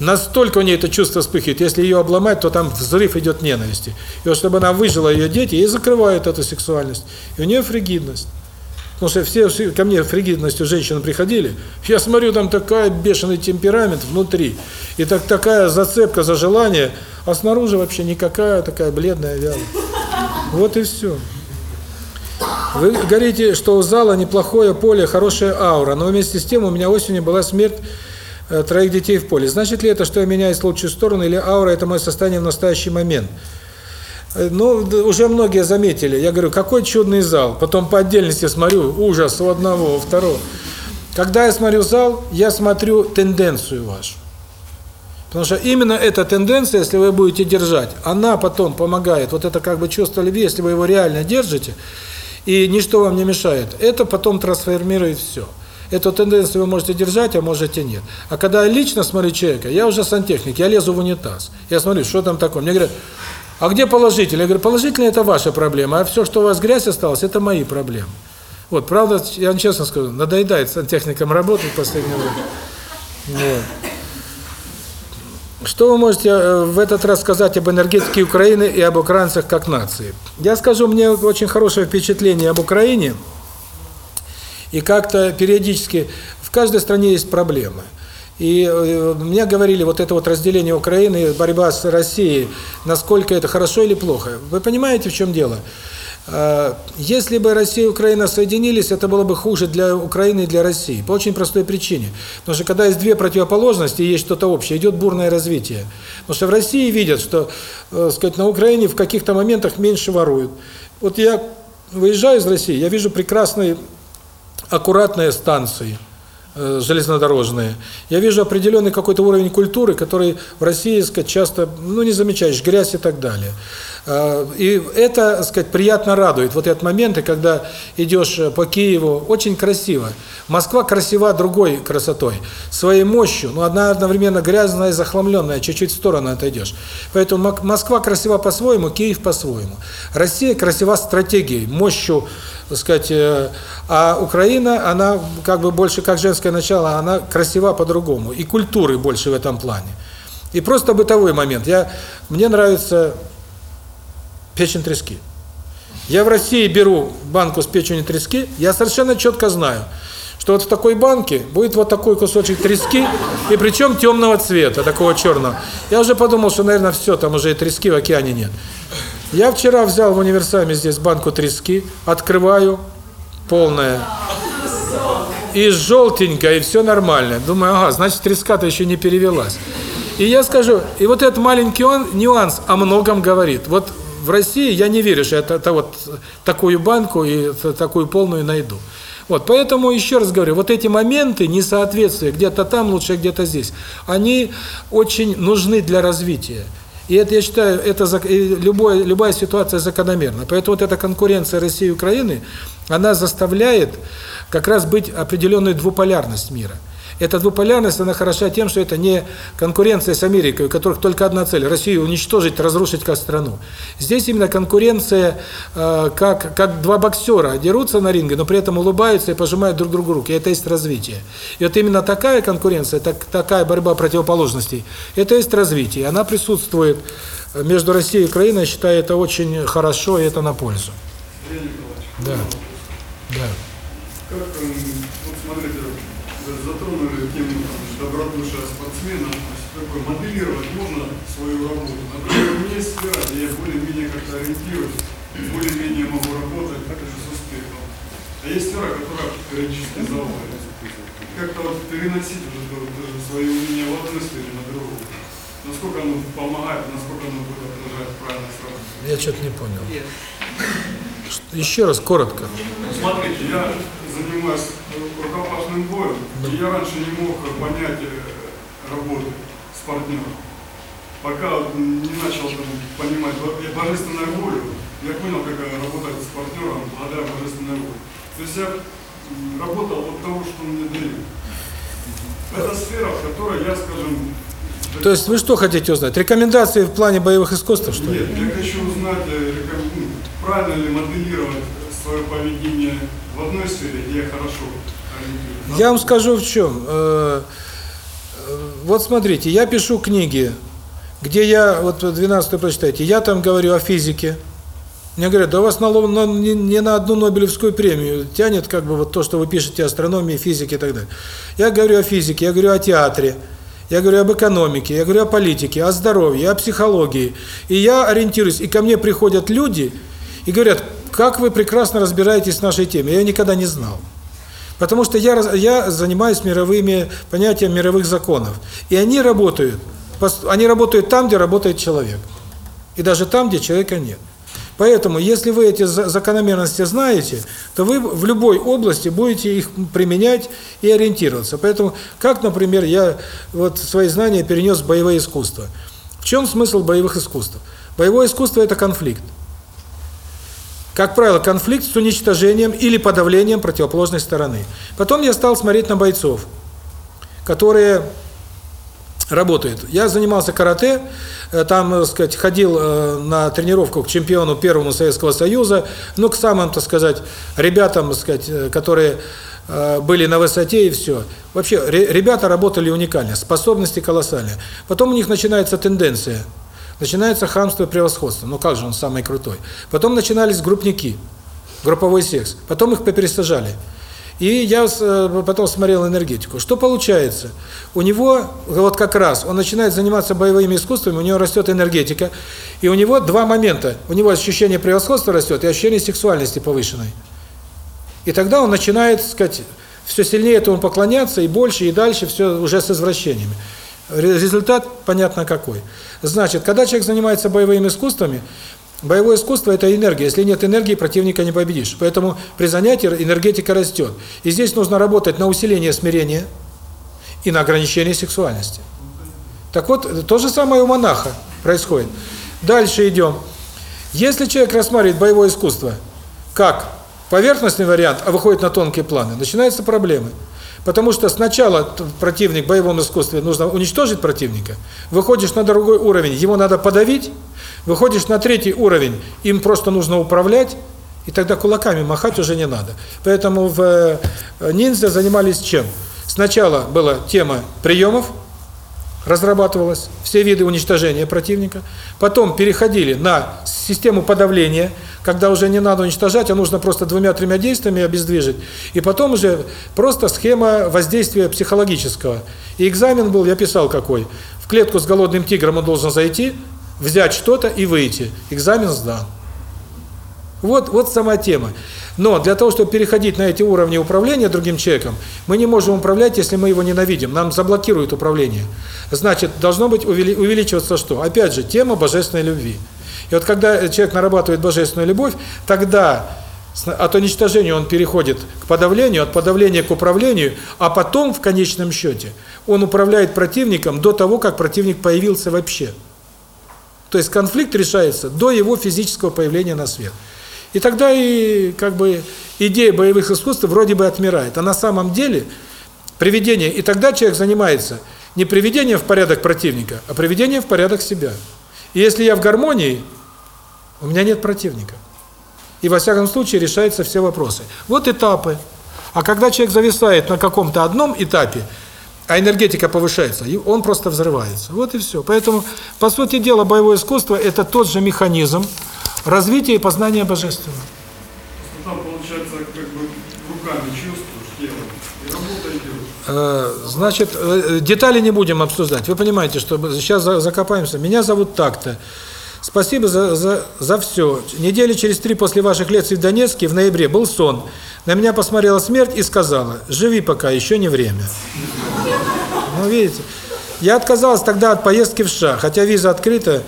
настолько у нее это чувство вспыхивает, если ее обломать, то там взрыв идет ненависти. И вот чтобы она выжила ее дети, ей закрывают эту сексуальность. И у нее фригидность. Потому что все ко мне фригидностью женщины приходили, я смотрю, там такая бешеный темперамент внутри, и так такая зацепка за желание, а снаружи вообще никакая, такая бледная, вялая. Вот и все. Вы говорите, что у зала неплохое поле, хорошая аура, но вместе с тем у меня осенью была смерть э, троих детей в поле. Значит ли это, что я меняюсь в лучшую сторону, или аура – это мое состояние в настоящий момент? Э, ну, уже многие заметили. Я говорю, какой чудный зал. Потом по отдельности смотрю, ужас у одного, у второго. Когда я смотрю зал, я смотрю тенденцию вашу. Потому что именно эта тенденция, если вы будете держать, она потом помогает. Вот это как бы чувство любви, если вы его реально держите – и ничто вам не мешает. Это потом трансформирует все. Эту тенденцию вы можете держать, а можете нет. А когда я лично смотрю человека, я уже сантехник, я лезу в унитаз. Я смотрю, что там такое. Мне говорят, А где положительные? Я говорю, положительные – это ваша проблема, а все, что у вас грязь осталась, это мои проблемы. Вот, правда, я вам честно скажу, надоедает сантехникам работать в последнее время. Вот. Что вы можете э, в этот раз сказать об энергетике Украины и об украинцах как нации? Я скажу, мне очень хорошее впечатление об Украине, и как-то периодически в каждой стране есть проблемы. И э, мне говорили, вот это вот разделение Украины, борьба с Россией, насколько это хорошо или плохо. Вы понимаете, в чем дело? Э, Если бы Россия и Украина соединились, это было бы хуже для Украины и для России. По очень простой причине. Потому что когда есть две противоположности есть что-то общее, идет бурное развитие. Потому что в России видят, что, э, сказать, на Украине в каких-то моментах меньше воруют. Вот я выезжаю из России, я вижу прекрасные, аккуратные станции э, железнодорожные. Я вижу определенный какой-то уровень культуры, который в России, сказать, часто, ну, не замечаешь, грязь и так далее. Э, И это, так сказать, приятно радует. Вот этот моменты, когда идешь по Киеву, очень красиво. Москва красива другой красотой, своей мощью, но одна одновременно грязная и захламленная, чуть-чуть в сторону отойдешь. Поэтому Москва красива по-своему, Киев по-своему. Россия красива стратегией, мощью, так сказать, э, а Украина, она как бы больше как женское начало, она красива по-другому. И культуры больше в этом плане. И просто бытовой момент. Я, мне нравится печень трески. Я в России беру банку с печенью трески, я совершенно четко знаю, что вот в такой банке будет вот такой кусочек трески, и причем темного цвета, такого черного. Я уже подумал, что, наверное, все, там уже и трески в океане нет. Я вчера взял в универсаме здесь банку трески, открываю, полная, и желтенькая, и все нормально. Думаю, ага, значит, треска-то еще не перевелась. И я скажу, и вот этот маленький он, нюанс о многом говорит. Вот в России я не верю, что я это, вот такую банку и такую полную найду. Вот, поэтому еще раз говорю, вот эти моменты несоответствия, где-то там лучше, где-то здесь, они очень нужны для развития. И это, я считаю, это любое, любая ситуация закономерна. Поэтому вот эта конкуренция России и Украины, она заставляет как раз быть определенную двуполярность мира. Эта двуполярность, она хороша тем, что это не конкуренция с Америкой, у которых только одна цель – Россию уничтожить, разрушить как страну. Здесь именно конкуренция, э, как, как два боксера дерутся на ринге, но при этом улыбаются и пожимают друг другу руки. Это есть развитие. И вот именно такая конкуренция, так, такая борьба противоположностей – это есть развитие. Она присутствует между Россией и Украиной, я считаю, это очень хорошо и это на пользу. Да. Да. Как, эм, вот смотрите, вы затронули тему там, добродушия спортсмена, то есть такое моделировать можно свою работу. Например, у меня есть сфера, где я более-менее как-то ориентируюсь, более-менее могу работать даже с успехом. А есть сфера, которая периодически заваливается. Как-то вот переносить уже даже свои умения в одной сфере на другую. Насколько оно помогает, насколько оно будет отражать правильно сразу. Я что-то не понял. Еще раз, коротко. Смотрите, я занимаюсь рукопашным боем, и я раньше не мог понять э, работы с партнером. Пока не начал там, понимать бо- божественную волю, я понял, как работать с партнером благодаря божественной воле. То есть я работал от того, что мне дает. Это сфера, в которой я, скажем, То есть вы что хотите узнать? Рекомендации в плане боевых искусств, что ли? нет, я хочу узнать, э, ну, правильно ли моделировать свое поведение в одной сфере, где я хорошо ориентируюсь. Я вам скажу в чем. Э, э, Вот смотрите, я пишу книги, где я, вот 12 прочитайте, я там говорю о физике. Мне говорят, да вас на, на- не, не на одну Нобелевскую премию тянет как бы вот то, что вы пишете астрономии, физике и так далее. Я говорю о физике, я говорю о театре, я говорю об экономике, я говорю о политике, о здоровье, о психологии. И я ориентируюсь, и ко мне приходят люди и говорят, как вы прекрасно разбираетесь в нашей теме. Я никогда не знал. Потому что я, я занимаюсь мировыми понятиями мировых законов. И они работают, они работают там, где работает человек. И даже там, где человека нет. Поэтому, если вы эти за- закономерности знаете, то вы в любой области будете их применять и ориентироваться. Поэтому, как, например, я вот свои знания перенес в боевое искусство. В чем смысл боевых искусств? Боевое искусство – это конфликт. Как правило, конфликт с уничтожением или подавлением противоположной стороны. Потом я стал смотреть на бойцов, которые работает. Я занимался карате, там, так сказать, ходил э, на тренировку к чемпиону первому Советского Союза, ну, к самым, так сказать, ребятам, так сказать, э, которые э, были на высоте и все. Вообще, ре- ребята работали уникально, способности колоссальные. Потом у них начинается тенденция, начинается хамство и превосходство. Ну, как же он самый крутой. Потом начинались группники, групповой секс. Потом их попересажали. И я э, потом смотрел энергетику. Что получается? У него, вот как раз, он начинает заниматься боевыми искусствами, у него растет энергетика, и у него два момента. У него ощущение превосходства растет и ощущение сексуальности повышенной. И тогда он начинает, так сказать, все сильнее этому поклоняться, и больше, и дальше, все уже с извращениями. Ре- Результат понятно какой. Значит, когда человек занимается боевыми искусствами, Боевое искусство – это энергия. Если нет энергии, противника не победишь. Поэтому при занятии энергетика растет. И здесь нужно работать на усиление смирения и на ограничение сексуальности. Так вот, то же самое у монаха происходит. Дальше идем. Если человек рассматривает боевое искусство как поверхностный вариант, а выходит на тонкие планы, начинаются проблемы. Потому что сначала противник в боевом искусстве нужно уничтожить противника, выходишь на другой уровень, его надо подавить, выходишь на третий уровень, им просто нужно управлять, и тогда кулаками махать уже не надо. Поэтому в э, ниндзя занимались чем? Сначала была тема приемов, разрабатывалась, все виды уничтожения противника. Потом переходили на систему подавления, когда уже не надо уничтожать, а нужно просто двумя-тремя действиями обездвижить. И потом уже просто схема воздействия психологического. И экзамен был, я писал какой. В клетку с голодным тигром он должен зайти, взять что-то и выйти. Экзамен сдан. Вот, вот сама тема. Но для того, чтобы переходить на эти уровни управления другим человеком, мы не можем управлять, если мы его ненавидим. Нам заблокируют управление. Значит, должно быть увели- увеличиваться что? Опять же, тема божественной любви. И вот когда человек нарабатывает божественную любовь, тогда от уничтожения он переходит к подавлению, от подавления к управлению, а потом, в конечном счете, он управляет противником до того, как противник появился вообще. То есть конфликт решается до его физического появления на свет. И тогда и как бы идея боевых искусств вроде бы отмирает. А на самом деле приведение, и тогда человек занимается не приведением в порядок противника, а приведением в порядок себя. И если я в гармонии, у меня нет противника. И во всяком случае решаются все вопросы. Вот этапы. А когда человек зависает на каком-то одном этапе, а энергетика повышается, и он просто взрывается. Вот и все. Поэтому, по сути дела, боевое искусство – это тот же механизм развития и познания божественного. Там получается как бы руками чувствуешь, телом, и работа идет. Э, Значит, э, детали не будем обсуждать. Вы понимаете, что сейчас за- закопаемся. Меня зовут так-то. Спасибо за, за, за все. Недели через три после ваших лекций в Донецке в ноябре был сон. На меня посмотрела смерть и сказала, живи пока, еще не время. Ну, видите, я отказался тогда от поездки в США, хотя виза открыта,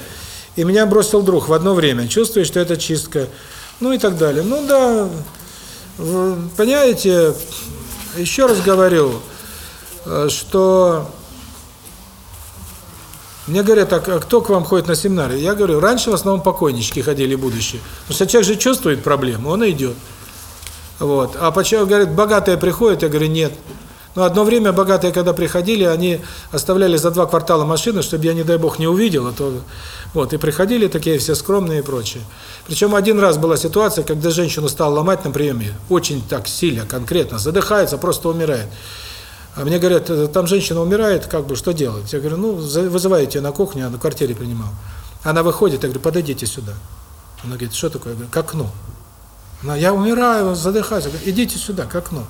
и меня бросил друг в одно время. Чувствую, что это чистка. Ну и так далее. Ну да, понимаете, еще раз говорю, э, что мне говорят, а к- кто к вам ходит на семинары? Я говорю, раньше в основном покойнички ходили будущие. Потому что человек же чувствует проблему, он идет. Вот. А почему, говорят, богатые приходят? Я говорю, нет. Но одно время богатые, когда приходили, они оставляли за два квартала машины, чтобы я, не дай бог, не увидел. А то... Вот, и приходили такие все скромные и прочее. Причем один раз была ситуация, когда женщину стал ломать на приеме, очень так сильно, конкретно, задыхается, просто умирает. А мне говорят, «Э, там женщина умирает, как бы, что делать? Я говорю, ну, вызывайте на кухню, на квартире принимал. Она выходит, я говорю, подойдите сюда. Она говорит, что такое? Я говорю, к окну. Она, я умираю, задыхаюсь. Я говорю, идите сюда, к окну.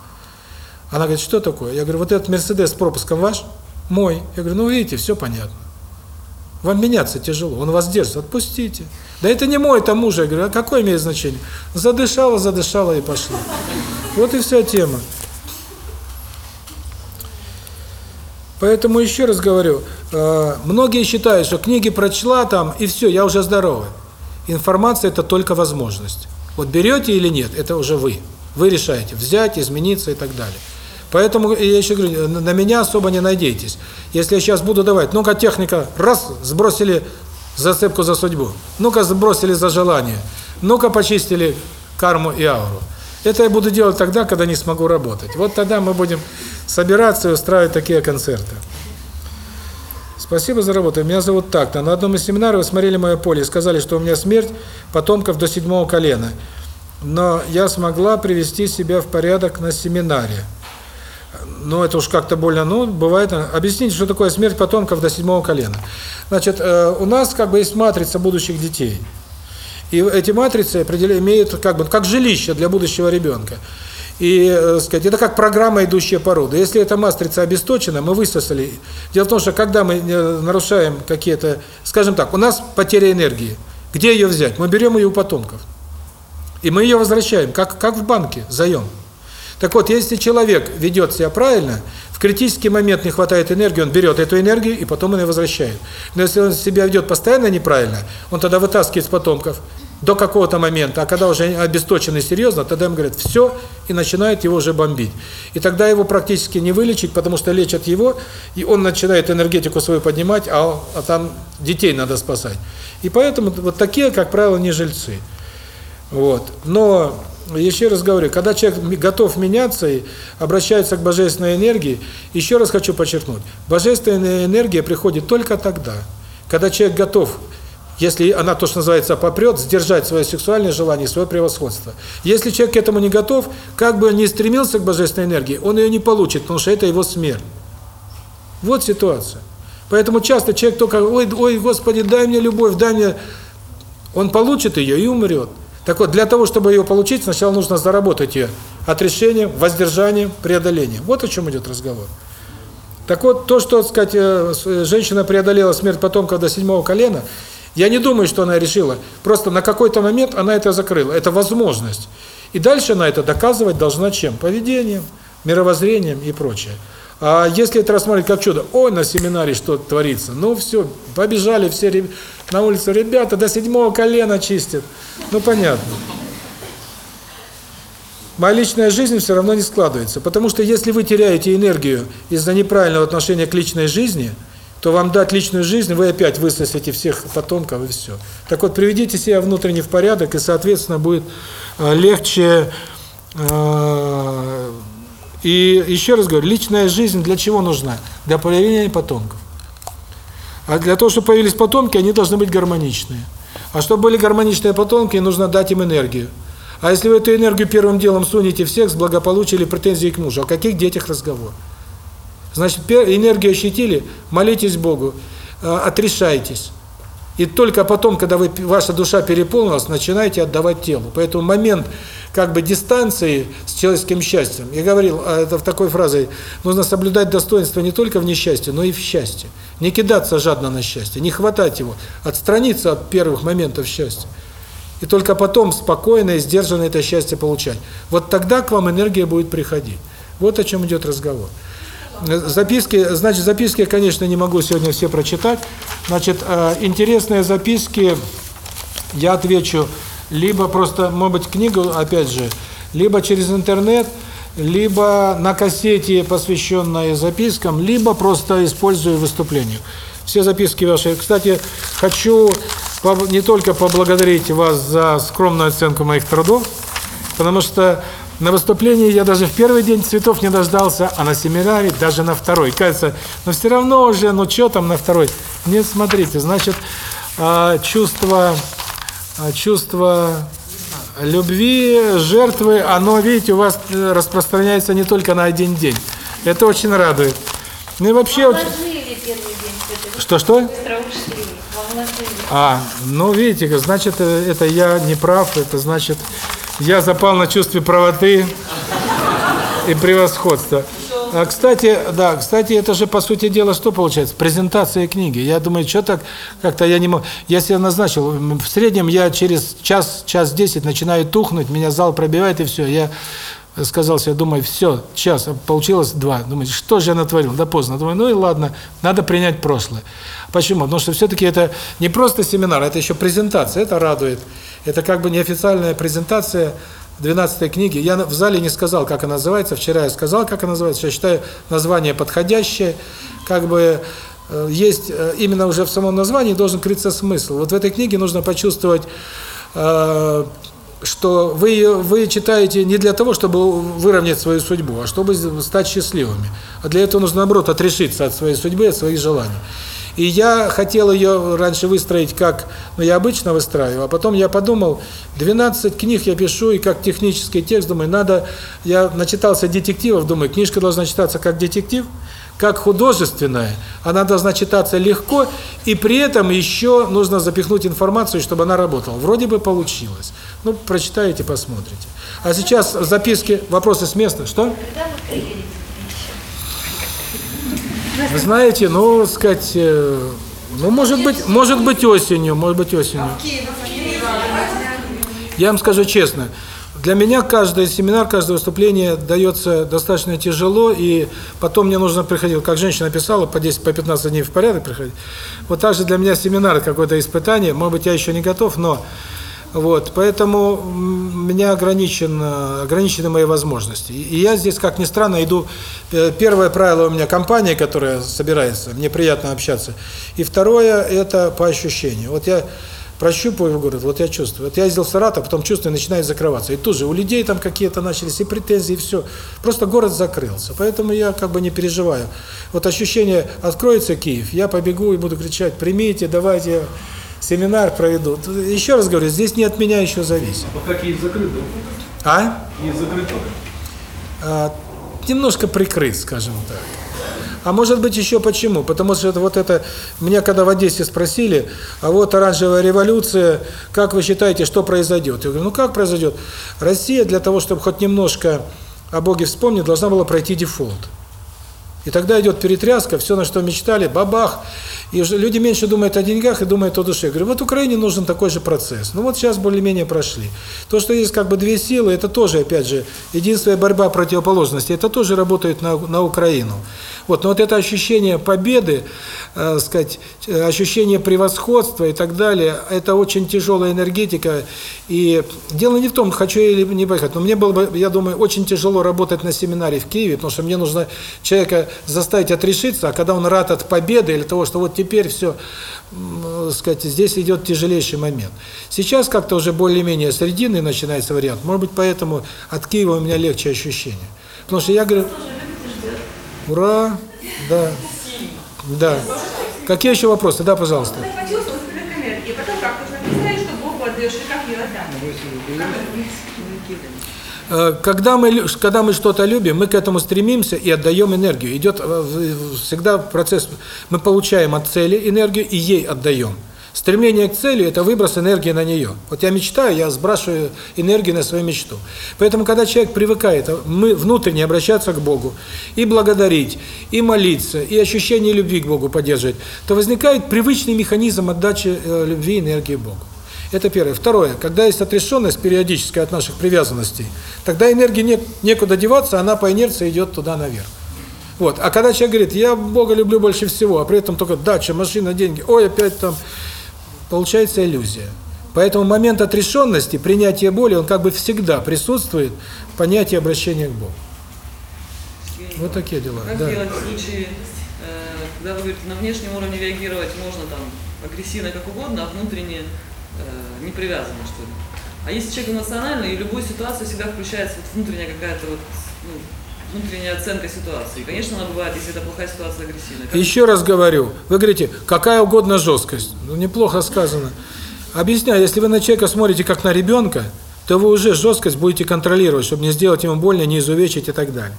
Она говорит, что такое? Я говорю, вот этот Мерседес с пропуском ваш? Мой. Я говорю, ну, видите, все понятно. Вам меняться тяжело, он вас держит, отпустите. Да это не мой, это муж. Я говорю, а какое имеет значение? Задышала, задышала и пошла. Вот и вся тема. Поэтому еще раз говорю, э, многие считают, что книги прочла там, и все, я уже здоровый. Информация – это только возможность. Вот берете или нет, это уже вы. Вы решаете, взять, измениться и так далее. Поэтому я еще говорю, на на меня особо не надейтесь. Если я сейчас буду давать, ну-ка техника, раз, сбросили зацепку за судьбу, ну-ка сбросили за желание, ну-ка почистили карму и ауру. Это я буду делать тогда, когда не смогу работать. Вот тогда мы будем собираться и устраивать такие концерты. Спасибо за работу. Меня зовут так-то. На одном из семинаров вы смотрели мое поле и сказали, что у меня смерть потомков до седьмого колена. Но я смогла привести себя в порядок на семинаре. Ну, это уж как-то больно, ну, бывает. Объясните, что такое смерть потомков до седьмого колена. Значит, э, у нас как бы есть матрица будущих детей. И эти матрицы имеют как бы как жилище для будущего ребенка. И, э, сказать, это как программа, идущая по роду. Если эта матрица обесточена, мы высосали. Дело в том, что когда мы э, нарушаем какие-то, скажем так, у нас потеря энергии. Где ее взять? Мы берем ее у потомков. И мы ее возвращаем, как как в банке, заем. Так вот, если человек ведет себя правильно, в критический момент не хватает энергии, он берет эту энергию и потом он ее возвращает. Но если он себя ведет постоянно неправильно, он тогда вытаскивает потомков до какого-то момента, а когда уже обесточены серьезно, тогда ему говорят «все», и начинает его уже бомбить. И тогда его практически не вылечить, потому что лечат его, и он начинает энергетику свою поднимать, а, а там детей надо спасать. И поэтому вот такие, как правило, не жильцы. Вот. Но еще раз говорю, когда человек готов меняться и обращается к божественной энергии, еще раз хочу подчеркнуть, божественная энергия приходит только тогда, когда человек готов, если она, то, что называется, попрет, сдержать свое сексуальное желание, свое превосходство. Если человек к этому не готов, как бы он ни стремился к божественной энергии, он ее не получит, потому что это его смерть. Вот ситуация. Поэтому часто человек только, ой, ой, Господи, дай мне любовь, дай мне... Он получит ее и умрет. Так вот, для того, чтобы ее получить, сначала нужно заработать ее отрешением, воздержанием, преодолением. Вот о чем идет разговор. Так вот, то, что, так сказать, э, женщина преодолела смерть потомка до седьмого колена, я не думаю, что она решила. Просто на какой-то момент она это закрыла. Это возможность. И дальше она это доказывать должна чем? Поведением, мировоззрением и прочее. А если это рассматривать как чудо, ой, на семинаре что творится, ну все, побежали все на улицу, ребята, до седьмого колена чистят. Ну понятно. Моя личная жизнь все равно не складывается, потому что если вы теряете энергию из-за неправильного отношения к личной жизни, то вам дать личную жизнь, вы опять высосите всех потомков и все. Так вот, приведите себя внутренне в порядок, и, соответственно, будет э, легче э, и еще раз говорю, личная жизнь для чего нужна? Для появления потомков. А для того, чтобы появились потомки, они должны быть гармоничные. А чтобы были гармоничные потомки, нужно дать им энергию. А если вы эту энергию первым делом сунете в секс, благополучие или претензии к мужу, о каких детях разговор? Значит, энергию ощутили, молитесь Богу, отрешайтесь. И только потом, когда вы, ваша душа переполнилась, начинаете отдавать телу. Поэтому момент как бы дистанции с человеческим счастьем. Я говорил, а это в такой фразе, нужно соблюдать достоинство не только в несчастье, но и в счастье. Не кидаться жадно на счастье, не хватать его, отстраниться от первых моментов счастья. И только потом спокойно и сдержанно это счастье получать. Вот тогда к вам энергия будет приходить. Вот о чем идет разговор. Записки, значит, записки я, конечно, не могу сегодня все прочитать. Значит, интересные записки я отвечу либо просто, может быть, книгу, опять же, либо через интернет, либо на кассете, посвященной запискам, либо просто использую выступления. Все записки ваши. Кстати, хочу не только поблагодарить вас за скромную оценку моих трудов, потому что на выступлении я даже в первый день цветов не дождался, а на семинаре даже на второй. Кажется, но все равно уже, ну что там на второй? Нет, смотрите, значит, чувство а чувство любви, жертвы, оно, видите, у вас э, распространяется не только на один день. Это очень радует. Ну и вообще... Что-что? А, ну видите, значит, э, это я не прав, это значит, я запал на чувстве правоты и превосходства. А, кстати, да, кстати, это же, по сути дела, что получается? Презентация книги. Я думаю, что так, как-то я не могу... Я себе назначил, в среднем я через час, час десять начинаю тухнуть, меня зал пробивает, и все. Я сказал себе, думаю, все, час, а получилось два. Думаю, что же я натворил? Да поздно. Думаю, ну и ладно, надо принять прошлое. Почему? Потому что все-таки это не просто семинар, это еще презентация, это радует. Это как бы неофициальная презентация 12 книги. Я в зале не сказал, как она называется. Вчера я сказал, как она называется. Я считаю название подходящее. Как бы э, есть э, именно уже в самом названии должен крыться смысл. Вот в этой книге нужно почувствовать, э, что вы вы читаете не для того, чтобы выровнять свою судьбу, а чтобы стать счастливыми. А для этого нужно наоборот отрешиться от своей судьбы, от своих желаний. И я хотел ее раньше выстроить как, ну, я обычно выстраиваю, а потом я подумал, 12 книг я пишу, и как технический текст, думаю, надо, я начитался детективов, думаю, книжка должна читаться как детектив, как художественная, она должна читаться легко, и при этом еще нужно запихнуть информацию, чтобы она работала. Вроде бы получилось. Ну, прочитаете, посмотрите. А сейчас записки, вопросы с места. Что? Когда вы приедете Вы знаете, ну, сказать, э, ну, может быть, может быть осенью, может быть осенью. Я вам скажу честно, для меня каждый семинар, каждое выступление дается достаточно тяжело, и потом мне нужно приходить, как женщина писала, по 10, по 15 дней в порядок приходить. Вот так же для меня семинар какое-то испытание, может быть, я еще не готов, но вот, поэтому меня ограничен, ограничены мои возможности. И я здесь, как ни странно, иду, э, первое правило у меня компания, которая собирается, мне приятно общаться, и второе, это по ощущению. Вот я прощупываю город, вот я чувствую. Вот я ездил в Саратов, потом чувствую, начинает закрываться. И тут же у людей там какие-то начались и претензии, и все. Просто город закрылся. Поэтому я как бы не переживаю. Вот ощущение, откроется Киев, я побегу и буду кричать, примите, давайте семинар проведу. Еще раз говорю, здесь не от меня еще зависит. Пока Киев закрыт, да? А? Киев закрыт А, немножко прикрыт, скажем так. А может быть еще почему? Потому что вот это, меня когда в Одессе спросили, а вот оранжевая революция, как вы считаете, что произойдет? Я говорю, ну как произойдет? Россия для того, чтобы хоть немножко о Боге вспомнить, должна была пройти дефолт. И тогда идет перетряска, все, на что мечтали, бабах. И люди меньше думают о деньгах и думают о душе. Я говорю, вот Украине нужен такой же процесс. Ну вот сейчас более-менее прошли. То, что есть как бы две силы, это тоже, опять же, единственная борьба противоположности, это тоже работает на, на Украину. Вот, но вот это ощущение победы, э, сказать, э, ощущение превосходства и так далее, это очень тяжелая энергетика. И дело не в том, хочу я или не поехать, но мне было бы, я думаю, очень тяжело работать на семинаре в Киеве, потому что мне нужно человека заставить отрешиться, а когда он рад от победы или того, что вот теперь все, сказать, здесь идет тяжелейший момент. Сейчас как-то уже более-менее срединный начинается вариант, может быть, поэтому от Киева у меня легче ощущение. Потому что я говорю, ура, да, да. Какие еще вопросы? Да, пожалуйста. Ты почувствовал себя энергии, потом как ты представляешь, что Богу отдаешь, и как ее отдать? Э, Когда мы когда мы что-то любим, мы к этому стремимся и отдаем энергию. Идет э, всегда процесс, мы получаем от цели энергию и ей отдаем. Стремление к цели – это выброс энергии на нее. Вот я мечтаю, я сбрасываю энергию на свою мечту. Поэтому, когда человек привыкает, а, мы внутренне обращаться к Богу, и благодарить, и молиться, и ощущение любви к Богу поддерживать, то возникает привычный механизм отдачи э, любви и энергии Богу. Это первое. Второе. Когда есть отрешенность периодическая от наших привязанностей, тогда энергии не, некуда деваться, она по инерции идет туда наверх. Вот. А когда человек говорит, я Бога люблю больше всего, а при этом только дача, машина, деньги, ой, опять там, получается иллюзия. Поэтому момент отрешенности, принятия боли, он как бы всегда присутствует в понятии обращения к Богу. Вот такие дела. Как Да. делать в случае, э, когда вы говорите, на внешнем уровне реагировать можно там агрессивно как угодно, а внутренне э, не привязано, что ли? А если человек эмоциональный, и любую ситуацию всегда включается вот внутренняя какая-то вот, ну, внутренняя оценка ситуации. И, конечно, она бывает, если это плохая ситуация, агрессивная. Как- Еще раз говорю, вы говорите, какая угодно жесткость. Ну, неплохо сказано. Объясняю, если вы на человека смотрите как на ребенка, то вы уже жесткость будете контролировать, чтобы не сделать ему больно, не изувечить и так далее.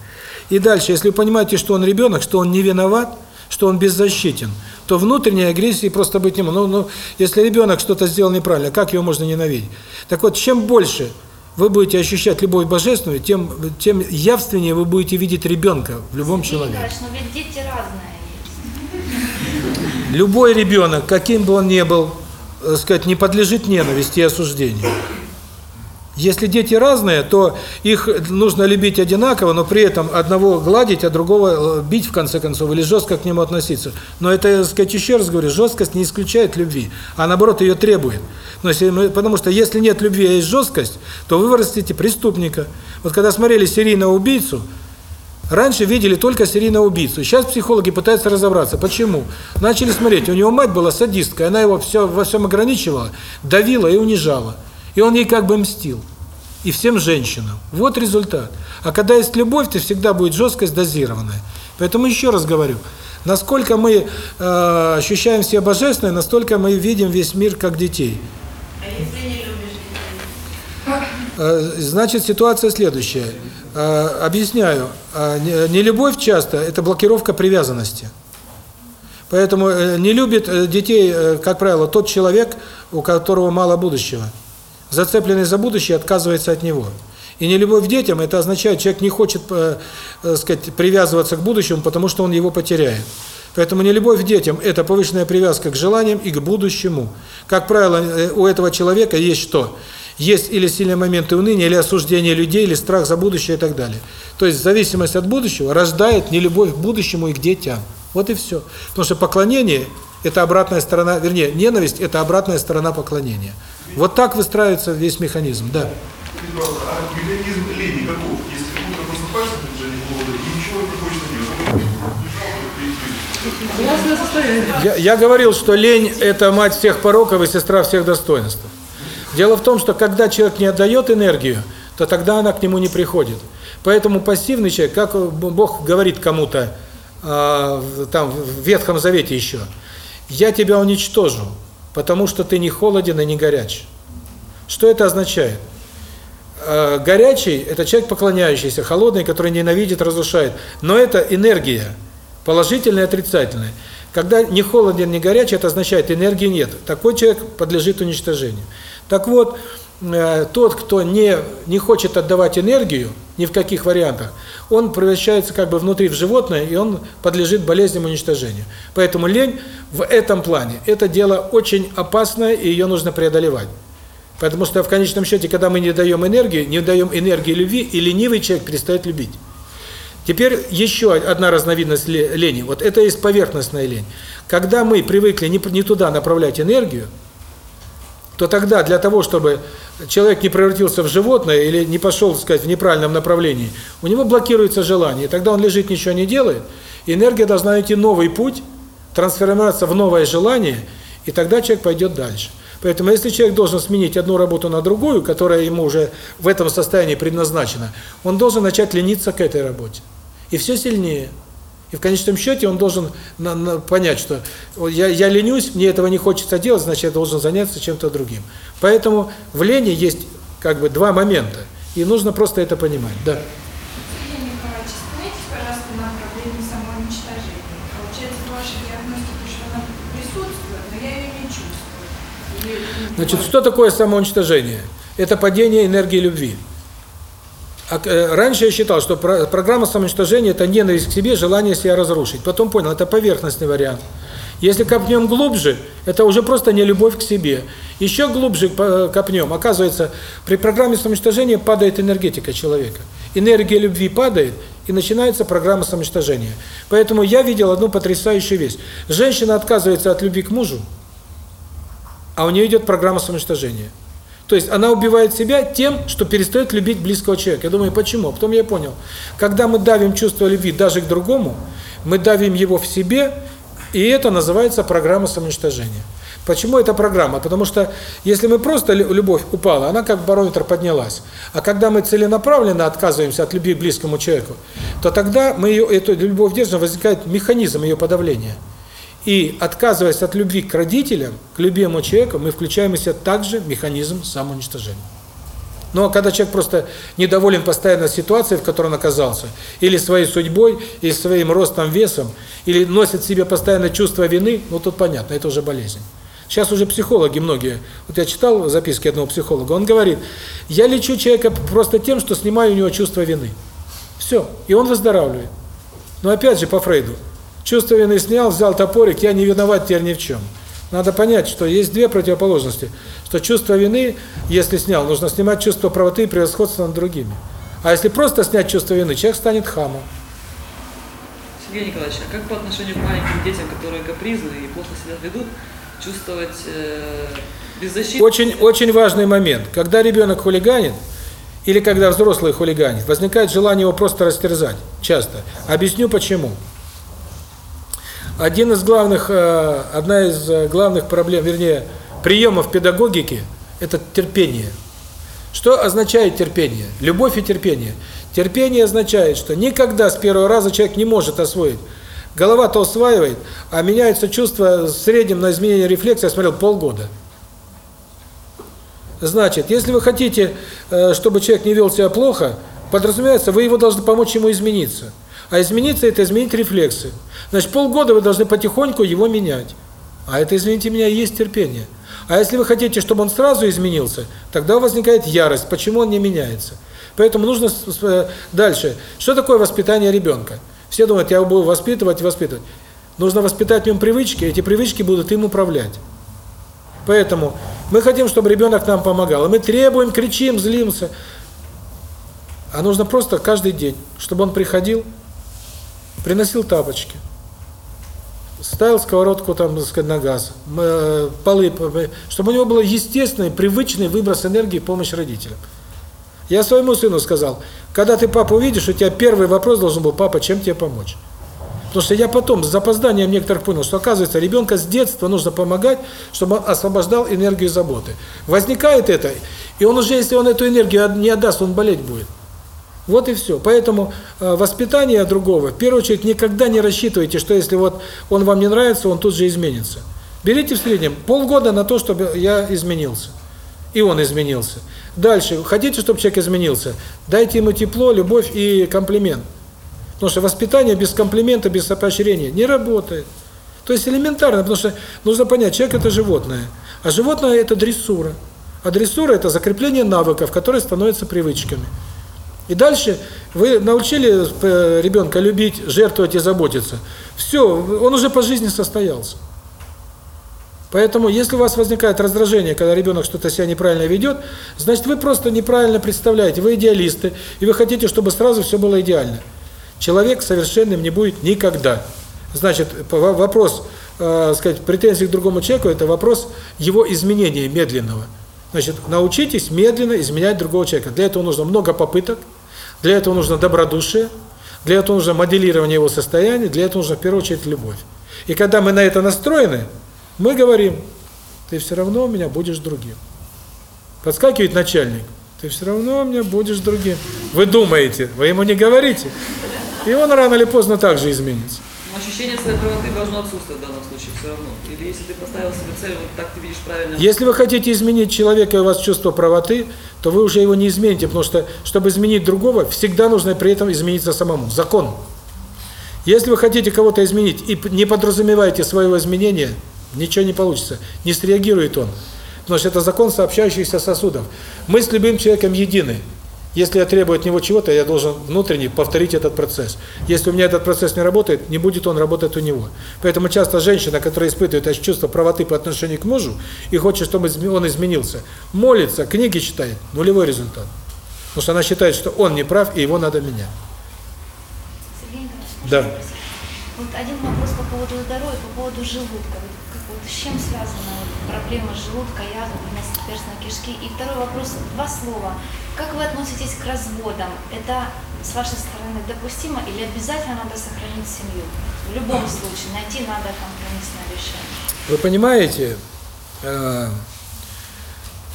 И дальше, если вы понимаете, что он ребенок, что он не виноват, что он беззащитен, то внутренней агрессии просто быть не может. Ну, ну, если ребенок что-то сделал неправильно, как его можно ненавидеть? Так вот, чем больше вы будете ощущать любовь божественную, тем, тем явственнее вы будете видеть ребенка в любом человеке. Николаевич, но ведь дети разные есть. Любой ребенок, каким бы он ни был, э, сказать, не подлежит ненависти и осуждению. Если дети разные, то их нужно любить одинаково, но при этом одного гладить, а другого э, бить в конце концов или жестко к нему относиться. Но это, так сказать, еще раз говорю, жесткость не исключает любви, а наоборот ее требует. Но если мы, потому что если нет любви, а есть жесткость, то вы вырастите преступника. Вот когда смотрели серийного убийцу, Раньше видели только серийного убийцу. Сейчас психологи пытаются разобраться. Почему? Начали смотреть. У него мать была садистка, она его все во всем ограничивала, давила и унижала. И он ей как бы мстил. И всем женщинам. Вот результат. А когда есть любовь, то всегда будет жесткость дозированная. Поэтому еще раз говорю, Насколько мы э, ощущаем себя божественное, настолько мы видим весь мир как детей. А если не любишь детей? Э, Значит, ситуация следующая. Э, Объясняю. Э, не- Нелюбовь часто – это блокировка привязанности. Поэтому не любит детей, как правило, тот человек, у которого мало будущего. Зацепленный за будущее отказывается от него. И нелюбовь к детям – это означает, человек не хочет, э, э, сказать, привязываться к будущему, потому что он его потеряет. Поэтому нелюбовь к детям – это повышенная привязка к желаниям и к будущему. Как правило, э, у этого человека есть что? Есть или сильные моменты уныния, или осуждение людей, или страх за будущее и так далее. То есть зависимость от будущего рождает нелюбовь к будущему и к детям. Вот и все. Потому что поклонение – это обратная сторона, вернее, ненависть – это обратная сторона поклонения. Вот так выстраивается весь механизм, да. А механизм лени каков? Если утром просыпаешься в движении голода и ничего не хочется делать. Я, я говорил, что лень – это мать всех пороков и сестра всех достоинств. Дело в том, что когда человек не отдает энергию, то тогда она к нему не приходит. Поэтому пассивный человек, как Бог говорит кому-то, в- там в Ветхом Завете еще, «Я тебя уничтожу, потому что ты не холоден и не горяч». Что это означает? Э, Горячий – это человек поклоняющийся, холодный, который ненавидит, разрушает. Но это энергия, положительная и отрицательная. Когда не холоден, не горячий, это означает, энергии нет. Такой человек подлежит уничтожению. Так вот, тот, кто не, не хочет отдавать энергию, ни в каких вариантах, он превращается как бы внутри в животное, и он подлежит болезням уничтожению. Поэтому лень в этом плане – это дело очень опасное, и ее нужно преодолевать. Потому что в конечном счете, когда мы не даем энергии, не даем энергии любви, и ленивый человек перестает любить. Теперь еще одна разновидность ле- лени. Вот это есть поверхностная лень. Когда мы привыкли не туда направлять энергию, то тогда для того, чтобы человек не превратился в животное или не пошел, так сказать, в неправильном направлении, у него блокируется желание. Тогда он лежит, ничего не делает. энергия должна найти новый путь, трансформироваться в новое желание, и тогда человек пойдет дальше. Поэтому если человек должен сменить одну работу на другую, которая ему уже в этом состоянии предназначена, он должен начать лениться к этой работе. И все сильнее. И в конечном счете он должен на, на, понять, что я, я ленюсь, мне этого не хочется делать, значит, я должен заняться чем-то другим. Поэтому в лени есть как бы два момента, и нужно просто это понимать. Да. Значит, что такое самоуничтожение? Это падение энергии любви. А, э, Раньше я считал, что про- программа самоуничтожения – это ненависть к себе, желание себя разрушить. Потом понял, это поверхностный вариант. Если копнем глубже, это уже просто не любовь к себе. Еще глубже по- копнем, оказывается, при программе самоуничтожения падает энергетика человека. Энергия любви падает, и начинается программа самоуничтожения. Поэтому я видел одну потрясающую вещь. Женщина отказывается от любви к мужу, а у нее идет программа самоуничтожения. То есть она убивает себя тем, что перестает любить близкого человека. Я думаю, почему? Потом я понял. Когда мы давим чувство любви даже к другому, мы давим его в себе, и это называется программа самоуничтожения. Почему эта программа? Потому что если мы просто лю- любовь упала, она как барометр поднялась. А когда мы целенаправленно отказываемся от любви к близкому человеку, то тогда мы ее, эту любовь держим, возникает механизм ее подавления. И отказываясь от любви к родителям, к любимому человеку, мы включаем в себя также механизм самоуничтожения. Но когда человек просто недоволен постоянно ситуацией, в которой он оказался, или своей судьбой, или своим ростом, весом, или носит в себе постоянно чувство вины, ну тут понятно, это уже болезнь. Сейчас уже психологи многие, вот я читал записки одного психолога, он говорит, я лечу человека просто тем, что снимаю у него чувство вины. Все, и он выздоравливает. Но опять же по Фрейду, чувство вины снял, взял топорик, я не виноват теперь ни в чем. Надо понять, что есть две противоположности. Что чувство вины, если снял, нужно снимать чувство правоты и превосходства над другими. А если просто снять чувство вины, человек станет хамом. Сергей Николаевич, а как по отношению к маленьким детям, которые капризны и плохо себя ведут, чувствовать э, беззащитность? Очень, очень важный момент. Когда ребенок хулиганит, или когда взрослый хулиганит, возникает желание его просто растерзать. Часто. Объясню почему. Один из главных, э, одна из э, главных проблем, вернее, приемов педагогики – это терпение. Что означает терпение? Любовь и терпение. Терпение означает, что никогда с первого раза человек не может освоить. Голова-то усваивает, а меняется чувство в среднем на изменение рефлекса, я смотрел, полгода. Значит, если вы хотите, э, чтобы человек не вел себя плохо, подразумевается, вы его должны помочь ему измениться. А измениться – это изменить рефлексы. Значит, полгода вы должны потихоньку его менять. А это, извините меня, есть терпение. А если вы хотите, чтобы он сразу изменился, тогда возникает ярость, почему он не меняется. Поэтому нужно э, дальше. Что такое воспитание ребенка? Все думают, я буду воспитывать и воспитывать. Нужно воспитать в нем привычки, эти привычки будут им управлять. Поэтому мы хотим, чтобы ребенок нам помогал. И мы требуем, кричим, злимся. А нужно просто каждый день, чтобы он приходил, приносил тапочки, ставил сковородку там, так сказать, на газ, э, полы, чтобы у него был естественный, привычный выброс энергии помощь родителям. Я своему сыну сказал, когда ты папу увидишь, у тебя первый вопрос должен был, папа, чем тебе помочь? Потому что я потом с запозданием некоторых понял, что оказывается ребенка с детства нужно помогать, чтобы он освобождал энергию заботы. Возникает это, и он уже, если он эту энергию не отдаст, он болеть будет. Вот и все. Поэтому э, воспитание другого, в первую очередь, никогда не рассчитывайте, что если вот он вам не нравится, он тут же изменится. Берите в среднем полгода на то, чтобы я изменился. И он изменился. Дальше, хотите, чтобы человек изменился, дайте ему тепло, любовь и комплимент. Потому что воспитание без комплимента, без поощрения не работает. То есть элементарно, потому что нужно понять, человек – это животное, а животное – это дрессура. А дрессура – это закрепление навыков, которые становятся привычками. И дальше вы научили э, ребенка любить, жертвовать и заботиться. Все, он уже по жизни состоялся. Поэтому, если у вас возникает раздражение, когда ребенок что-то себя неправильно ведет, значит, вы просто неправильно представляете, вы идеалисты, и вы хотите, чтобы сразу все было идеально. Человек совершенным не будет никогда. Значит, вопрос, э, сказать, претензий к другому человеку – это вопрос его изменения медленного. Значит, научитесь медленно изменять другого человека. Для этого нужно много попыток, для этого нужно добродушие, для этого нужно моделирование его состояния, для этого нужно в первую очередь любовь. И когда мы на это настроены, мы говорим, ты все равно у меня будешь другим. Подскакивает начальник, ты все равно у меня будешь другим. Вы думаете, вы ему не говорите. И он рано или поздно также изменится. Ощущение своей правоты должно отсутствовать в данном случае все равно. Или если ты поставил себе цель, вот так ты видишь правильно. Если вы хотите изменить человека, и у вас чувство правоты, то вы уже его не измените, потому что, чтобы изменить другого, всегда нужно при этом измениться самому. Закон. Если вы хотите кого-то изменить и не подразумеваете своего изменения, ничего не получится. Не среагирует он. Потому что это закон сообщающихся сосудов. Мы с любым человеком едины. Если я требую от него чего-то, я должен внутренне повторить этот процесс. Если у меня этот процесс не работает, не будет он работать у него. Поэтому часто женщина, которая испытывает это чувство правоты по отношению к мужу и хочет, чтобы он изменился, молится, книги читает, нулевой результат. Потому что она считает, что он не прав и его надо менять. Сергей Да. Вот один вопрос по поводу здоровья, по поводу желудка. Вот, вот с чем связана вот проблема желудка, язва, перстной кишки? И второй вопрос, два слова. Как вы относитесь к разводам? Это с вашей стороны допустимо или обязательно надо сохранить семью? В любом случае, найти надо компромиссное решение. Вы понимаете, э,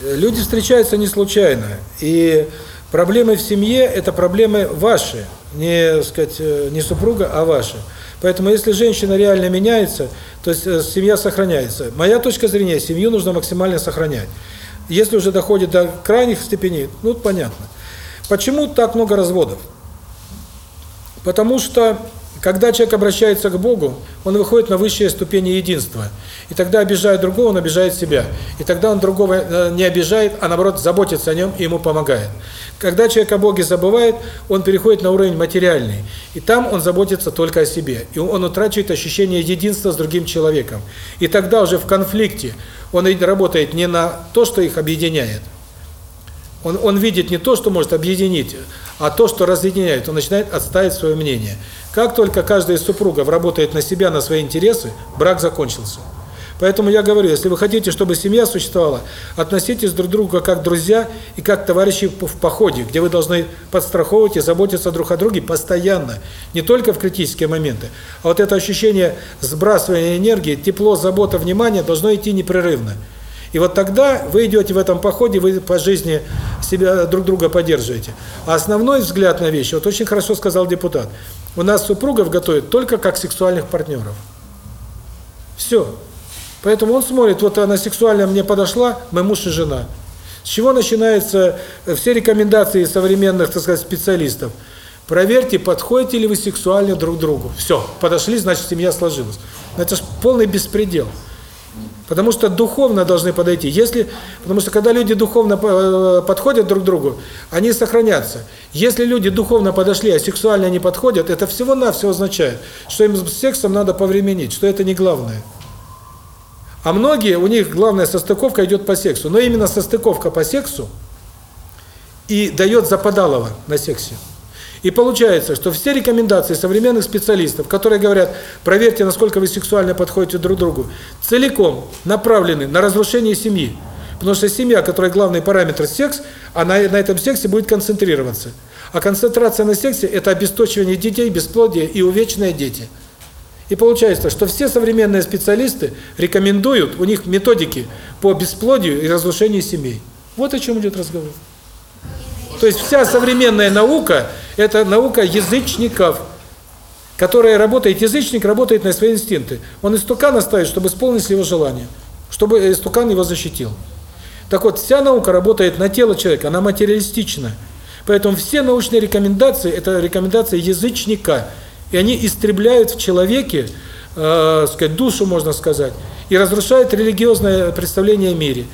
люди встречаются не случайно. И проблемы в семье – это проблемы ваши, не, сказать, э, не супруга, а ваши. Поэтому если женщина реально меняется, то есть э, семья сохраняется. Моя точка зрения, семью нужно максимально сохранять. Если уже доходит до крайних степеней, ну, понятно. Почему так много разводов? Потому что, когда человек обращается к Богу, он выходит на высшие ступени единства. И тогда, обижая другого, он обижает себя. И тогда он другого э, не обижает, а наоборот заботится о нем и ему помогает. Когда человек о Боге забывает, он переходит на уровень материальный. И там он заботится только о себе. И он утрачивает ощущение единства с другим человеком. И тогда уже в конфликте он работает не на то, что их объединяет. Он, он видит не то, что может объединить, а то, что разъединяет. Он начинает отставить свое мнение. Как только каждая из супругов работает на себя, на свои интересы, брак закончился. Поэтому я говорю, если вы хотите, чтобы семья существовала, относитесь друг к другу как друзья и как товарищи в походе, где вы должны подстраховывать и заботиться друг о друге постоянно, не только в критические моменты. А вот это ощущение сбрасывания энергии, тепло, забота, внимание должно идти непрерывно. И вот тогда вы идете в этом походе, вы по жизни себя друг друга поддерживаете. А основной взгляд на вещи, вот очень хорошо сказал депутат, у нас супругов готовят только как сексуальных партнеров. Все. Поэтому он смотрит, вот она сексуально мне подошла, мы муж и жена. С чего начинаются э, все рекомендации современных, так сказать, специалистов? Проверьте, подходите ли вы сексуально друг другу. Все, подошли, значит, семья сложилась. Но это же полный беспредел. Потому что духовно должны подойти. Если, потому что когда люди духовно э, подходят друг другу, они сохранятся. Если люди духовно подошли, а сексуально не подходят, это всего-навсего означает, что им с сексом надо повременить, что это не главное. А многие, у них главная состыковка идет по сексу. Но именно состыковка по сексу и дает западалово на сексе. И получается, что все рекомендации современных специалистов, которые говорят, проверьте, насколько вы сексуально подходите друг другу, целиком направлены на разрушение семьи. Потому что семья, которая главный параметр секс, она на этом сексе будет концентрироваться. А концентрация на сексе – это обесточивание детей, бесплодие и увечные дети. И получается, что все современные специалисты рекомендуют, у них методики по бесплодию и разрушению семей. Вот о чем идет разговор. То есть вся современная наука – это наука язычников, которая работает, язычник работает на свои инстинкты. Он истукана ставит, чтобы исполнить его желание, чтобы истукан его защитил. Так вот, вся наука работает на тело человека, она материалистична. Поэтому все научные рекомендации – это рекомендации язычника – и они истребляют в человеке, э, сказать, душу, можно сказать, и разрушают религиозное представление о мире.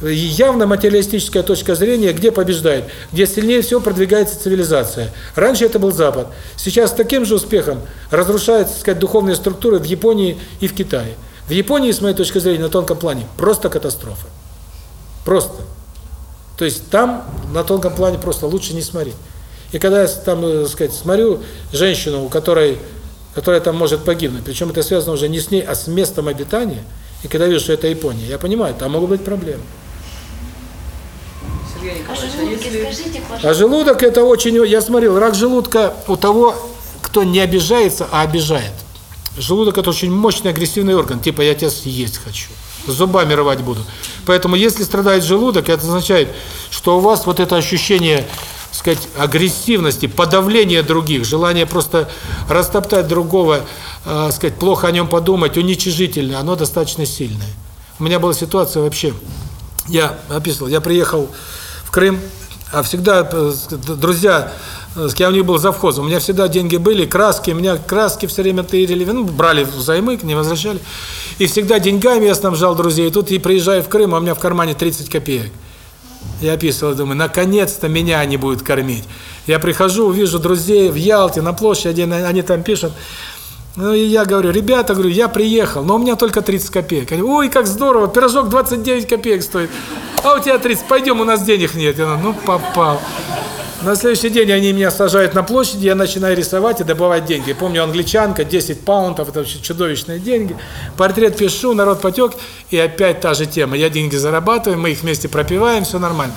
Явно материалистическая точка зрения, где побеждает, где сильнее всего продвигается цивилизация. Раньше это был Запад. Сейчас с таким же успехом разрушаются, сказать, духовные структуры в Японии и в Китае. В Японии, с моей точки зрения, на тонком плане, просто катастрофа. Просто. То есть там на тонком плане просто лучше не смотреть. И когда я там, так сказать, смотрю женщину, у которой, которая там может погибнуть, причем это связано уже не с ней, а с местом обитания, и когда вижу, что это Япония, я понимаю, там могут быть проблемы. Сергей А Николаевич, а если... скажите. А желудок это очень, я смотрел, рак желудка у того, кто не обижается, а обижает. Желудок это очень мощный агрессивный орган, типа я тебя съесть хочу, зубами рвать буду. Поэтому если страдает желудок, это означает, что у вас вот это ощущение сказать, агрессивности, подавления других, желание просто растоптать другого, э, сказать, плохо о нем подумать, уничижительное, оно достаточно сильное. У меня была ситуация вообще, я описывал, я приехал в Крым, а всегда э, друзья, э, я у них был завхозом, у меня всегда деньги были, краски, у меня краски все время тырили, ну, брали взаймы, не возвращали. И всегда деньгами я снабжал друзей. И тут я приезжаю в Крым, а у меня в кармане 30 копеек. Я описывал, думаю, наконец-то меня они будут кормить. Я прихожу, вижу друзей в Ялте, на площади, они там пишут. Ну и я говорю, ребята, говорю, я приехал, но у меня только 30 копеек. Они, ой, как здорово, пирожок 29 копеек стоит. А у тебя 30, пойдем, у нас денег нет. Я говорю, ну попал. На следующий день они меня сажают на площади, я начинаю рисовать и добывать деньги. Помню, англичанка, 10 паунтов, это вообще чудовищные деньги. Портрет пишу, народ потек, и опять та же тема. Я деньги зарабатываю, мы их вместе пропиваем, все нормально.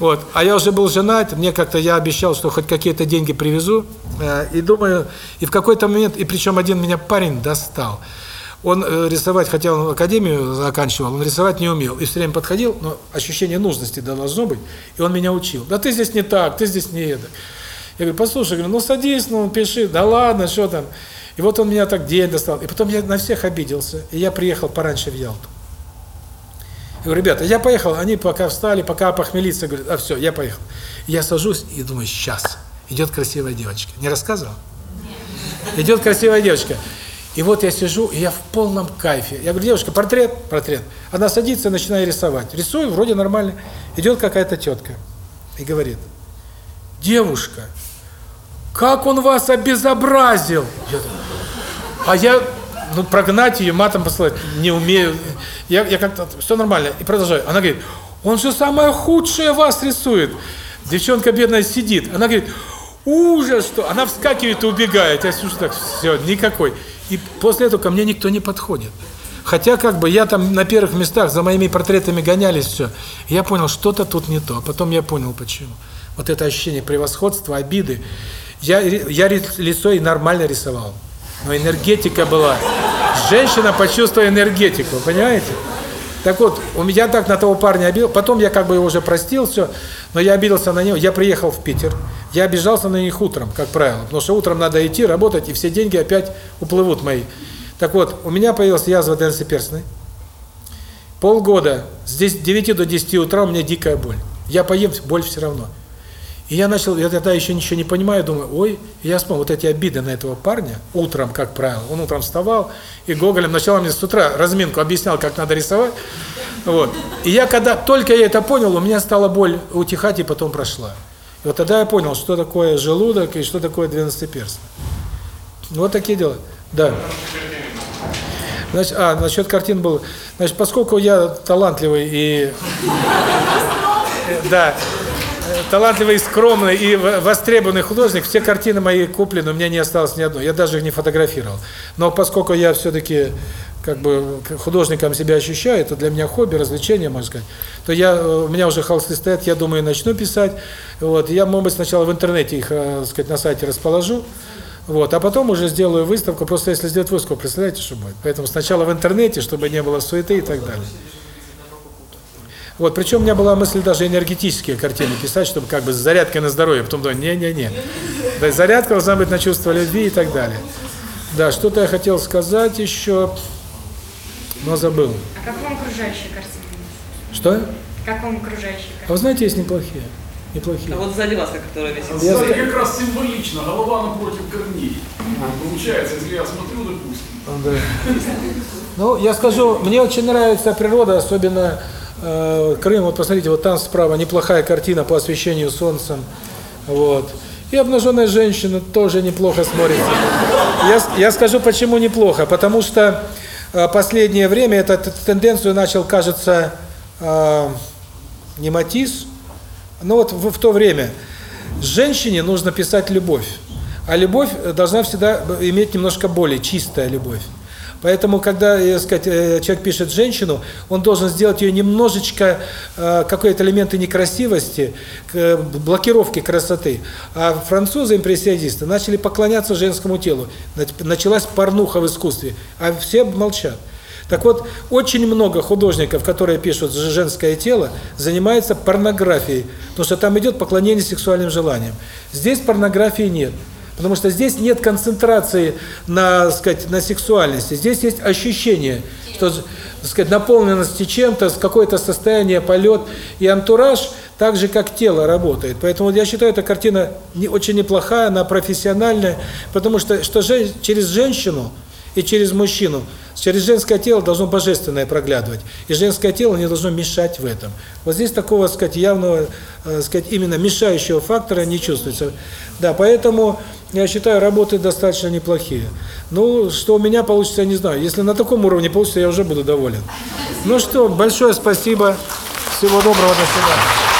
Вот. А я уже был женат, мне как-то я обещал, что хоть какие-то деньги привезу, э, и думаю, и в какой-то момент, и причем один меня парень достал. Он э, рисовать, хотя он академию заканчивал, он рисовать не умел. И все время подходил, но ощущение нужности должно быть, и он меня учил. Да ты здесь не так, ты здесь не это. Я говорю, послушай, говорю, ну садись, ну пиши, да ладно, что там. И вот он меня так день достал. И потом я на всех обиделся, и я приехал пораньше в Ялту. Я говорю, ребята, я поехал, они пока встали, пока похмелиться, говорят, а все, я поехал. Я сажусь и думаю, сейчас, идет красивая девочка. Не рассказывал? Идет красивая девочка. И вот я сижу, и я в полном кайфе. Я говорю, девушка, портрет? Портрет. Она садится, начинает рисовать. Рисую, вроде нормально. Идет какая-то тетка и говорит, девушка, как он вас обезобразил? Я, а я, ну, прогнать ее, матом послать не умею. Я, я как-то, все нормально. И продолжаю. Она говорит, он же самое худшее вас рисует. Девчонка бедная сидит. Она говорит, ужас, что... Она вскакивает и убегает. Я слушаю так, все, никакой. И после этого ко мне никто не подходит. Хотя как бы я там на первых местах за моими портретами гонялись, все. Я понял, что-то тут не то. А потом я понял, почему. Вот это ощущение превосходства, обиды. Я, я лицо и нормально рисовал. Но энергетика была. Женщина почувствовала энергетику, понимаете? Так вот, у меня так на того парня обидел, потом я как бы его уже простил, все, но я обиделся на него, я приехал в Питер, я обижался на них утром, как правило, потому что утром надо идти, работать, и все деньги опять уплывут мои. Так вот, у меня появилась язва перстной. Полгода, с 9 до 10 утра у меня дикая боль. Я поем, боль все равно. И я начал, я тогда еще ничего не понимаю, думаю, ой, и я вспомнил, вот эти обиды на этого парня, утром, как правило, он утром вставал, и Гоголем сначала мне с утра разминку объяснял, как надо рисовать, вот. И я когда, только я это понял, у меня стала боль утихать, и потом прошла. И вот тогда я понял, что такое желудок, и что такое двенадцатиперстный. Вот такие дела. Да. Значит, а, насчет картин был. Значит, поскольку я талантливый и... Да, талантливый, скромный и востребованный художник, все картины мои куплены, у меня не осталось ни одной, я даже их не фотографировал. Но поскольку я все-таки как бы художником себя ощущаю, это для меня хобби, развлечение, можно сказать, то я, у меня уже холсты стоят, я думаю, начну писать. Вот, я, может быть, сначала в интернете их, э, сказать, на сайте расположу, вот, а потом уже сделаю выставку, просто если сделать выставку, представляете, что будет? Поэтому сначала в интернете, чтобы не было суеты и так далее. Вот, причем у меня была мысль даже энергетические картины писать, чтобы как бы с зарядкой на здоровье, потом думаю, не-не-не. Да, зарядка должна быть на чувство любви и так далее. Да, что-то я хотел сказать еще, но забыл. А как вам окружающие картины? Что? Как вам окружающие картины? А вы знаете, есть неплохие. Неплохие. А вот сзади вас, которая висит. Я Кстати, как раз символично, голова напротив корней. Получается, если я смотрю, допустим. Да. Ну, я скажу, мне очень нравится природа, особенно Крым. Вот посмотрите, вот там справа неплохая картина по освещению солнцем. Вот. И обнаженная женщина тоже неплохо смотрится. Я, я скажу, почему неплохо. Потому что э, последнее время эту тенденцию начал, кажется, э, не Матисс, но вот в, в то время женщине нужно писать любовь. А любовь должна всегда иметь немножко более чистая любовь. Поэтому, когда, э, сказать, э, человек пишет женщину, он должен сделать ее немножечко, э, какой-то элементы некрасивости, блокировки красоты. А французы, импрессионисты, начали поклоняться женскому телу. Нач- Началась порнуха в искусстве, а все молчат. Так вот, очень много художников, которые пишут женское тело, занимаются порнографией, потому что там идет поклонение сексуальным желаниям. Здесь порнографии нет. Потому что здесь нет концентрации на, сказать, на сексуальности. Здесь есть ощущение, что, сказать, наполненности чем-то, какое-то состояние, полет и антураж, так же, как тело работает. Поэтому я считаю, эта картина не, очень неплохая, она профессиональная, потому что, что жен, через женщину и через мужчину, через женское тело должно божественное проглядывать. И женское тело не должно мешать в этом. Вот здесь такого, так сказать, явного, э, сказать, именно мешающего фактора не чувствуется. Да, поэтому я считаю, работы достаточно неплохие. Ну, что у меня получится, я не знаю. Если на таком уровне получится, я уже буду доволен. Ну что, большое спасибо. Всего доброго, до свидания.